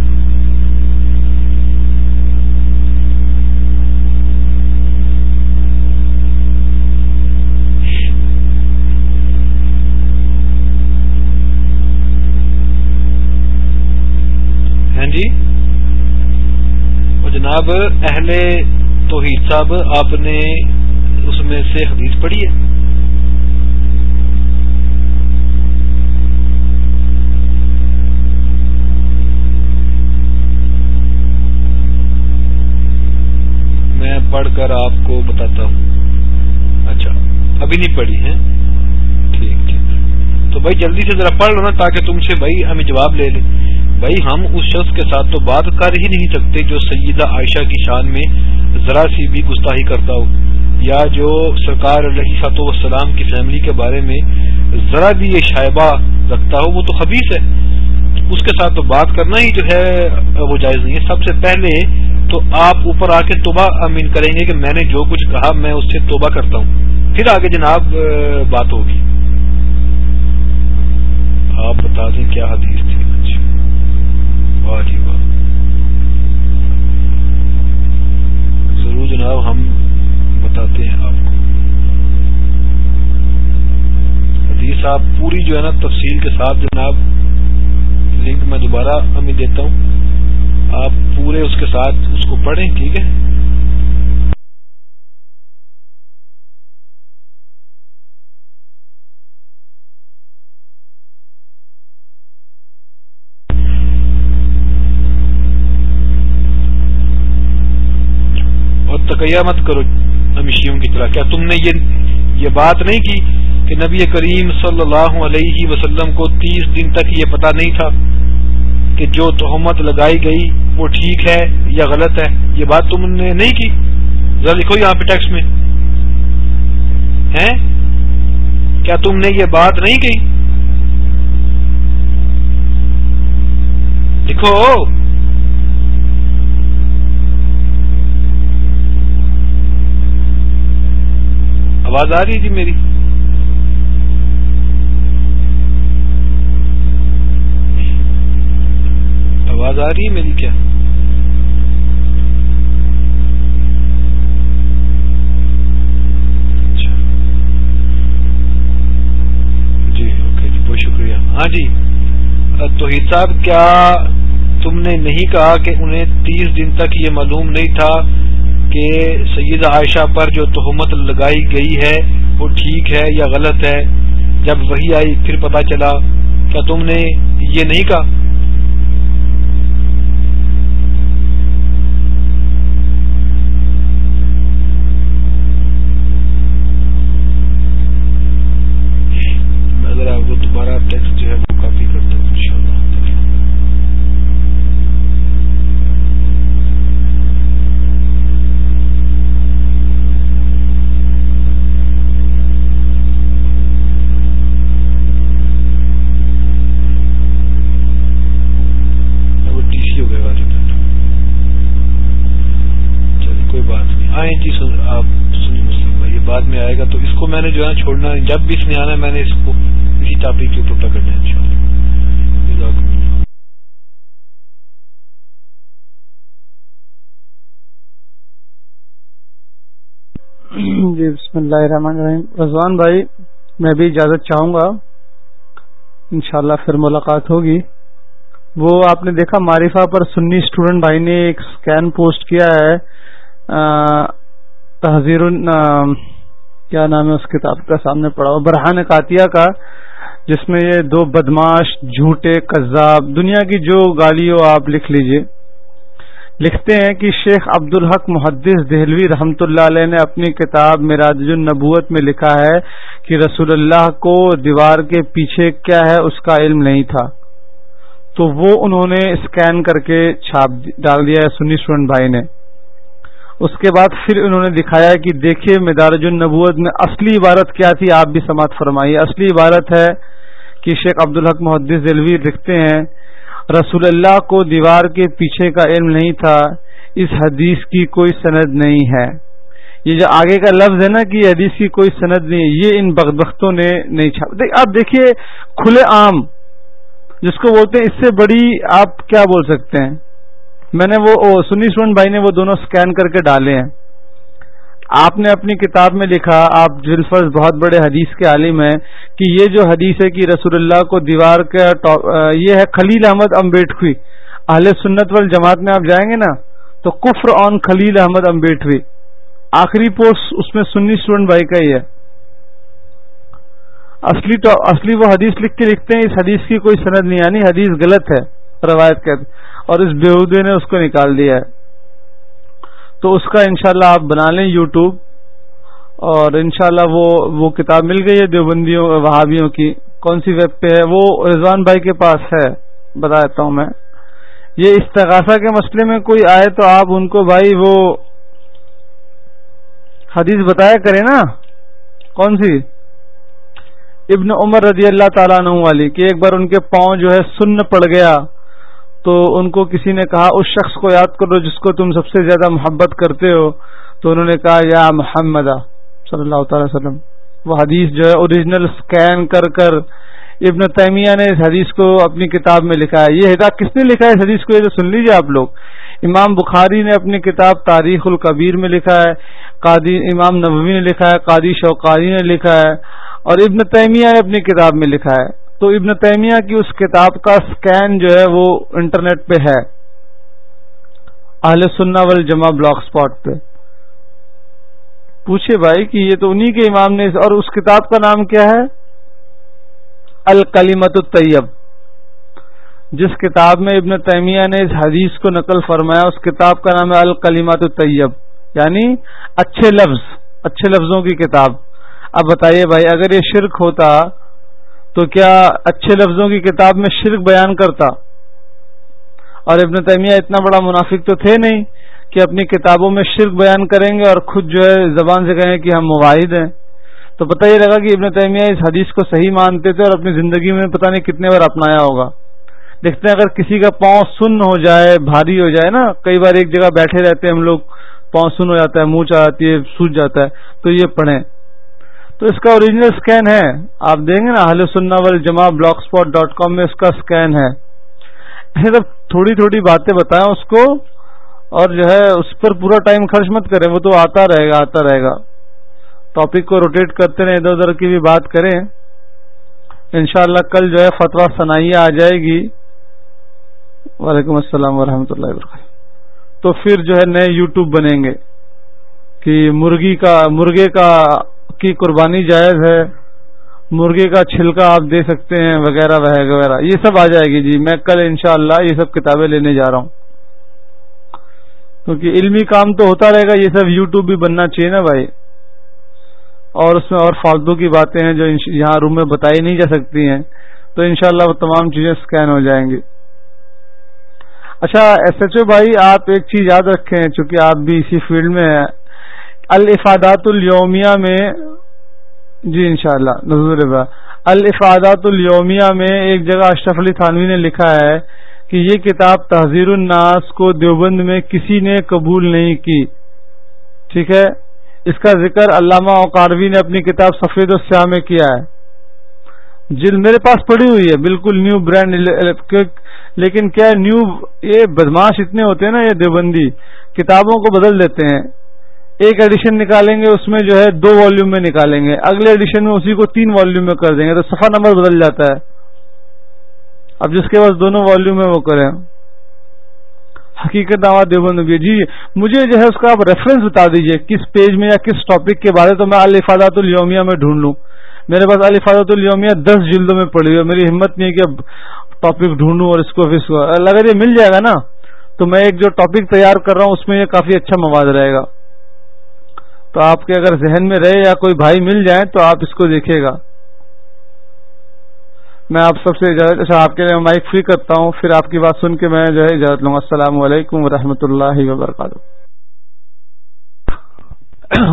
جی؟ اور جناب اہل توحید صاحب، آپ نے اس میں سے حدیث پڑھی ہے؟ میں پڑھ کر آپ کو بتاتا ہوں۔ اچھا ابھی نہیں پڑھی ہے ٹھیک ٹھیک۔ تو بھائی جلدی سے ذرا پڑھ لو نا تاکہ تم سے بھائی ہمیں جواب لے لیں۔ بھائی ہم اس شخص کے ساتھ تو بات کر ہی نہیں سکتے جو سیدہ عائشہ کی شان میں ذرا سی بھی گستاحی کرتا ہو، یا جو سرکار علیہ سات وسلام کی فیملی کے بارے میں ذرا بھی یہ شائبہ رکھتا ہو، وہ تو خبیص ہے۔ اس کے ساتھ تو بات کرنا ہی جو ہے، وہ جائز نہیں ہے۔ سب سے پہلے تو آپ اوپر آ کے توبہ امین کریں گے کہ میں نے جو کچھ کہا، میں اس سے توبہ کرتا ہوں۔ پھر آگے جناب، بات ہوگی۔ آپ بتا دیں کیا حدیث تھی؟ واہ جی واہ ضرور جناب، ہم بتاتے ہیں آپ کو۔ حدیث آپ پوری جو ہے نا تفصیل کے ساتھ جناب، لنک میں دوبارہ ہمیں دیتا ہوں۔ آپ پورے اس کے ساتھ اس کو پڑھیں، ٹھیک ہے؟ تقیہ مت کرو امیشیوں کی طرح۔ کیا تم نے یہ بات نہیں کی کہ نبی کریم صلی اللہ علیہ وسلم کو تیس دن تک یہ پتا نہیں تھا کہ جو تہمت لگائی گئی وہ ٹھیک ہے یا غلط ہے؟ یہ بات تم نے نہیں کی۔ ذرا لکھو یہاں پہ ٹیکس میں۔ ہیں؟ کیا تم نے یہ بات نہیں کی؟ لکھو۔ آواز آ رہی تھی جی میری؟ آواز آ رہی ہے میری کیا؟ اچھا۔ جی اوکے جی بہت شکریہ۔ ہاں جی توحید صاحب، کیا تم نے نہیں کہا کہ انہیں تیس دن تک یہ معلوم نہیں تھا کہ سید عائشہ پر جو تہمت لگائی گئی ہے وہ ٹھیک ہے یا غلط ہے؟ جب وہی آئی، پھر پتا چلا، کیا تم نے یہ نہیں کہا؟ بعد میں آئے گا، تو اس کو میں نے جو ہے چھوڑنا، جب بھی اس نے آنا ہے، میں نے اس کو اسی ٹاپک کے اوپر پکڑنا ہے جی بسم اللہ الرحمن الرحیم۔ رضوان بھائی، میں بھی اجازت چاہوں گا۔ انشاءاللہ پھر ملاقات ہوگی۔ وہ آپ نے دیکھا، معرفہ پر سنی اسٹوڈنٹ بھائی نے ایک سکین پوسٹ کیا ہے تحزیر کیا نام ہے اس کتاب کا سامنے پڑا ہوا؟ برہان کاتیا کا، جس میں یہ دو بدماش، جھوٹے قذاب دنیا کی جو گالی ہو آپ لکھ لیجیے۔ لکھتے ہیں کہ شیخ عبد الحق محدث دہلوی رحمت اللہ علیہ نے اپنی کتاب میراج النبوت میں لکھا ہے کہ رسول اللہ کو دیوار کے پیچھے کیا ہے، اس کا علم نہیں تھا۔ تو وہ انہوں نے اسکین کر کے چھاپ ڈال دیا ہے سنی سن بھائی نے۔ اس کے بعد پھر انہوں نے دکھایا کہ دیکھیے مدارج النبوت میں اصلی عبارت کیا تھی، آپ بھی سماعت فرمائیے۔ اصلی عبارت ہے کہ شیخ عبد الحق محدث ذیلوی لکھتے ہیں، رسول اللہ کو دیوار کے پیچھے کا علم نہیں تھا، اس حدیث کی کوئی سند نہیں ہے۔ یہ جو آگے کا لفظ ہے نا کہ حدیث کی کوئی سند نہیں ہے، یہ ان بختوں نے نہیں چھاپ آپ دیکھیے، کھلے عام، جس کو بولتے ہیں، اس سے بڑی آپ کیا بول سکتے ہیں؟ میں نے وہ سنی سن بھائی نے وہ دونوں سکین کر کے ڈالے ہیں۔ آپ نے اپنی کتاب میں لکھا، آپ جلفظ بہت بڑے حدیث کے عالم ہیں کہ یہ جو حدیث ہے کہ رسول اللہ کو دیوار کا یہ ہے خلیل احمد امبیٹوی اہل سنت وال جماعت میں آپ جائیں گے نا، تو کفر آن خلیل احمد امبیٹوی آخری پوسٹ اس میں سنی اسٹوڈنٹ بھائی کا ہی ہے۔ اصلی تو، اصلی وہ حدیث لکھ کے لکھتے ہیں، اس حدیث کی کوئی سند نہیں یعنی حدیث غلط ہے، روایت کے۔ اور اس بےودے نے اس کو نکال دیا ہے۔ تو اس کا انشاءاللہ آپ بنا لیں یوٹیوب اور انشاءاللہ وہ وہ کتاب مل گئی ہے دیوبندیوں، وہابیوں کی۔ کون سی ویب پہ ہے؟ وہ رضوان بھائی کے پاس ہے۔ بتا دیتا ہوں میں۔ یہ استغاثہ کے مسئلے میں کوئی آئے تو آپ ان کو بھائی وہ حدیث بتایا کریں نا۔ کون سی؟ ابن عمر رضی اللہ تعالیٰ عنہ والی، کہ ایک بار ان کے پاؤں جو ہے سن پڑ گیا۔ تو ان کو کسی نے کہا، اس شخص کو یاد کرو جس کو تم سب سے زیادہ محبت کرتے ہو۔ تو انہوں نے کہا، یا محمد صلی اللہ تعالی وسلم۔ وہ حدیث جو ہے اوریجنل سکین کر کر ابن تیمیہ نے اس حدیث کو اپنی کتاب میں لکھا ہے۔ یہ ہدا کس نے لکھا ہے؟ اس حدیث کو یہ تو سن لیجیے آپ لوگ۔ امام بخاری نے اپنی کتاب تاریخ القبیر میں لکھا ہے۔ قادی امام نبوی نے لکھا ہے۔ قادی شوقاری نے لکھا ہے۔ اور ابن تیمیہ نے اپنی کتاب میں لکھا ہے۔ تو ابن تیمیہ کی اس کتاب کا سکین جو ہے وہ انٹرنیٹ پہ ہے، اہل سننا وال جمع بلاک اسپاٹ پہ۔ پوچھے بھائی کہ یہ تو انہی کے امام نے اور اس کتاب کا نام کیا ہے؟ الکلیمت الطیب۔ جس کتاب میں ابن تیمیہ نے اس حدیث کو نقل فرمایا، اس کتاب کا نام ہے الکلیمات الطیب۔ یعنی اچھے لفظ، اچھے لفظوں کی کتاب۔ اب بتائیے بھائی، اگر یہ شرک ہوتا تو کیا اچھے لفظوں کی کتاب میں شرک بیان کرتا؟ اور ابن تیمیہ اتنا بڑا منافق تو تھے نہیں کہ اپنی کتابوں میں شرک بیان کریں گے اور خود جو ہے زبان سے کہیں کہ ہم مواحد ہیں۔ تو پتہ یہ لگا کہ ابن تیمیہ اس حدیث کو صحیح مانتے تھے اور اپنی زندگی میں پتہ نہیں کتنے بار اپنایا ہوگا۔ دیکھتے ہیں اگر کسی کا پاؤں سن ہو جائے، بھاری ہو جائے نا، کئی بار ایک جگہ بیٹھے رہتے ہیں ہم لوگ، پاؤں سن ہو جاتا ہے منہ چاہتی ہے، سوج جاتا ہے، تو یہ پڑھیں۔ تو اس کا اوریجنل اسکین ہے۔ آپ دیں گے نا اہل سننا وال جمع بلاک اسپاٹ ڈاٹ کام میں اس کا اسکین ہے۔ سب تھوڑی تھوڑی باتیں بتائیں اس کو اور جو ہے اس پر پورا ٹائم خرچ مت کریں، وہ تو آتا رہے گا، آتا رہے گا۔ ٹاپک کو روٹیٹ کرتے رہیں، ادھر ادھر کی بھی بات کریں۔ انشاءاللہ کل جو ہے فتوا سنائیے آ جائے گی۔ وعلیکم السلام ورحمۃ اللہ وبرکاتہ۔ تو پھر جو ہے نئے یوٹیوب بنیں گے کہ مرغی کا، مرغے کا کی قربانی جائز ہے، مرغے کا چھلکا آپ دے سکتے ہیں، وغیرہ وغیرہ یہ سب آ جائے گی جی۔ میں کل انشاءاللہ یہ سب کتابیں لینے جا رہا ہوں۔ کیونکہ علمی کام تو ہوتا رہے گا، یہ سب یوٹیوب بھی بننا چاہیے نا بھائی۔ اور اس میں اور فالتو کی باتیں ہیں جو یہاں روم میں بتائی نہیں جا سکتی ہیں۔ تو انشاءاللہ وہ تمام چیزیں اسکین ہو جائیں گی۔ اچھا ایس ایچ او بھائی، آپ ایک چیز یاد رکھیں، چونکہ آپ بھی اسی فیلڈ میں ہیں۔ الفادات الومیہ میں جی انشاءاللہ نظور الفادات الومیہ میں ایک جگہ اشرف علی تھانوی نے لکھا ہے کہ یہ کتاب تحزیر الناس کو دیوبند میں کسی نے قبول نہیں کی۔ ٹھیک ہے؟ اس کا ذکر علامہ اوقاروی نے اپنی کتاب سفید و سیاہ میں کیا ہے۔ جل میرے پاس پڑی ہوئی ہے، بالکل نیو برانڈ لیکن کیا نیو، یہ بدماش اتنے ہوتے ہیں نا یہ دیوبندی، کتابوں کو بدل دیتے ہیں۔ ایک ایڈیشن نکالیں گے، اس میں جو ہے دو والیوم میں نکالیں گے۔ اگلے ایڈیشن میں اسی کو تین والیوم میں کر دیں گے، تو صفحہ نمبر بدل جاتا ہے۔ اب جس کے پاس دونوں والیوم میں وہ کریں۔ حقیقت آواز دیوبند جی مجھے جو ہے اس کا آپ ریفرنس بتا دیجیے، کس پیج میں یا کس ٹاپک کے بارے تو میں الفادات الومیہ میں ڈھونڈ لوں۔ میرے پاس الفادات الومیہ دس جلدوں میں پڑی ہوئی میری ہمت نہیں ہے کہ اب ٹاپک ڈھونڈوں اور اس کو اگر یہ مل جائے گا نا؟ تو میں ایک جو ٹاپک تیار کر رہا ہوں، اس میں یہ کافی اچھا مواد رہے گا۔ تو آپ کے اگر ذہن میں رہے یا کوئی بھائی مل جائے تو آپ اس کو دیکھیے گا۔ میں آپ سب سے اجازت اچھا آپ کے لیے مائک فری کرتا ہوں، پھر آپ کی بات سن کے میں جو ہے اجازت لوں گا۔ السلام علیکم و اللہ وبرکاتہ۔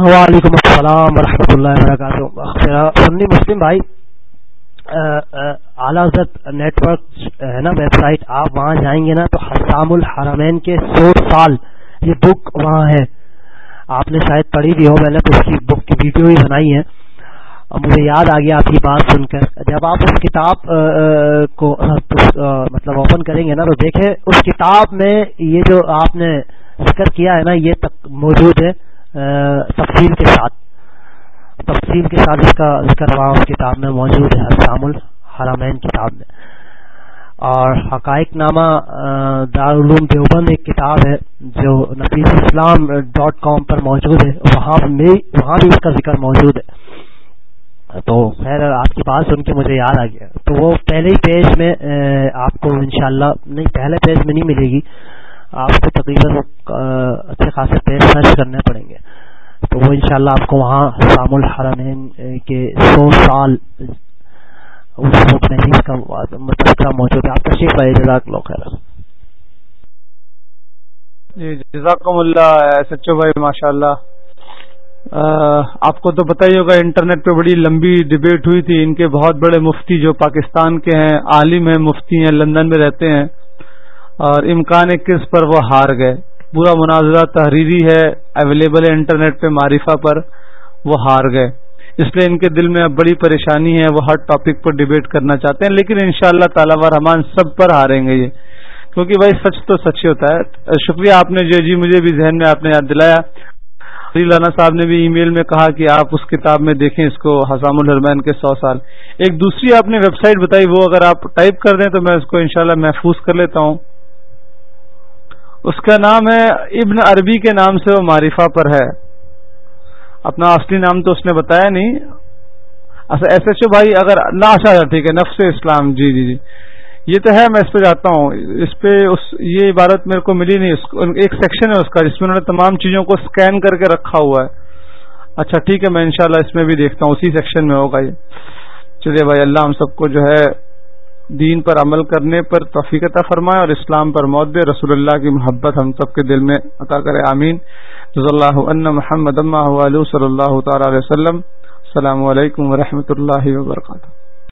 وعلیکم السلام ورحمۃ اللہ وبرکاتہ۔ سنی مسلم بھائی اعلی حضرت نیٹ ورک ہے نا، ویب سائٹ، آپ وہاں جائیں گے نا تو حسام الحرمین کے سو سال یہ بک وہاں ہے۔ آپ نے شاید پڑھی بھی ہو، میں نے تو اس کی بک کی ویڈیو ہی بنائی ہے۔ مجھے یاد آ گیا آپ کی بات سن کر۔ جب آپ اس کتاب کو مطلب اوپن کریں گے نا، تو دیکھیں اس کتاب میں یہ جو آپ نے ذکر کیا ہے نا، یہ موجود ہے تفصیل کے ساتھ۔ تفصیل کے ساتھ اس کا ذکر وہاں اس کتاب میں موجود ہے حسام الحرامین کتاب میں۔ اور حقائق نامہ دارالعلوم دیوبند ایک کتاب ہے جو نفیس اسلام ڈاٹ کام پر موجود ہے، وہاں وہاں بھی اس کا ذکر موجود ہے۔ تو خیر، آپ کی بات سن کے مجھے یاد آ گیا۔ تو وہ پہلے ہی پیج میں آپ کو انشاءاللہ، نہیں، پہلے پیج میں نہیں ملے گی۔ آپ کو تقریباً اچھے خاصے پیج سرچ کرنے پڑیں گے۔ تو وہ انشاءاللہ آپ کو وہاں سام الحرمین کے سو سال موجود ہے آپ تشریف آئے جزاک اللہ خیر جی جزاکم اللہ سچو بھائی ماشاء اللہ آپ کو تو پتہ ہی ہوگا، انٹرنیٹ پہ بڑی لمبی ڈبیٹ ہوئی تھی۔ ان کے بہت بڑے مفتی جو پاکستان کے ہیں، عالم ہیں، مفتی ہیں، لندن میں رہتے ہیں۔ اور امکان کس پر وہ ہار گئے۔ پورا مناظرہ تحریری ہے، اویلیبل ہے انٹرنیٹ پہ، معرفہ پر وہ ہار گئے۔ اس لیے ان کے دل میں اب بڑی پریشانی ہے، وہ ہر ٹاپک پر ڈبیٹ کرنا چاہتے ہیں، لیکن ان شاء اللہ تعالی رحمان سب پر ہاریں گے یہ۔ کیونکہ بھائی سچ تو سچ ہی ہوتا ہے۔ شکریہ آپ نے جو جی مجھے بھی ذہن میں آپ نے یاد دلایا۔ جی، لانا صاحب نے بھی ای میل میں کہا کہ آپ اس کتاب میں دیکھیں اس کو حسام الرمین کے سو سال۔ ایک دوسری آپ نے ویب سائٹ بتائی، وہ اگر آپ ٹائپ کر دیں تو میں اس کو انشاءاللہ محفوظ کر لیتا ہوں۔ اس کا نام ہے، ابن عربی کے نام سے وہ معرفہ پر ہے۔ اپنا اصلی نام تو اس نے بتایا نہیں۔ اچھا ایس ایچ او بھائی اگر نہ اچھا ٹھیک ہے، نفس اسلام جی جی جی۔ یہ تو ہے، میں اس پہ جاتا ہوں۔ اس پہ اس، یہ عبارت میرے کو ملی نہیں۔ ایک سیکشن ہے اس کا، جس میں انہوں نے تمام چیزوں کو اسکین کر کے رکھا ہوا ہے۔ اچھا ٹھیک ہے، میں انشاءاللہ اس میں بھی دیکھتا ہوں۔ اسی سیکشن میں ہوگا یہ۔ چلیے بھائی، اللہ ہم سب کو جو ہے دین پر عمل کرنے پر توفیقتہ فرمائے اور اسلام پر موت دے، رسول اللہ کی محبت ہم سب کے دل میں عطا کرے، آمین۔ اللہ محمد صلی اللہ تعالی علیہ وسلم۔ السلام علیکم و اللہ وبرکاتہ۔